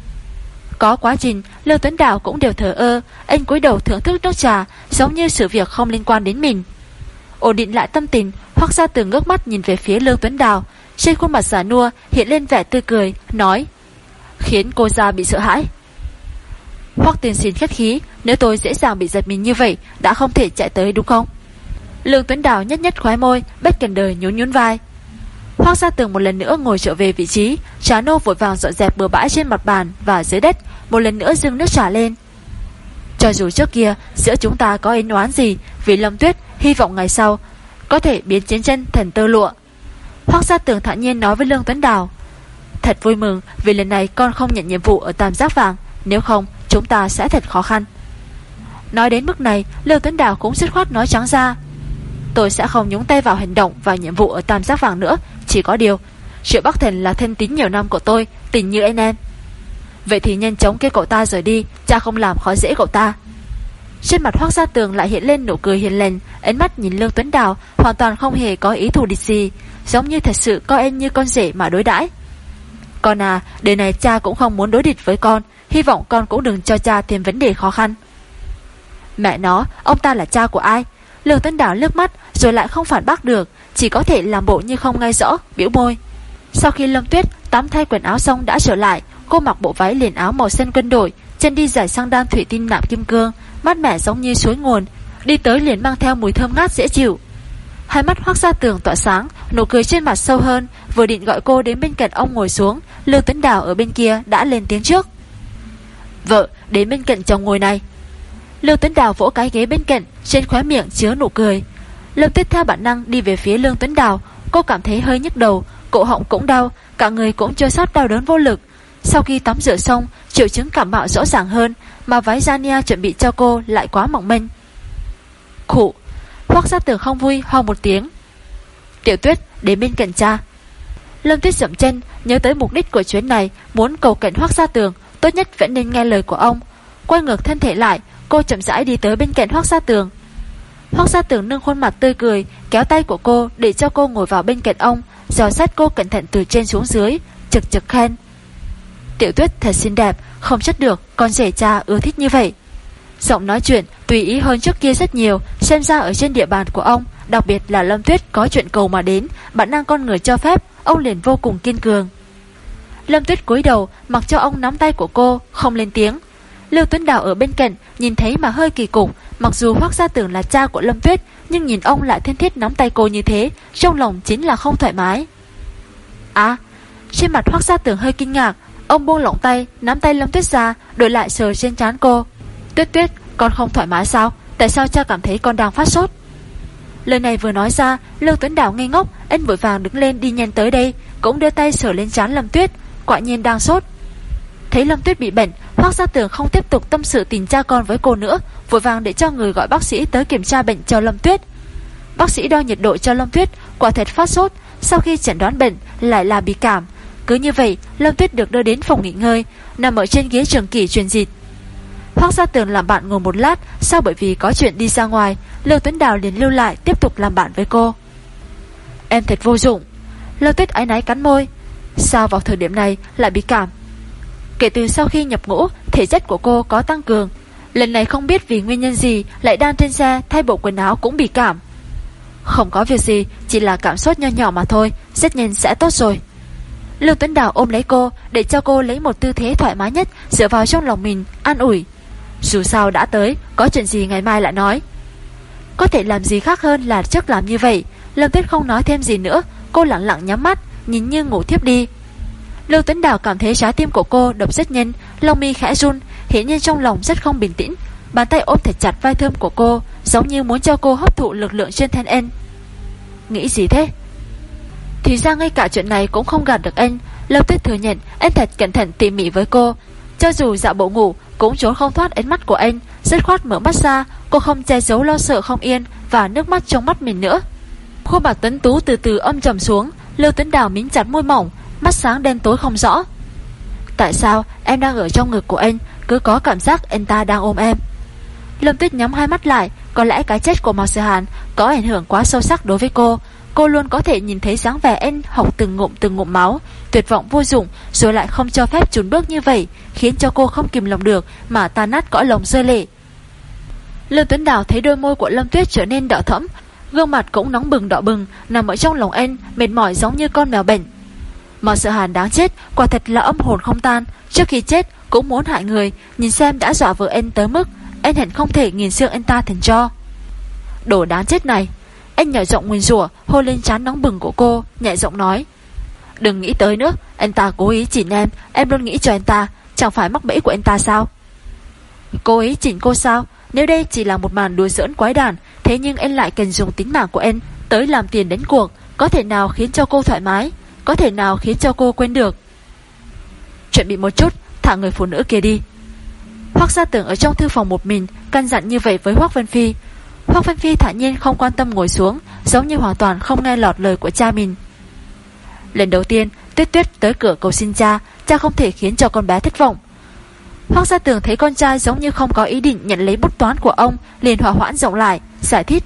S1: Có quá trình, Lưu Tuấn Đào cũng đều thở ơ, Anh cúi đầu thưởng thức nước trà, Giống như sự việc không liên quan đến mình. Ổn định lại tâm tình Hoác ra từ ngước mắt nhìn về phía Lưu Tuấn Đào, Trên khuôn mặt giả nua hiện lên vẻ tươi cười, Nói, Khiến cô ra bị sợ hãi. Hoác tiền xin khách khí, Nếu tôi dễ dàng bị giật mình như vậy, Đã không thể chạy tới, đúng không? Lương Tuấn Đào nhất nhất khóe môi, Bất cần đời nhún nhún vai. Hoác Gia Tường một lần nữa ngồi trở về vị trí. Trá nô vội vàng dọn dẹp bừa bãi trên mặt bàn Và dưới đất, Một lần nữa dưng nước trà lên. Cho dù trước kia, giữa chúng ta có ến oán gì, Vì Lâm Tuyết, hy vọng ngày sau Có thể biến chiến chân thành tơ lụa. Hoác Gia Tường thản nhiên nói với Lương Tuấn Đào, Thật vui mừng vì lần này con không nhận nhiệm vụ ở Tam Giác Vàng, Nếu không, chúng ta sẽ thật khó khăn. Nói đến mức này, Lương Tuấn Đào cũng dứt khoát nói trắng ra, Tôi sẽ không nhúng tay vào hành động và nhiệm vụ ở Tam Giác Vàng nữa chỉ có điều, Triệu Bắc Thần là thân tín nhiều năm của tôi, Tình như anh em. Vậy thì nhanh chóng kêu cậu ta rời đi, Cha không làm khó dễ cậu ta. Trên mặt Hoác Gia Tường lại hiện lên nụ cười hiền lành, Ánh mắt nhìn Lương Tuấn Đào Hoàn toàn không hề có ý thù địch gì, Giống như thật sự coi em như con rể mà đối đãi. Con à Đời này cha cũng không muốn đối địch với con, Hy vọng con cũng đừng cho cha thêm vấn đề khó khăn. Mẹ nó, Ông ta là cha của ai? Lương Tân Đảo lướt mắt, rồi lại không phản bác được, Chỉ có thể làm bộ như không ngay rõ, Biểu môi. Sau khi Lâm Tuyết tắm thay quần áo xong đã trở lại, Cô mặc bộ váy liền áo màu xanh quân đội, Chân đi giải sang đan thủy tinh nạm kim cương, Mát mẻ giống như suối nguồn, Đi tới liền mang theo mùi thơm ngát dễ chịu. Hai mắt hoác ra tường tỏa sáng, Nụ cười trên mặt sâu hơn, Vừa định gọi cô đến bên cạnh ông ngồi xuống, Lương Tuấn Đào ở bên kia đã lên tiếng trước. Vợ, đến bên cạnh chồng ngồi này Lương Tuấn Đào vỗ cái ghế bên cạnh, Trên khóe miệng chứa nụ cười. Lâm Tuyết theo bản năng đi về phía Lương Tuấn Đào. Cô cảm thấy hơi nhức đầu, Cổ họng cũng đau, Cả người cũng chưa sót đau đớn vô lực. Sau khi tắm rửa xong, Triệu chứng cảm mạo rõ ràng hơn, Mà váy Zania chuẩn bị cho cô lại quá mỏng manh. Khụ. Hoác gia tường không vui, ho một tiếng. Tiểu tuyết, đến bên cạnh cha. Lâm Tuyết dậm chân, Nhớ tới mục đích của chuyến này, Muốn cầu cạnh hoác gia tường, Tốt nhất vẫn nên nghe lời của ông. Quay ngược thân thể lại Cô chậm rãi đi tới bên cạnh Hoác Gia Tường. Hoác Gia Tường nâng khuôn mặt tươi cười, Kéo tay của cô để cho cô ngồi vào bên cạnh ông, Dò sát cô cẩn thận từ trên xuống dưới Trực trực khen. Tiểu tuyết thật xinh đẹp, Không chất được, con rể cha ưa thích như vậy. Giọng nói chuyện tùy ý hơn trước kia rất nhiều, Xem ra ở trên địa bàn của ông, Đặc biệt là Lâm Tuyết có chuyện cầu mà đến, Bản năng con người cho phép, Ông liền vô cùng kiên cường. Lâm Tuyết cúi đầu, mặc cho ông nắm tay của cô, Không lên tiếng. Lưu Tuấn Đào ở bên cạnh Nhìn thấy mà hơi kỳ cục, Mặc dù Hoác Gia Tưởng là cha của Lâm Tuyết, Nhưng nhìn ông lại thiên thiết nắm tay cô như thế, Trong lòng chính là không thoải mái. À Trên mặt Hoác Gia Tưởng hơi kinh ngạc, Ông buông lỏng tay, Nắm tay Lâm Tuyết ra, Đổi lại sờ trên trán cô. Tuyết tuyết, Con không thoải mái sao? Tại sao cha cảm thấy con đang phát sốt? Lời này vừa nói ra, Lưu Tuấn Đào ngây ngốc Anh vội vàng đứng lên đi nhanh tới đây, Cũng đưa tay sờ lên trán Lâm Tuyết, Quả nhiên đang sốt. Thấy Lâm Tuyết bị bệnh, Hoác Gia Tường không tiếp tục tâm sự tình cha con với cô nữa, Vội vàng để cho người gọi bác sĩ tới kiểm tra bệnh cho Lâm Tuyết. Bác sĩ đo nhiệt độ cho Lâm Tuyết, Quả thật phát sốt, Sau khi chẩn đoán bệnh lại là bị cảm. Cứ như vậy, Lâm Tuyết được đưa đến phòng nghỉ ngơi, Nằm ở trên ghế trường kỷ truyền dịch. Hoác Gia Tường làm bạn ngồi một lát, Sau bởi vì có chuyện đi ra ngoài Lưu Tuấn Đào liền lưu lại tiếp tục làm bạn với cô. Em thật vô dụng. Lâm Tuyết ái náy cắn môi. Sao vào thời điểm này lại bị cảm? Kể từ sau khi nhập ngũ Thể chất của cô có tăng cường. Lần này không biết vì nguyên nhân gì Lại đang trên xe thay bộ quần áo cũng bị cảm. Không có việc gì Chỉ là cảm sốt nho nhỏ mà thôi Rất nhanh sẽ tốt rồi. Lưu Tuấn Đào ôm lấy cô Để cho cô lấy một tư thế thoải mái nhất Dựa vào trong lòng mình, an ủi. Dù sao đã tới, có chuyện gì ngày mai lại nói. Có thể làm gì khác hơn là trước làm như vậy. Lâm Tuyết không nói thêm gì nữa Cô lặng lặng nhắm mắt, nhìn như ngủ thiếp đi. Lưu Tuấn Đào cảm thấy trái tim của cô đập rất nhanh, Lông mi khẽ run, hiển nhiên trong lòng rất không bình tĩnh. Bàn tay ôm thật chặt vai thơm của cô, Giống như muốn cho cô hấp thụ lực lượng trên thân anh Nghĩ gì thế? Thì ra ngay cả chuyện này cũng không gạt được anh. Lâm Tuyết thừa nhận, Anh thật cẩn thận tỉ mỉ với cô. Cho dù dạo bộ ngủ, cũng trốn không thoát ánh mắt của anh. Rất khoát mở mắt ra, Cô không che giấu lo sợ không yên Và nước mắt trong mắt mình nữa. Khuôn mặt tấn tú từ từ âm trầm xuống, Lưu Tuấn Đào mín chặt môi mỏng Mắt sáng đen tối không rõ. Tại sao em đang ở trong ngực của anh? Cứ có cảm giác anh ta đang ôm em. Lâm Tuyết nhắm hai mắt lại, Có lẽ cái chết của Mạc Sư Hàn Có ảnh hưởng quá sâu sắc đối với cô. Cô luôn có thể nhìn thấy dáng vẻ anh học từng ngụm từng ngụm máu, Tuyệt vọng vô dụng, Rồi lại không cho phép trốn bước như vậy, Khiến cho cô không kìm lòng được Mà ta nát cõi lòng rơi lệ. Lâm Tuấn Đào thấy đôi môi của Lâm Tuyết trở nên đỏ thẫm, Gương mặt cũng nóng bừng đỏ bừng, Nằm ở trong lòng anh, Mệt mỏi giống như con mèo bệnh mà Sợ Hàn đáng chết, Quả thật là âm hồn không tan. Trước khi chết, cũng muốn hại người, Nhìn xem đã dọa vợ anh tới mức Anh hẳn không thể nhìn xương anh ta thành cho. Đồ đáng chết này Anh nhỏ giọng nguyên rủa, hôn lên chán nóng bừng của cô, Nhẹ giọng nói. Đừng nghĩ tới nữa Anh ta cố ý chỉnh em Em luôn nghĩ cho anh ta, Chẳng phải mắc bẫy của anh ta sao? Cố ý chỉnh cô sao? Nếu đây chỉ là một màn đùa giỡn quái đản, Thế nhưng anh lại cần dùng tính mạng của em Tới làm tiền đánh cuộc, Có thể nào khiến cho cô thoải mái? Có thể nào khiến cho cô quên được? Chuẩn bị một chút, Thả người phụ nữ kia đi. Hoác gia tưởng ở trong thư phòng một mình, Căn dặn như vậy với Hoác Vân Phi. Hoác Vân Phi thả nhiên không quan tâm ngồi xuống, Giống như hoàn toàn không nghe lọt lời của cha mình. Lần đầu tiên, Tuyết tuyết tới cửa cầu xin cha Cha không thể khiến cho con bé thất vọng. Hoác gia tường thấy con trai giống như không có ý định nhận lấy bút toán của ông, liền hòa hoãn rộng lại, Giải thích.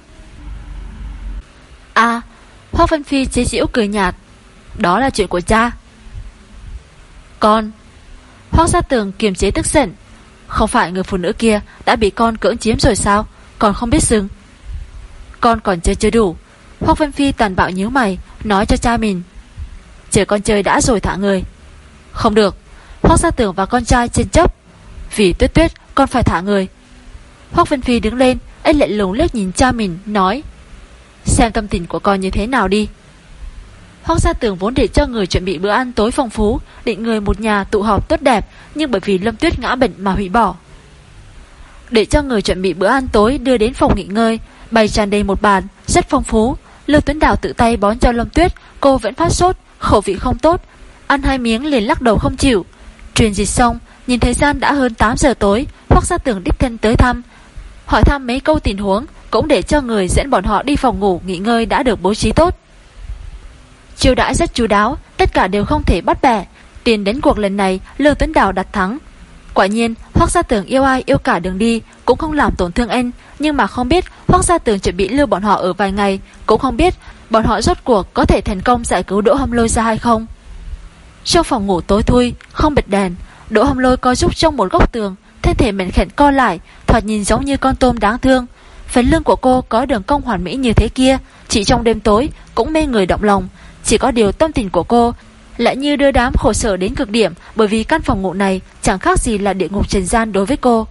S1: À Hoác Vân Phi chế giễu cười nhạt. Đó là chuyện của cha. Con, Hoác gia tường kiềm chế tức giận. Không phải người phụ nữ kia Đã bị con cưỡng chiếm rồi sao? Còn không biết dừng Con còn chơi chưa đủ. Hoác Vân Phi tàn bạo nhíu mày, Nói cho cha mình. Chờ con chơi đã rồi thả người. Không được. Hoác gia tường và con trai trên chấp. Vì tuyết tuyết, con phải thả người. Hoác Vân Phi đứng lên Anh lại lùng liếc nhìn cha mình, Nói, Xem tâm tình của con như thế nào đi. Hoác gia tường vốn để cho người chuẩn bị bữa ăn tối phong phú, Định người một nhà tụ họp tốt đẹp, Nhưng bởi vì Lâm Tuyết ngã bệnh mà hủy bỏ. Để cho người chuẩn bị bữa ăn tối Đưa đến phòng nghỉ ngơi, Bày tràn đầy một bàn, Rất phong phú. Lưu Tuấn Đào tự tay bón cho Lâm Tuyết, Cô vẫn phát sốt, Khẩu vị không tốt, Ăn hai miếng liền lắc đầu không chịu. Truyền dịch xong, Nhìn thời gian đã hơn 8 giờ tối, Hoác gia tường đích thân tới thăm. Hỏi thăm mấy câu tình huống, Cũng để cho người dẫn bọn họ đi phòng ngủ nghỉ ngơi đã được bố trí tốt. Chiêu đãi rất chú đáo, Tất cả đều không thể bắt bẻ. Tiền đến cuộc lần này, Lưu Tuấn Đào đặt thắng. Quả nhiên, Hoác gia tường yêu ai yêu cả đường đi, Cũng không làm tổn thương anh. Nhưng mà không biết, Hoác gia tường chuẩn bị lưu bọn họ ở vài ngày, Cũng không biết bọn họ rốt cuộc có thể thành công giải cứu Đỗ Hâm Lôi ra hay không. Trong phòng ngủ tối thui, Không bật đèn, Đỗ Hâm Lôi co giúp trong một góc tường, Thân thể mềm khẽn co lại, Thoạt nhìn giống như con tôm đáng thương. Phần lưng của cô có đường cong hoàn mỹ như thế kia, Chỉ trong đêm tối cũng mê người động lòng. Chỉ có điều tâm tình của cô Lại như đưa đám khổ sở đến cực điểm, Bởi vì căn phòng ngủ này chẳng khác gì là địa ngục trần gian đối với cô.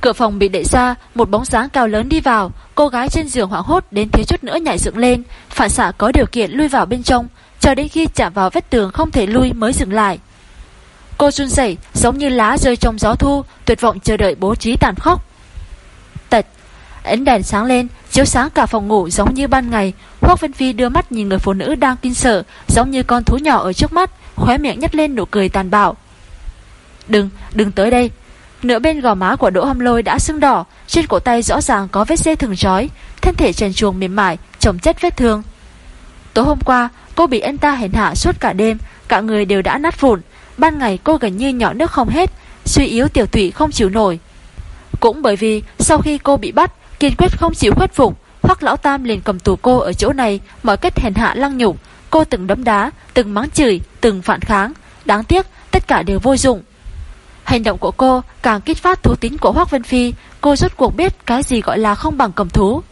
S1: Cửa phòng bị đẩy ra, Một bóng dáng cao lớn đi vào, Cô gái trên giường hoảng hốt đến thiếu chút nữa nhảy dựng lên, Phản xạ có điều kiện lui vào bên trong, Cho đến khi chạm vào vết tường không thể lui mới dừng lại. Cô run rẩy, giống như lá rơi trong gió thu, Tuyệt vọng chờ đợi bố trí tàn khốc. Tật, Ánh đèn sáng lên, Chiếu sáng cả phòng ngủ giống như ban ngày Hoác Vân Phi đưa mắt nhìn người phụ nữ đang kinh sợ Giống như con thú nhỏ ở trước mắt Khóe miệng nhắc lên nụ cười tàn bạo. Đừng, đừng tới đây. Nửa bên gò má của Đỗ Hâm Lôi đã sưng đỏ Trên cổ tay rõ ràng có vết dê thường trói Thân thể trần chuồng mềm mại Chồng chất vết thương. Tối hôm qua cô bị anh ta hèn hạ suốt cả đêm Cả người đều đã nát vụn Ban ngày cô gần như nhỏ nước không hết Suy yếu tiểu tụy không chịu nổi. Cũng bởi vì sau khi cô bị bắt Kiên quyết không chịu khuất phục Hoắc lão tam liền cầm tù cô ở chỗ này Mọi cách hèn hạ lăng nhục Cô từng đấm đá, từng mắng chửi, từng phản kháng Đáng tiếc tất cả đều vô dụng Hành động của cô càng kích phát thú tính của Hoắc Vân Phi Cô rốt cuộc biết cái gì gọi là không bằng cầm thú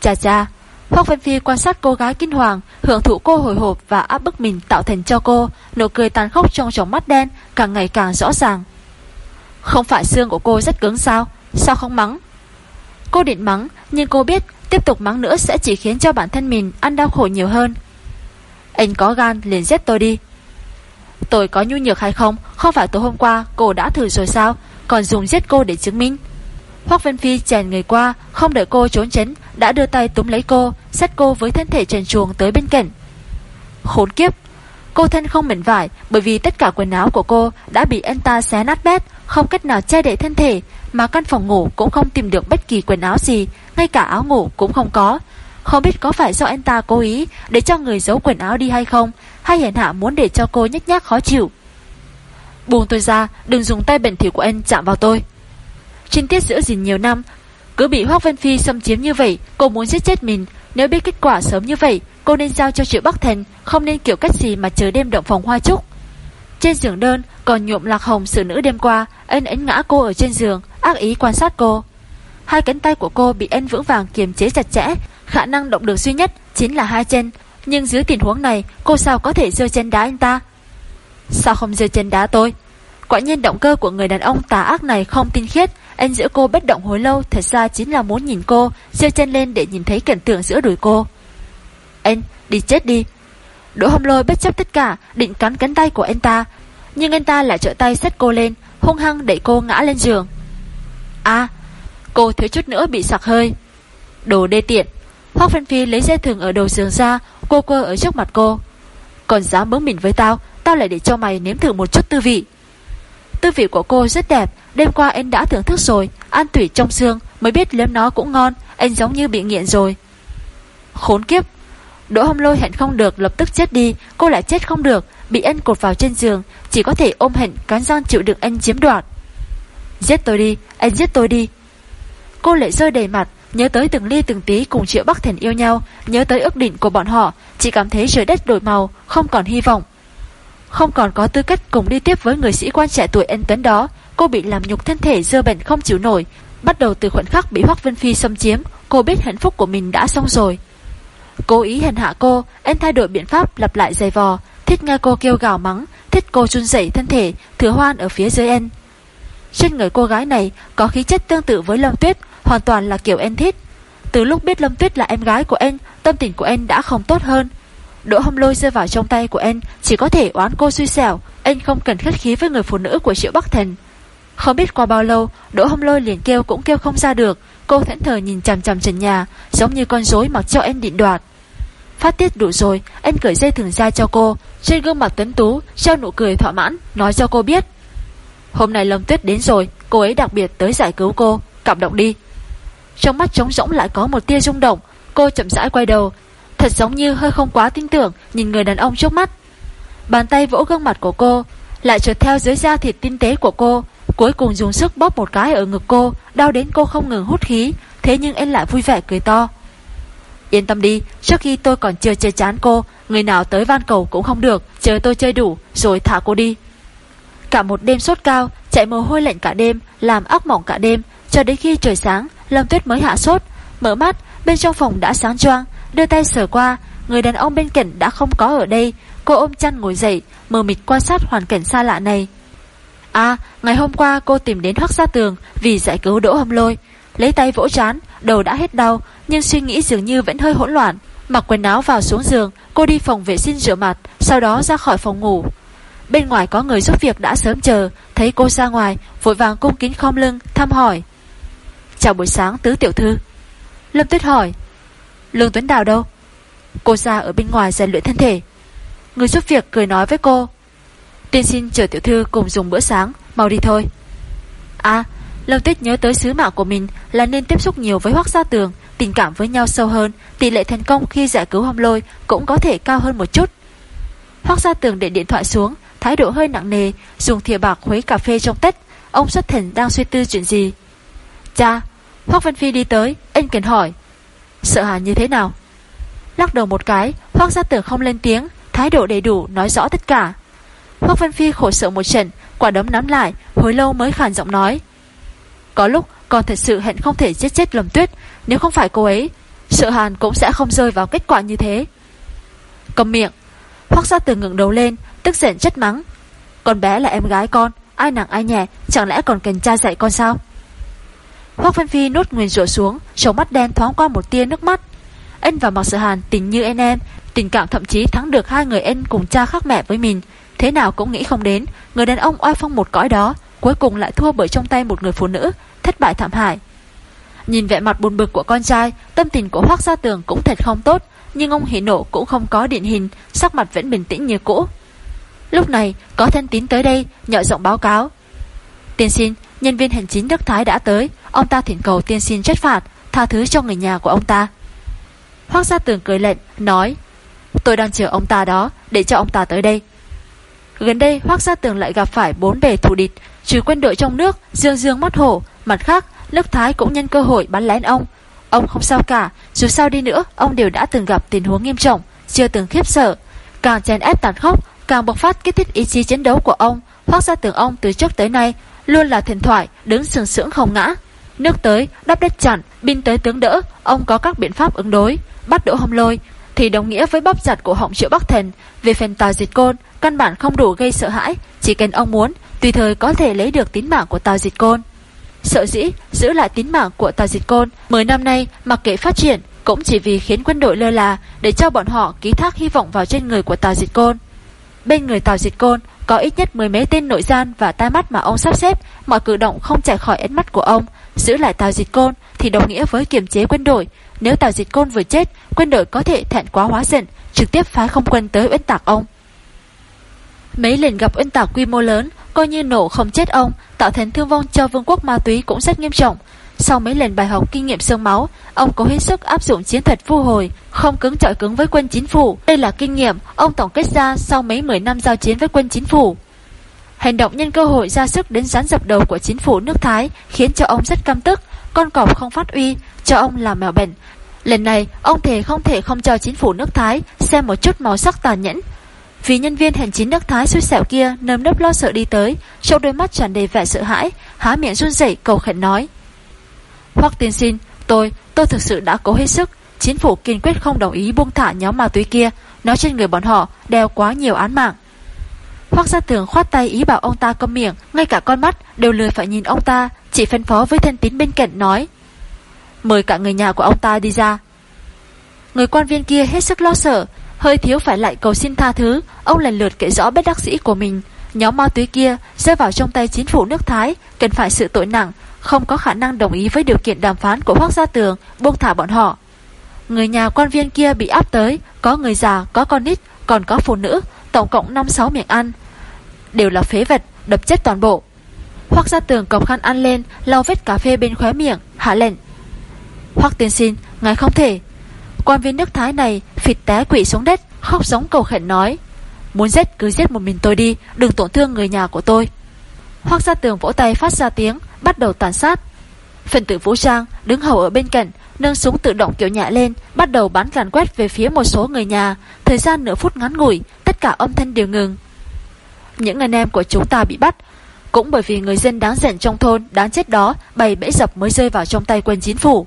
S1: Chà chà Hoắc Vân Phi quan sát cô gái kinh hoàng, hưởng thụ cô hồi hộp và áp bức mình tạo thành cho cô, nụ cười tàn khốc trong tròng mắt đen càng ngày càng rõ ràng. Không phải xương của cô rất cứng sao? Sao không mắng? Cô định mắng, nhưng cô biết tiếp tục mắng nữa sẽ chỉ khiến cho bản thân mình ăn đau khổ nhiều hơn. Anh có gan liền giết tôi đi. Tôi có nhu nhược hay không? Không phải tối hôm qua cô đã thử rồi sao? Còn dùng giết cô để chứng minh. Hoác Vân Phi chèn người qua, không đợi cô trốn tránh, đã đưa tay túm lấy cô, xét cô với thân thể trần chuồng tới bên cạnh. Khốn kiếp! Cô thân không mảnh vải bởi vì tất cả quần áo của cô đã bị anh ta xé nát bét, không cách nào che đậy thân thể, mà căn phòng ngủ cũng không tìm được bất kỳ quần áo gì, ngay cả áo ngủ cũng không có. Không biết có phải do anh ta cố ý để cho người giấu quần áo đi hay không, hay hiển hạ muốn để cho cô nhếch nhác khó chịu. Buông tôi ra, đừng dùng tay bẩn thỉu của anh chạm vào tôi. Trinh tiết giữa gìn nhiều năm, cứ bị Hoác Vân Phi xâm chiếm như vậy, cô muốn giết chết mình. Nếu biết kết quả sớm như vậy, cô nên giao cho triệu Bắc Thành, không nên kiểu cách gì mà chờ đêm động phòng hoa trúc. Trên giường đơn còn nhuộm lạc hồng sự nữ đêm qua, anh ánh ngã cô ở trên giường, ác ý quan sát cô. Hai cánh tay của cô bị anh vững vàng kiềm chế chặt chẽ, khả năng động được duy nhất chính là hai chân. Nhưng dưới tình huống này, cô sao có thể giơ chân đá anh ta? Sao không giơ chân đá tôi? Quả nhiên động cơ của người đàn ông tà ác này không tinh khiết, anh giữ cô bất động hồi lâu thật ra chính là muốn nhìn cô, giơ chân lên để nhìn thấy cảnh tượng giữa đùi cô. Anh, đi chết đi. Đỗ hồng lôi bất chấp tất cả, định cắn cánh tay của anh ta, nhưng anh ta lại trợ tay xách cô lên, hung hăng đẩy cô ngã lên giường. À, cô thiếu chút nữa bị sặc hơi. Đồ đê tiện. Hoác Phan Phi lấy dây thừng ở đầu giường ra, cô quơ ở trước mặt cô. Còn dám bướng mình với tao, tao lại để cho mày nếm thử một chút tư vị. Tư vị của cô rất đẹp, đêm qua anh đã thưởng thức rồi, ăn tủy trong xương, mới biết liếm nó cũng ngon, anh giống như bị nghiện rồi. Khốn kiếp! Đỗ hông lôi hẹn không được lập tức chết đi, cô lại chết không được, bị anh cột vào trên giường, chỉ có thể ôm hẹn cán răng chịu đựng anh chiếm đoạt. Giết tôi đi, anh giết tôi đi. Cô lại rơi đầy mặt, nhớ tới từng ly từng tí cùng Triệu Bắc Thần yêu nhau, nhớ tới ước định của bọn họ, chỉ cảm thấy trời đất đổi màu, không còn hy vọng. Không còn có tư cách cùng đi tiếp với người sĩ quan trẻ tuổi anh Tuấn đó, cô bị làm nhục thân thể dơ bệnh không chịu nổi. Bắt đầu từ khoảnh khắc bị Hoắc Vân Phi xâm chiếm, cô biết hạnh phúc của mình đã xong rồi. Cố ý hèn hạ cô, anh thay đổi biện pháp lặp lại giày vò, thích nghe cô kêu gào mắng, thích cô run rẩy thân thể, thừa hoan ở phía dưới anh. Trên người cô gái này có khí chất tương tự với Lâm Tuyết, hoàn toàn là kiểu em thích. Từ lúc biết Lâm Tuyết là em gái của anh, tâm tình của anh đã không tốt hơn. Đỗ hâm lôi rơi vào trong tay của anh Chỉ có thể oán cô suy xẻo. Anh không cần khách khí với người phụ nữ của Triệu Bắc Thần Không biết qua bao lâu Đỗ hâm lôi liền kêu cũng kêu không ra được. Cô thẫn thờ nhìn chằm chằm trần nhà Giống như con rối mặc cho anh định đoạt. Phát tiết đủ rồi Anh cởi dây thừng ra cho cô. Trên gương mặt tuấn tú Treo nụ cười thỏa mãn Nói cho cô biết. Hôm nay Lâm Tuyết đến rồi Cô ấy đặc biệt tới giải cứu cô. Cảm động đi. Trong mắt trống rỗng lại có một tia rung động. Cô chậm rãi quay đầu. Thật giống như hơi không quá tin tưởng, Nhìn người đàn ông trước mắt. Bàn tay vỗ gương mặt của cô, Lại trượt theo dưới da thịt tinh tế của cô. Cuối cùng dùng sức bóp một cái ở ngực cô, Đau đến cô không ngừng hút khí, Thế nhưng anh lại vui vẻ cười to. Yên tâm đi, Trước khi tôi còn chưa chơi chán cô, Người nào tới van cầu cũng không được, Chờ tôi chơi đủ, rồi thả cô đi. Cả một đêm sốt cao, Chạy mồ hôi lạnh cả đêm, Làm ốc mỏng cả đêm, Cho đến khi trời sáng Lâm Tuyết mới hạ sốt, Mở mắt, Bên trong phòng đã sáng choang, Đưa tay sờ qua, Người đàn ông bên cạnh đã không có ở đây. Cô ôm chăn ngồi dậy, Mờ mịt quan sát hoàn cảnh xa lạ này. À ngày hôm qua cô tìm đến Hoác Gia Tường Vì giải cứu Đỗ Hâm Lôi. Lấy tay vỗ chán, Đầu đã hết đau, Nhưng suy nghĩ dường như vẫn hơi hỗn loạn. Mặc quần áo vào xuống giường, Cô đi phòng vệ sinh rửa mặt, Sau đó ra khỏi phòng ngủ. Bên ngoài có người giúp việc đã sớm chờ, Thấy cô ra ngoài, Vội vàng cung kính khom lưng, thăm hỏi. Chào buổi sáng, tứ tiểu thư. Lâm Tuyết hỏi, Lương Tuấn Đào đâu? Cô ra ở bên ngoài rèn luyện thân thể. Người giúp việc cười nói với cô, Tiên xin chờ tiểu thư cùng dùng bữa sáng, Mau đi thôi. À Lâm Tuyết nhớ tới sứ mạng của mình Là nên tiếp xúc nhiều với Hoác Gia Tường, Tình cảm với nhau sâu hơn, Tỷ lệ thành công khi giải cứu hồng lôi Cũng có thể cao hơn một chút. Hoác Gia Tường để điện thoại xuống, Thái độ hơi nặng nề, Dùng thìa bạc khuấy cà phê trong tách Ông xuất thần đang suy tư chuyện gì? Cha Hoác Văn Phi đi tới Anh cần hỏi, Sợ hãi như thế nào? Lắc đầu một cái, Hoác gia tưởng không lên tiếng, Thái độ đầy đủ, nói rõ tất cả. Hoác Văn Phi khổ sợ một trận, Quả đấm nắm lại, Hồi lâu mới khàn giọng nói, Có lúc còn thật sự hẹn không thể giết chết lầm tuyết, Nếu không phải cô ấy, Sợ hàn cũng sẽ không rơi vào kết quả như thế. Cầm miệng, Hoác gia Tưởng ngừng đầu lên, Tức giận chất mắng, Con bé là em gái con, Ai nặng ai nhẹ, Chẳng lẽ còn cần cha dạy con sao? Hoác Văn Phi nuốt nguyền rủa xuống, Trong mắt đen thoáng qua một tia nước mắt. Anh và Mạc Sở Hàn tình như anh em, Tình cảm thậm chí thắng được hai người anh cùng cha khác mẹ với mình. Thế nào cũng nghĩ không đến, Người đàn ông oai phong một cõi đó, Cuối cùng lại thua bởi trong tay một người phụ nữ, Thất bại thảm hại. Nhìn vẻ mặt buồn bực của con trai, Tâm tình của Hoác Gia Tường cũng thật không tốt, Nhưng ông hỉ nộ cũng không có điện hình, Sắc mặt vẫn bình tĩnh như cũ. Lúc này, có thân tín tới đây Nhợ giọng báo cáo. Tiên sinh nhân viên hành chính Đức Thái đã tới. Ông ta thỉnh cầu tiên xin trách phạt, Tha thứ cho người nhà của ông ta. Hoác Gia Tường cười lệnh nói, Tôi đang chờ ông ta đó, Để cho ông ta tới đây. Gần đây, Hoác Gia Tường lại gặp phải bốn bề thù địch, Trừ quân đội trong nước, Dương dương mắt hổ. Mặt khác Nước Thái cũng nhân cơ hội bắn lén ông. Ông không sao cả, Dù sao đi nữa, Ông đều đã từng gặp tình huống nghiêm trọng, Chưa từng khiếp sợ. Càng chèn ép tàn khốc, Càng bộc phát kích thích ý chí chiến đấu của ông, Hoác Gia Tường ông từ trước tới nay Luôn là thần thoại Đứng sừng sững không ngã Nước tới Đắp đất chặn Binh tới tướng đỡ Ông có các biện pháp ứng đối Bắt đỗ hồng lôi thì đồng nghĩa với bóp giặt của họng triệu Bắc Thần. Về phần Tào Diệt Côn, căn bản không đủ gây sợ hãi, chỉ cần ông muốn, tùy thời có thể lấy được tín mạng của Tào Diệt Côn. Sợ dĩ, giữ lại tín mạng của Tào Diệt Côn, 10 năm nay, mặc kệ phát triển, cũng chỉ vì khiến quân đội lơ là, để cho bọn họ ký thác hy vọng vào trên người của Tào Diệt Côn. Bên người Tào Diệt Côn, có ít nhất mười mấy tên nội gian và tai mắt mà ông sắp xếp, mọi cử động không chạy khỏi ánh mắt của ông. Giữ lại Tào Diệt Côn thì đồng nghĩa với kiềm chế quân đội, nếu Tào Dịch Côn vừa chết, quân đội có thể thẹn quá hóa giận, trực tiếp phái không quân tới uyên tạc ông. Mấy lần gặp uyên tạc quy mô lớn, coi như nổ không chết ông, tạo thành thương vong cho vương quốc ma túy cũng rất nghiêm trọng. Sau mấy lần bài học kinh nghiệm xương máu, ông có hết sức áp dụng chiến thuật vu hồi, không cứng chọi cứng với quân chính phủ. Đây là kinh nghiệm ông tổng kết ra sau mấy mười năm giao chiến với quân chính phủ. Hành động nhân cơ hội ra sức đến gián dập đầu của chính phủ nước Thái khiến cho ông rất căm tức, con cọp không phát uy, cho ông là mèo bệnh. Lần này, ông thề không thể không cho chính phủ nước Thái xem một chút màu sắc tàn nhẫn. Vì nhân viên hành chính nước Thái xui xẻo kia nơm nớp lo sợ đi tới, trong đôi mắt tràn đầy vẻ sợ hãi, há miệng run rẩy cầu khẩn nói. Hoác tiên sinh, tôi, tôi thực sự đã cố hết sức. Chính phủ kiên quyết không đồng ý buông thả nhóm ma túy kia, nói trên người bọn họ đeo quá nhiều án mạng. Hoác gia tường khoát tay ý bảo ông ta câm miệng, ngay cả con mắt đều lười phải nhìn ông ta, chỉ phân phó với thân tín bên cạnh nói. Mời cả người nhà của ông ta đi ra. Người quan viên kia hết sức lo sợ, hơi thiếu phải lại cầu xin tha thứ, ông lần lượt kể rõ bất đắc sĩ của mình. Nhóm ma túy kia rơi vào trong tay chính phủ nước Thái, cần phải sự tội nặng, không có khả năng đồng ý với điều kiện đàm phán của Hoác Gia Tường, buông thả bọn họ. Người nhà quan viên kia bị áp tới, có người già, có con nít, còn có phụ nữ, tổng cộng 5-6 miệng ăn. Đều là phế vật, đập chết toàn bộ. Hoác Gia Tường cầm khăn ăn lên, lau vết cà phê bên khóe miệng, hạ lệnh. Hoác tiên xin, ngài không thể. Quan viên nước Thái này phịt té quỷ xuống đất, khóc giống cầu khẩn nói. Muốn giết cứ giết một mình tôi đi, đừng tổn thương người nhà của tôi. Hoác Gia Tường vỗ tay phát ra tiếng, bắt đầu tàn sát. Phần tử vũ trang đứng hầu ở bên cạnh, nâng súng tự động kiểu nhẹ lên, bắt đầu bắn càn quét về phía một số người nhà. Thời gian nửa phút ngắn ngủi, tất cả âm thanh đều ngừng. Những anh em của chúng ta bị bắt, cũng bởi vì người dân đáng giận trong thôn đáng chết đó bày bẫy dập mới rơi vào trong tay quân chính phủ.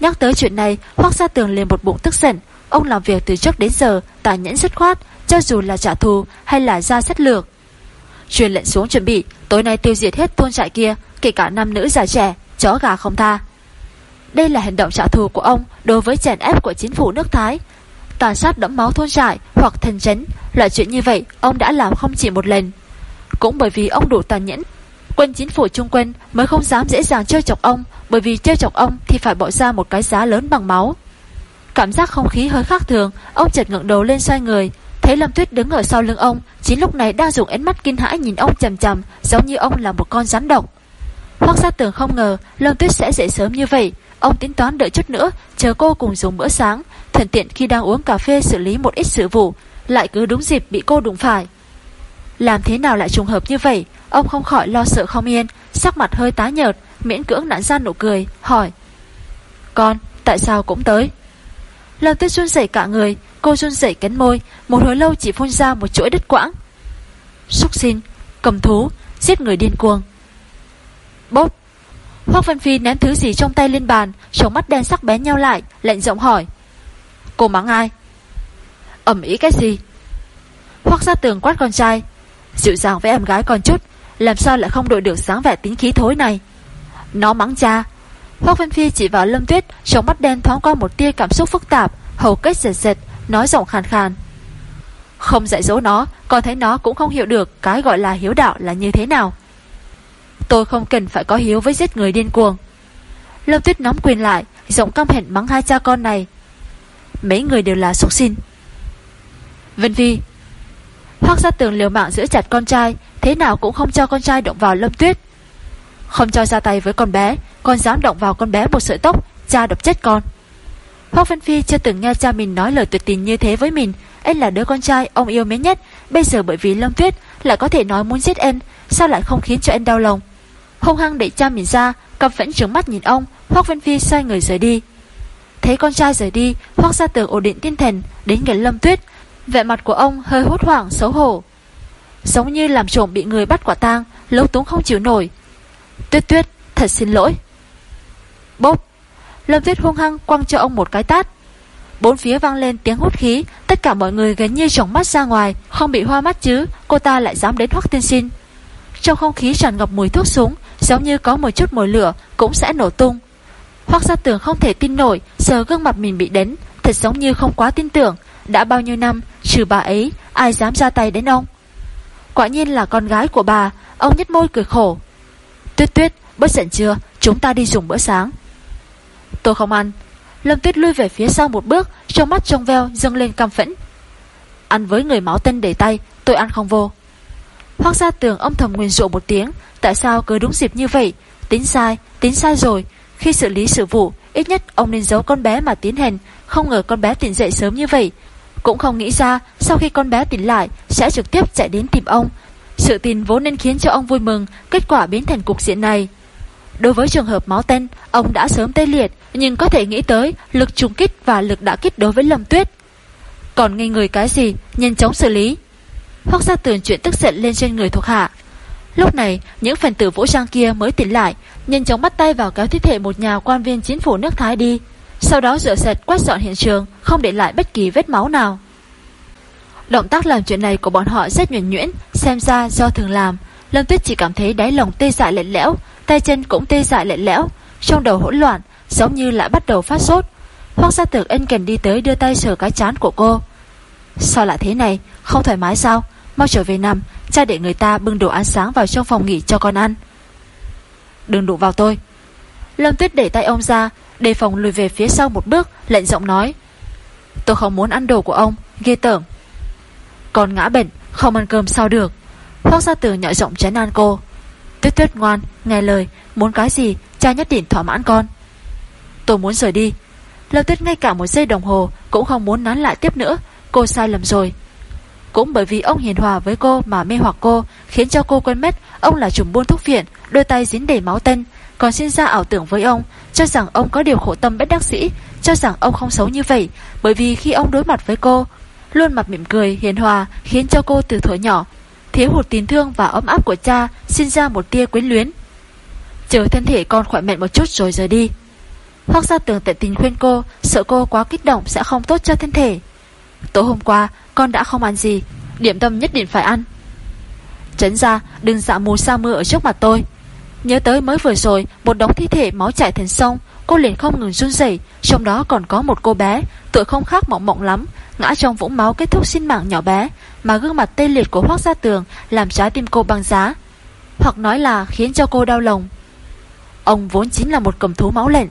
S1: Nhắc tới chuyện này, Hoác Gia Tường liền một bụng tức giận. Ông làm việc từ trước đến giờ, tàn nhẫn dứt khoát, cho dù là trả thù hay là ra xét lược. Truyền lệnh xuống chuẩn bị, tối nay tiêu diệt hết thôn trại kia, kể cả nam nữ già trẻ, chó gà không tha. Đây là hành động trả thù của ông đối với chèn ép của chính phủ nước Thái. Tàn sát đẫm máu thôn trại hoặc thần chấn, loại chuyện như vậy ông đã làm không chỉ một lần. Cũng bởi vì ông đủ tàn nhẫn Quân chính phủ trung quân mới không dám dễ dàng chơi chọc ông Bởi vì chơi chọc ông thì phải bỏ ra một cái giá lớn bằng máu Cảm giác không khí hơi khác thường Ông chợt ngẩng đầu lên xoay người Thấy Lâm Tuyết đứng ở sau lưng ông, Chính lúc này đang dùng ánh mắt kinh hãi nhìn ông chầm chầm Giống như ông là một con rắn độc. Hoác gia tường không ngờ Lâm Tuyết sẽ dậy sớm như vậy. Ông tính toán đợi chút nữa, Chờ cô cùng dùng bữa sáng, Thuận tiện khi đang uống cà phê xử lý một ít sự vụ, Lại cứ đúng dịp bị cô đụng phải. Làm thế nào lại trùng hợp như vậy? Ông không khỏi lo sợ không yên, Sắc mặt hơi tái nhợt, Miễn cưỡng nặn ra nụ cười, Hỏi. Con, tại sao cũng tới? Lâm tuyết run rẩy cả người Cô run rẩy cắn môi, Một hồi lâu chỉ phun ra một chuỗi đất quãng. Xúc sinh, Cầm thú, Giết người điên cuồng. Bốp! Hoác văn Phi ném thứ gì trong tay lên bàn Trong mắt đen sắc bén nhau lại Lệnh giọng hỏi. Cô mắng ai? Ẩm ý cái gì? Hoác ra tường quát con trai. Dịu dàng với em gái còn chút, Làm sao lại không đội được sáng vẻ tính khí thối này? Nó mắng cha. Hoác văn Phi chỉ vào Lâm Tuyết Trong mắt đen thoáng qua một tia cảm xúc phức tạp, Hầu kết giật giật. Nói giọng khàn khàn. Không dạy dỗ nó Con thấy nó cũng không hiểu được Cái gọi là hiếu đạo là như thế nào. Tôi không cần phải có hiếu với giết người điên cuồng. Lâm Tuyết nắm quyền lại Giọng căm hẹn mắng hai cha con này. Mấy người đều là xuất sinh. Vân Vi, Hoác ra tường liều mạng giữ chặt con trai Thế nào cũng không cho con trai động vào Lâm Tuyết. Không cho ra tay với con bé Con dám động vào con bé một sợi tóc Cha đập chết con. Hoác Vân Phi chưa từng nghe cha mình nói lời tuyệt tình như thế với mình. Anh là đứa con trai ông yêu mến nhất. Bây giờ bởi vì Lâm Tuyết Lại có thể nói muốn giết em, Sao lại không khiến cho em đau lòng? Hung hăng để cha mình ra Cặp vẫn trứng mắt nhìn ông. Hoác Vân Phi xoay người rời đi. Thấy con trai rời đi Hoác ra tường ổn định tinh thần Đến gần Lâm Tuyết. Vẻ mặt của ông hơi hốt hoảng, xấu hổ. Giống như làm trộm bị người bắt quả tang Lấu túng không chịu nổi. Tuyết tuyết, thật xin lỗi. Bốp. Lâm Tuyết hung hăng quăng cho ông một cái tát. Bốn phía vang lên tiếng hút khí, Tất cả mọi người gần như trống mắt ra ngoài, Không bị hoa mắt chứ, Cô ta lại dám đến hoắc tiên sinh? Trong không khí tràn ngập mùi thuốc súng, Giống như có một chút mùi lửa, Cũng sẽ nổ tung. Hoắc gia tường không thể tin nổi, Sờ gương mặt mình bị đánh, Thật giống như không quá tin tưởng, Đã bao nhiêu năm, Trừ bà ấy, Ai dám ra tay đến ông? Quả nhiên là con gái của bà, Ông nhếch môi cười khổ. Tuyết tuyết, Bớt giận chưa, Chúng ta đi dùng bữa sáng. Tôi không ăn. Lâm tuyết lui về phía sau một bước Trong mắt trong veo dâng lên căm phẫn. Ăn với người máu tên để tay Tôi ăn không vô. Hoác gia tường ông thầm nguyên rộ một tiếng Tại sao cứ đúng dịp như vậy? Tính sai, tính sai rồi. Khi xử lý sự vụ Ít nhất ông nên giấu con bé mà tiến hành Không ngờ con bé tỉnh dậy sớm như vậy. Cũng không nghĩ ra Sau khi con bé tỉnh lại Sẽ trực tiếp chạy đến tìm ông. Sự tin vốn nên khiến cho ông vui mừng Kết quả biến thành cục diện này. Đối với trường hợp máu tên Ông đã sớm tê liệt nhưng có thể nghĩ tới, lực trùng kích và lực đã kích đối với Lâm Tuyết. Còn ngây người cái gì, Nhanh chóng xử lý. Hoác gia tường chuyện tức giận lên trên người thuộc hạ. Lúc này, những phần tử vũ trang kia mới tỉnh lại, Nhanh chóng bắt tay vào kéo thi thể một nhà quan viên chính phủ nước Thái đi. Sau đó rửa sạch, quét dọn hiện trường, Không để lại bất kỳ vết máu nào. Động tác làm chuyện này của bọn họ rất nhuẩn nhuyễn, Xem ra do thường làm, Lâm Tuyết chỉ cảm thấy đáy lòng tê dại lạnh lẽo, Tay chân cũng tê dại lạnh lẽo, Trong đầu hỗn loạn Giống như lại bắt đầu phát sốt. Hoác gia tưởng ân cần đi tới đưa tay sờ cái chán của cô. Sao lại thế này? Không thoải mái sao? Mau trở về nằm, Cha để người ta bưng đồ ăn sáng vào trong phòng nghỉ cho con ăn. Đừng đụng vào tôi. Lâm Tuyết để tay ông ra, Đề phòng lùi về phía sau một bước Lệnh giọng nói. Tôi không muốn ăn đồ của ông, Ghê tởm. Con ngã bệnh, Không ăn cơm sao được. Hoác gia tử nhỏ giọng chén an cô. Tuyết tuyết ngoan, Nghe lời, Muốn cái gì, Cha nhất định thỏa mãn con. Tôi muốn rời đi. Lâu Tuyết ngay cả một giây đồng hồ Cũng không muốn nán lại tiếp nữa. Cô sai lầm rồi. Cũng bởi vì ông hiền hòa với cô mà mê hoặc cô, Khiến cho cô quên mất Ông là trùm buôn thuốc viện Đôi tay dính đầy máu tên Còn sinh ra ảo tưởng với ông, Cho rằng ông có điều khổ tâm bất đắc sĩ Cho rằng ông không xấu như vậy. Bởi vì khi ông đối mặt với cô, Luôn mặt mỉm cười, hiền hòa, Khiến cho cô từ thuở nhỏ Thiếu hụt tình thương và ấm áp của cha, Sinh ra một tia quyến luyến. Chờ thân thể con khỏe mạnh một chút rồi rời đi. Hoác gia tường tận tình khuyên cô, Sợ cô quá kích động sẽ không tốt cho thân thể. Tối hôm qua, con đã không ăn gì, Điểm tâm nhất định phải ăn. Trấn ra đừng dạ mù sa mưa ở trước mặt tôi. Nhớ tới mới vừa rồi, Một đống thi thể máu chảy thành sông, Cô liền không ngừng run rẩy, Trong đó còn có một cô bé, Tuổi không khác mộng mộng lắm, Ngã trong vũng máu kết thúc sinh mạng nhỏ bé, Mà gương mặt tê liệt của Hoác Gia Tường Làm trái tim cô băng giá, Hoặc nói là khiến cho cô đau lòng. Ông vốn chính là một cầm thú máu lệnh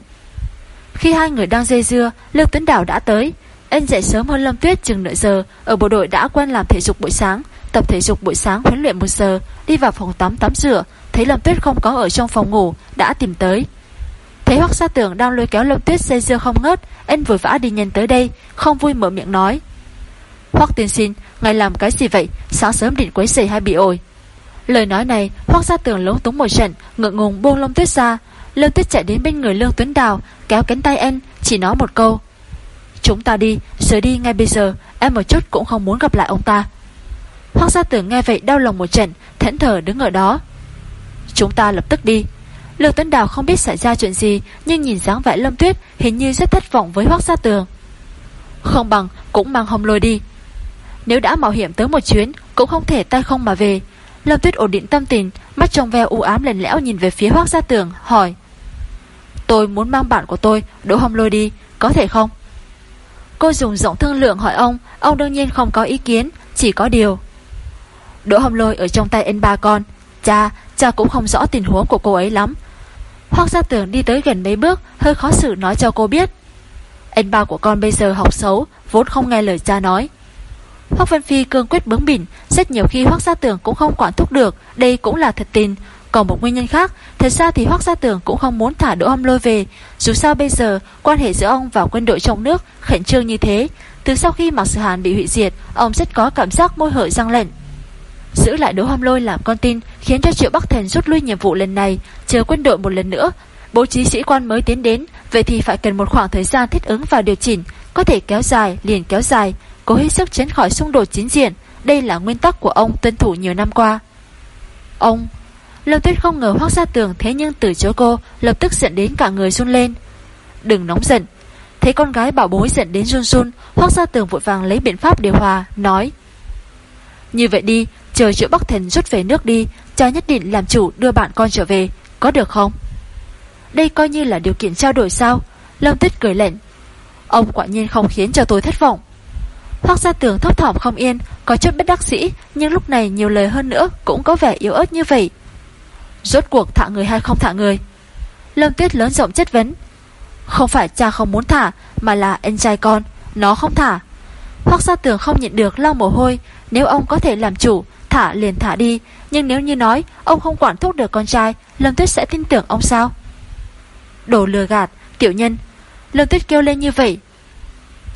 S1: khi hai người đang dây dưa Lương Tuấn Đảo đã tới. Anh dậy sớm hơn Lâm Tuyết chừng nửa giờ Ở bộ đội đã quen làm thể dục buổi sáng. Tập thể dục buổi sáng huấn luyện một giờ Đi vào phòng tắm tắm rửa. Thấy Lâm Tuyết không có ở trong phòng ngủ Đã tìm tới. Thấy hoắc Sa tường đang lôi kéo Lâm Tuyết dây dưa không ngớt Anh vội vã đi nhanh tới đây Không vui mở miệng nói. Hoắc tiên sinh, ngài làm cái gì vậy? Sáng sớm định quấy rầy hay bị ổi? Lời nói này hoắc Sa tường lúng túng một trận Ngượng ngùng buông Lâm Tuyết ra. Lâm Tuyết chạy đến bên người Lương Tuấn Đào Kéo cánh tay em Chỉ nói một câu. Chúng ta đi, rời đi ngay bây giờ Em một chút cũng không muốn gặp lại ông ta. Hoác gia tưởng nghe vậy đau lòng một trận Thẫn thờ đứng ở đó. Chúng ta lập tức đi. Lương tấn Đào không biết xảy ra chuyện gì Nhưng nhìn dáng vẻ Lâm Tuyết Hình như rất thất vọng với Hoác Gia Tường Không bằng cũng mang hồng lôi đi. Nếu đã mạo hiểm tới một chuyến Cũng không thể tay không mà về. Lâm Tuyết ổn định tâm tình Mắt trong veo u ám lèn lẽo nhìn về phía Hoác Gia Tường Hỏi Tôi muốn mang bạn của tôi Đỗ hồng lôi đi Có thể không? Cô dùng giọng thương lượng hỏi ông Ông đương nhiên không có ý kiến Chỉ có điều. Đỗ hồng lôi ở trong tay em ba con Cha, cha cũng không rõ tình huống của cô ấy lắm. Hoác gia tưởng đi tới gần mấy bước Hơi khó xử nói cho cô biết. Anh ba của con bây giờ học xấu Vốn không nghe lời cha nói. Hoác Vân Phi cương quyết bướng bỉnh Rất nhiều khi Hoác gia tưởng cũng không quản thúc được Đây cũng là thật tin còn một nguyên nhân khác. Thật ra thì Hoác gia tưởng cũng không muốn thả Đỗ Hâm Lôi về. Dù sao bây giờ, quan hệ giữa ông và quân đội trong nước Khẩn trương như thế. Từ sau khi Mạc Sử Hàn bị hủy diệt, Ông rất có cảm giác môi hở răng lệnh Giữ lại Đỗ Hâm Lôi làm con tin, Khiến cho Triệu Bắc Thần rút lui nhiệm vụ lần này, Chờ quân đội một lần nữa. Bố trí sĩ quan mới tiến đến, Vậy thì phải cần một khoảng thời gian thích ứng và điều chỉnh, Có thể kéo dài, liền kéo dài, Cố hết sức tránh khỏi xung đột chính diện. Đây là nguyên tắc của ông tuân thủ nhiều năm qua. Ông Lâm Tuyết không ngờ hoác ra tường Thế nhưng từ chối cô, Lập tức giận đến cả người run lên. Đừng nóng giận. Thấy con gái bảo bối giận đến run run, Hoác ra tường vội vàng lấy biện pháp điều hòa, Nói. Như vậy đi, Chờ triệu Bắc Thần rút về nước đi, Cha nhất định làm chủ đưa bạn con trở về, Có được không? Đây coi như là điều kiện trao đổi sao? Lâm Tuyết cười lệnh Ông quả nhiên không khiến cho tôi thất vọng. Hoác gia tường thấp thỏm không yên, Có chút bất đắc sĩ Nhưng lúc này nhiều lời hơn nữa Cũng có vẻ yếu ớt như vậy. Rốt cuộc thả người hay không thả người? Lâm Tuyết lớn rộng chất vấn. Không phải cha không muốn thả Mà là anh trai con Nó không thả. Hoác gia tường không nhịn được lau mồ hôi. Nếu ông có thể làm chủ Thả liền thả đi. Nhưng nếu như nói ông không quản thúc được con trai Lâm Tuyết sẽ tin tưởng ông sao? Đồ lừa gạt, tiểu nhân. Lâm Tuyết kêu lên như vậy.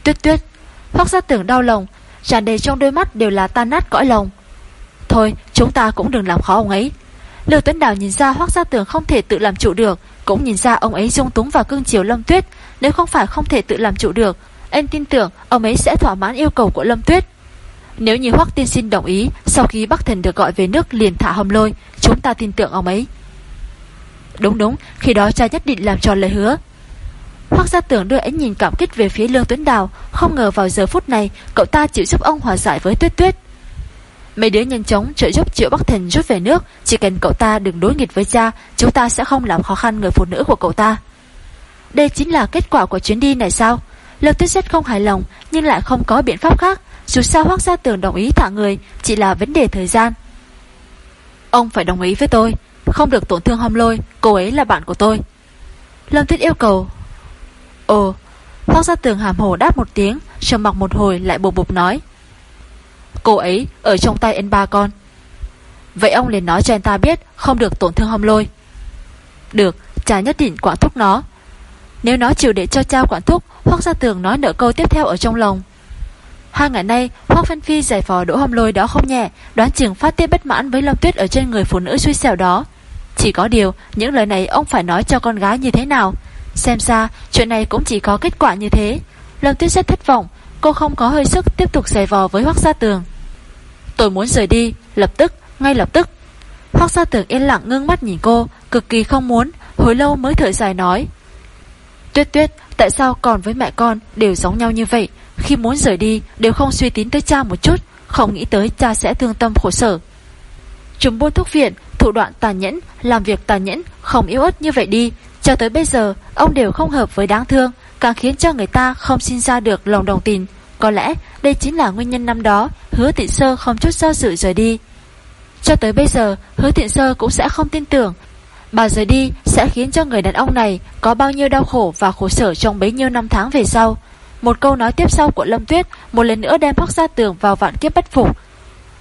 S1: Tuyết tuyết Hoác gia tưởng đau lòng. Tràn đầy trong đôi mắt đều là tan nát cõi lòng. Thôi chúng ta cũng đừng làm khó ông ấy. Lưu Tuấn Đào nhìn ra Hoác gia tưởng không thể tự làm chủ được, Cũng nhìn ra ông ấy dung túng vào cương chiều Lâm Tuyết. Nếu không phải không thể tự làm chủ được Anh tin tưởng ông ấy sẽ thỏa mãn yêu cầu của Lâm Tuyết. Nếu như Hoắc tiên sinh đồng ý, Sau khi Bắc Thần được gọi về nước liền thả hồng lôi, Chúng ta tin tưởng ông ấy. Đúng đúng, Khi đó cha nhất định làm tròn lời hứa. Hoắc gia tưởng đưa ánh nhìn cảm kích về phía Lương Tuấn Đào, Không ngờ vào giờ phút này, Cậu ta chịu giúp ông hòa giải với Tuyết Tuyết. Mấy đứa nhanh chóng trợ giúp Triệu Bắc Thần rút về nước. Chỉ cần cậu ta đừng đối nghịch với cha, Chúng ta sẽ không làm khó khăn người phụ nữ của cậu ta. Đây chính là kết quả của chuyến đi này sao? Lâm Tuyết rất không hài lòng, Nhưng lại không có biện pháp khác. Dù sao Hoác Gia Tường đồng ý thả người, Chỉ là vấn đề thời gian. Ông phải đồng ý với tôi, Không được tổn thương hom lôi, Cô ấy là bạn của tôi. Lâm Tuyết yêu cầu, Ồ. Hoác Gia Tường hàm hồ đáp một tiếng, Trầm mặc một hồi, lại bột bục nói Cô ấy ở trong tay anh ba con Vậy ông liền nói cho anh ta biết Không được tổn thương hom lôi Được, cha nhất định quản thúc nó Nếu nó chịu để cho cha quản thúc Hoác Gia Tường nói nợ câu tiếp theo ở trong lòng Hai ngày nay, Hoác Văn Phi giải phò đỗ hồng lôi đó không nhẹ, đoán chừng phát tiết bất mãn với Lâm Tuyết ở trên người phụ nữ suy xẻo đó. Chỉ có điều, những lời này ông phải nói cho con gái như thế nào. Xem ra, chuyện này cũng chỉ có kết quả như thế. Lâm Tuyết rất thất vọng, cô không có hơi sức tiếp tục giày vò với Hoác Gia Tường. Tôi muốn rời đi, lập tức, ngay lập tức. Hoác Gia Tường yên lặng ngưng mắt nhìn cô, cực kỳ không muốn, hồi lâu mới thở dài nói. Tuyết tuyết, tại sao còn với mẹ con đều giống nhau như vậy? Khi muốn rời đi đều không suy tín tới cha một chút Không nghĩ tới cha sẽ thương tâm khổ sở Chúng buôn thuốc viện Thủ đoạn tàn nhẫn Làm việc tàn nhẫn Không yếu ớt như vậy đi Cho tới bây giờ Ông đều không hợp với đáng thương Càng khiến cho người ta không sinh ra được lòng đồng tình. Có lẽ đây chính là nguyên nhân năm đó Hứa tịnh sơ không chút do dự rời đi. Cho tới bây giờ, Hứa tịnh sơ cũng sẽ không tin tưởng. Bà rời đi sẽ khiến cho người đàn ông này Có bao nhiêu đau khổ và khổ sở Trong bấy nhiêu năm tháng về sau. Một câu nói tiếp sau của Lâm Tuyết Một lần nữa đem Hoác Gia Tường vào vạn kiếp bất phục.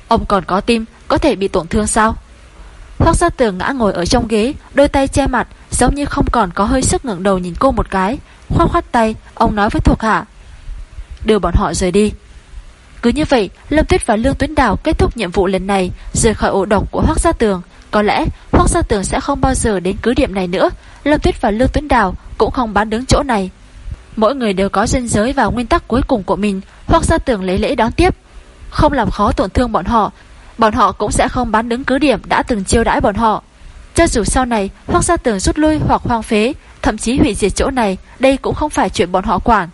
S1: Ông còn có tim, Có thể bị tổn thương sao? Hoác Gia Tường ngã ngồi ở trong ghế, Đôi tay che mặt, Giống như không còn có hơi sức ngẩng đầu nhìn cô một cái. Khoát khoát tay, Ông nói với thuộc hạ. Đưa bọn họ rời đi. Cứ như vậy, Lâm Tuyết và Lương Tuấn Đào kết thúc nhiệm vụ lần này, Rời khỏi ổ độc của Hoác Gia Tường. Có lẽ, Hoác Gia Tường sẽ không bao giờ đến cứ điểm này nữa. Lâm Tuyết và Lương Tuấn Đào cũng không bán đứng chỗ này. Mỗi người đều có ranh giới và nguyên tắc cuối cùng của mình. Hoác Gia Tường lấy lễ đón tiếp. Không làm khó tổn thương bọn họ Bọn họ cũng sẽ không bán đứng cứ điểm đã từng chiêu đãi bọn họ. Cho dù sau này, Hoác Gia Tường rút lui hoặc hoang phế Thậm chí hủy diệt chỗ này, Đây cũng không phải chuyện bọn họ quản.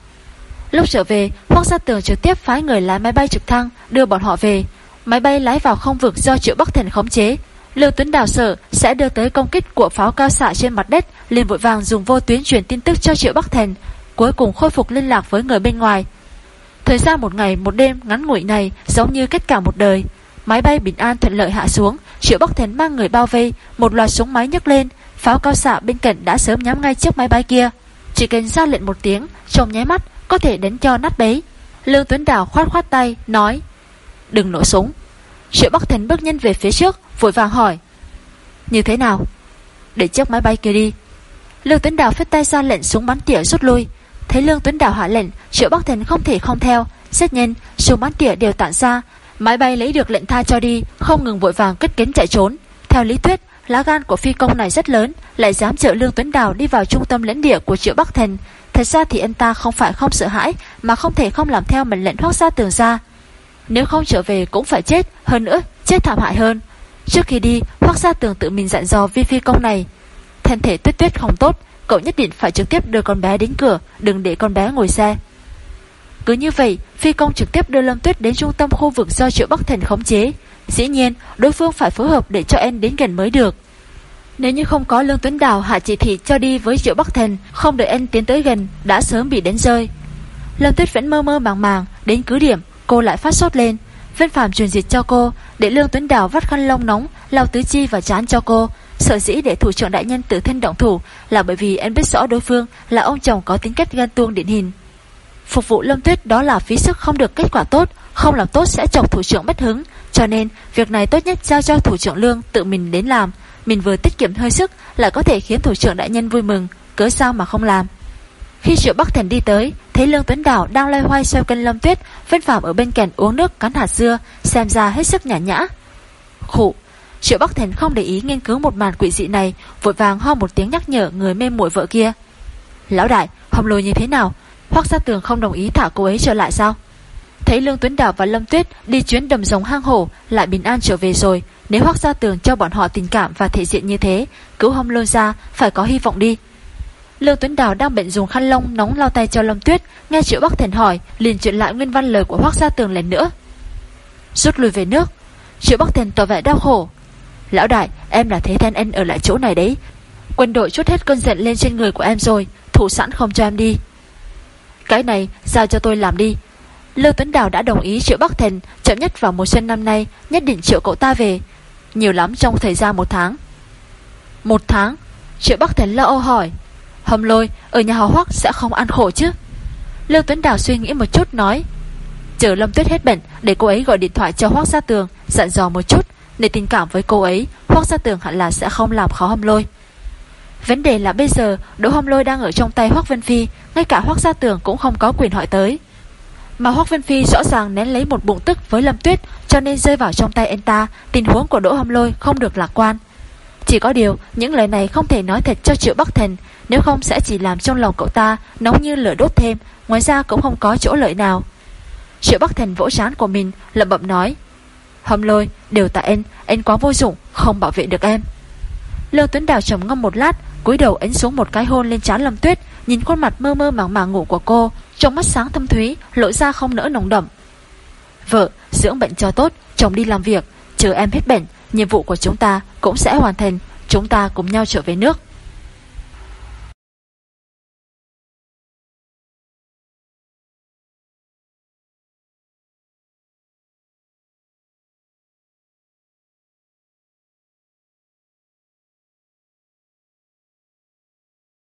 S1: Lúc trở về, Hoác Gia Tường trực tiếp phái người lái máy bay trực thăng Đưa bọn họ về. Máy bay lái vào không vực do Triệu Bắc Thần khống chế. Lưu Tuấn Đào sợ sẽ đưa tới công kích của pháo cao xạ trên mặt đất, liền vội vàng dùng vô tuyến truyền tin tức cho Triệu Bắc Thần, Cuối cùng khôi phục liên lạc với người bên ngoài. Thời gian một ngày, một đêm ngắn ngủi này, giống như kết cả một đời. Máy bay bình an thuận lợi hạ xuống, Triệu Bắc Thần mang người bao vây, Một loạt súng máy nhấc lên Pháo cao xạ bên cạnh đã sớm nhắm ngay trước máy bay kia. Chỉ cần ra lệnh một tiếng, Trong nháy mắt, có thể đánh cho nát bấy. Lương Tuấn Đào khoát khoát tay, Nói, Đừng nổ súng. Triệu Bắc Thần bước nhanh về phía trước, Vội vàng hỏi, Như thế nào? Để chiếc máy bay kia đi. Lương Tuấn Đào phết tay ra lệnh súng bắn tỉa rút lui. Thấy Lương Tuấn Đào hạ lệnh, Triệu Bắc Thần không thể không theo. Rất nhanh, súng bắn tỉa đều tản ra. Máy bay lấy được lệnh tha cho đi, Không ngừng vội vàng cất kính chạy trốn. Theo lý thuyết lá gan của phi công này rất lớn, Lại dám trợ Lương Tuấn Đào đi vào trung tâm lãnh địa của Triệu Bắc Thần. Thật ra thì anh ta không phải không sợ hãi, Mà không thể không làm theo mệnh lệnh hoác ra tường ra. Nếu không trở về cũng phải chết, Hơn nữa, chết thảm hại hơn. Trước khi đi hoác ra tường tự mình dặn dò vi phi công này. Thân thể tuyết tuyết không tốt, Cậu nhất định phải trực tiếp đưa con bé đến cửa, Đừng để con bé ngồi xe. Cứ như vậy, Phi công trực tiếp đưa Lâm Tuyết đến trung tâm khu vực do Triệu Bắc Thần khống chế. Dĩ nhiên, đối phương phải phối hợp để cho em đến gần mới được. Nếu như không có Lương Tuấn Đào, hạ chỉ thị cho đi với Triệu Bắc Thần, Không đợi anh tiến tới gần, Đã sớm bị đánh rơi. Lâm Tuyết vẫn mơ mơ màng màng, Đến cứ điểm, cô lại phát sốt lên. Vân Phạm truyền dịch cho cô, Để Lương Tuấn Đào vắt khăn lông nóng, lau tứ chi và chán cho cô. Sở dĩ để thủ trưởng đại nhân tự thân động thủ, Là bởi vì anh biết rõ đối phương Là ông chồng có tính cách gan tuông điển hình. Phục vụ Lâm Tuyết đó là phí sức không được kết quả tốt, Không làm tốt sẽ chọc thủ trưởng bất hứng cho nên, việc này tốt nhất giao cho thủ trưởng Lương Tự mình đến làm. Mình vừa tiết kiệm hơi sức Lại có thể khiến thủ trưởng đại nhân vui mừng, Cớ sao mà không làm? Khi Triệu Bắc Thần đi tới, Thấy Lương Tuấn Đảo đang loay hoay xoay cân Lâm Tuyết, Vân Phạm ở bên cạnh uống nước cắn hạt dưa, Xem ra hết sức nhả nhã. Khủ Triệu Bắc Thần không để ý nghiên cứu một màn quỷ dị này, Vội vàng ho một tiếng nhắc nhở người mê muội vợ kia. Lão đại, Hồng lồi như thế nào? Hoác Gia Tường không đồng ý thả cô ấy trở lại sao? Thấy Lương Tuấn Đảo và Lâm Tuyết Đi chuyến đầm rồng hang hổ, Lại bình an trở về rồi. Nếu Hoác Gia Tường cho bọn họ tình cảm và thể diện như thế, Cứu hông lôi ra, Phải có hy vọng đi. Lương Tuấn Đào đang bệnh dùng khăn lông nóng lau tay cho Lâm Tuyết, Nghe Triệu Bắc Thần hỏi, liền chuyện lại nguyên văn lời của Hoác Gia Tường lần nữa. Rút lui về nước Triệu Bắc Thần tỏ vẻ đau khổ. Lão đại, em là thế thân anh ở lại chỗ này đấy. Quân đội chút hết cơn giận lên trên người của em rồi, Thủ sẵn không cho em đi. Cái này giao cho tôi làm đi Lưu Tuấn Đào đã đồng ý triệu Bắc Thần, Chậm nhất vào mùa xuân năm nay, Nhất định triệu cậu ta về. Nhiều lắm trong thời gian một tháng. Một tháng? Triệu Bắc Thần lo âu hỏi. Hồng lôi, ở nhà họ Hoắc sẽ không ăn khổ chứ? Lưu Tuấn Đào suy nghĩ một chút nói. Chờ Lâm Tuyết hết bệnh, Để cô ấy gọi điện thoại cho Hoắc Gia Tường, Dặn dò một chút. Để tình cảm với cô ấy Hoác Gia Tường hẳn là sẽ không làm khó hâm lôi. Vấn đề là bây giờ, Đỗ hâm lôi đang ở trong tay Hoác Vân Phi, Ngay cả Hoác Gia Tường cũng không có quyền hỏi tới. Mà Hoác Vân Phi rõ ràng nén lấy một bụng tức với Lâm Tuyết, Cho nên rơi vào trong tay anh ta, Tình huống của Đỗ hâm lôi không được lạc quan. Chỉ có điều, Những lời này không thể nói thật cho Triệu Bắc Thần, Nếu không sẽ chỉ làm trong lòng cậu ta Nóng như lửa đốt thêm, Ngoài ra cũng không có chỗ lợi nào. Triệu Bắc Thần vỗ chán của mình, lẩm bẩm nói, Hâm lôi, đều tại anh Anh quá vô dụng, không bảo vệ được em. Lương Tuấn Đào trầm ngâm một lát, cúi đầu ấn xuống một cái hôn lên trán Lâm Tuyết, Nhìn khuôn mặt mơ mơ màng màng ngủ của cô trong mắt sáng thâm thúy, Lộ ra không nỡ nồng đậm. Vợ, dưỡng bệnh cho tốt, Chồng đi làm việc, Chờ em hết bệnh, Nhiệm vụ của chúng ta cũng sẽ hoàn thành, Chúng ta cùng nhau trở về nước.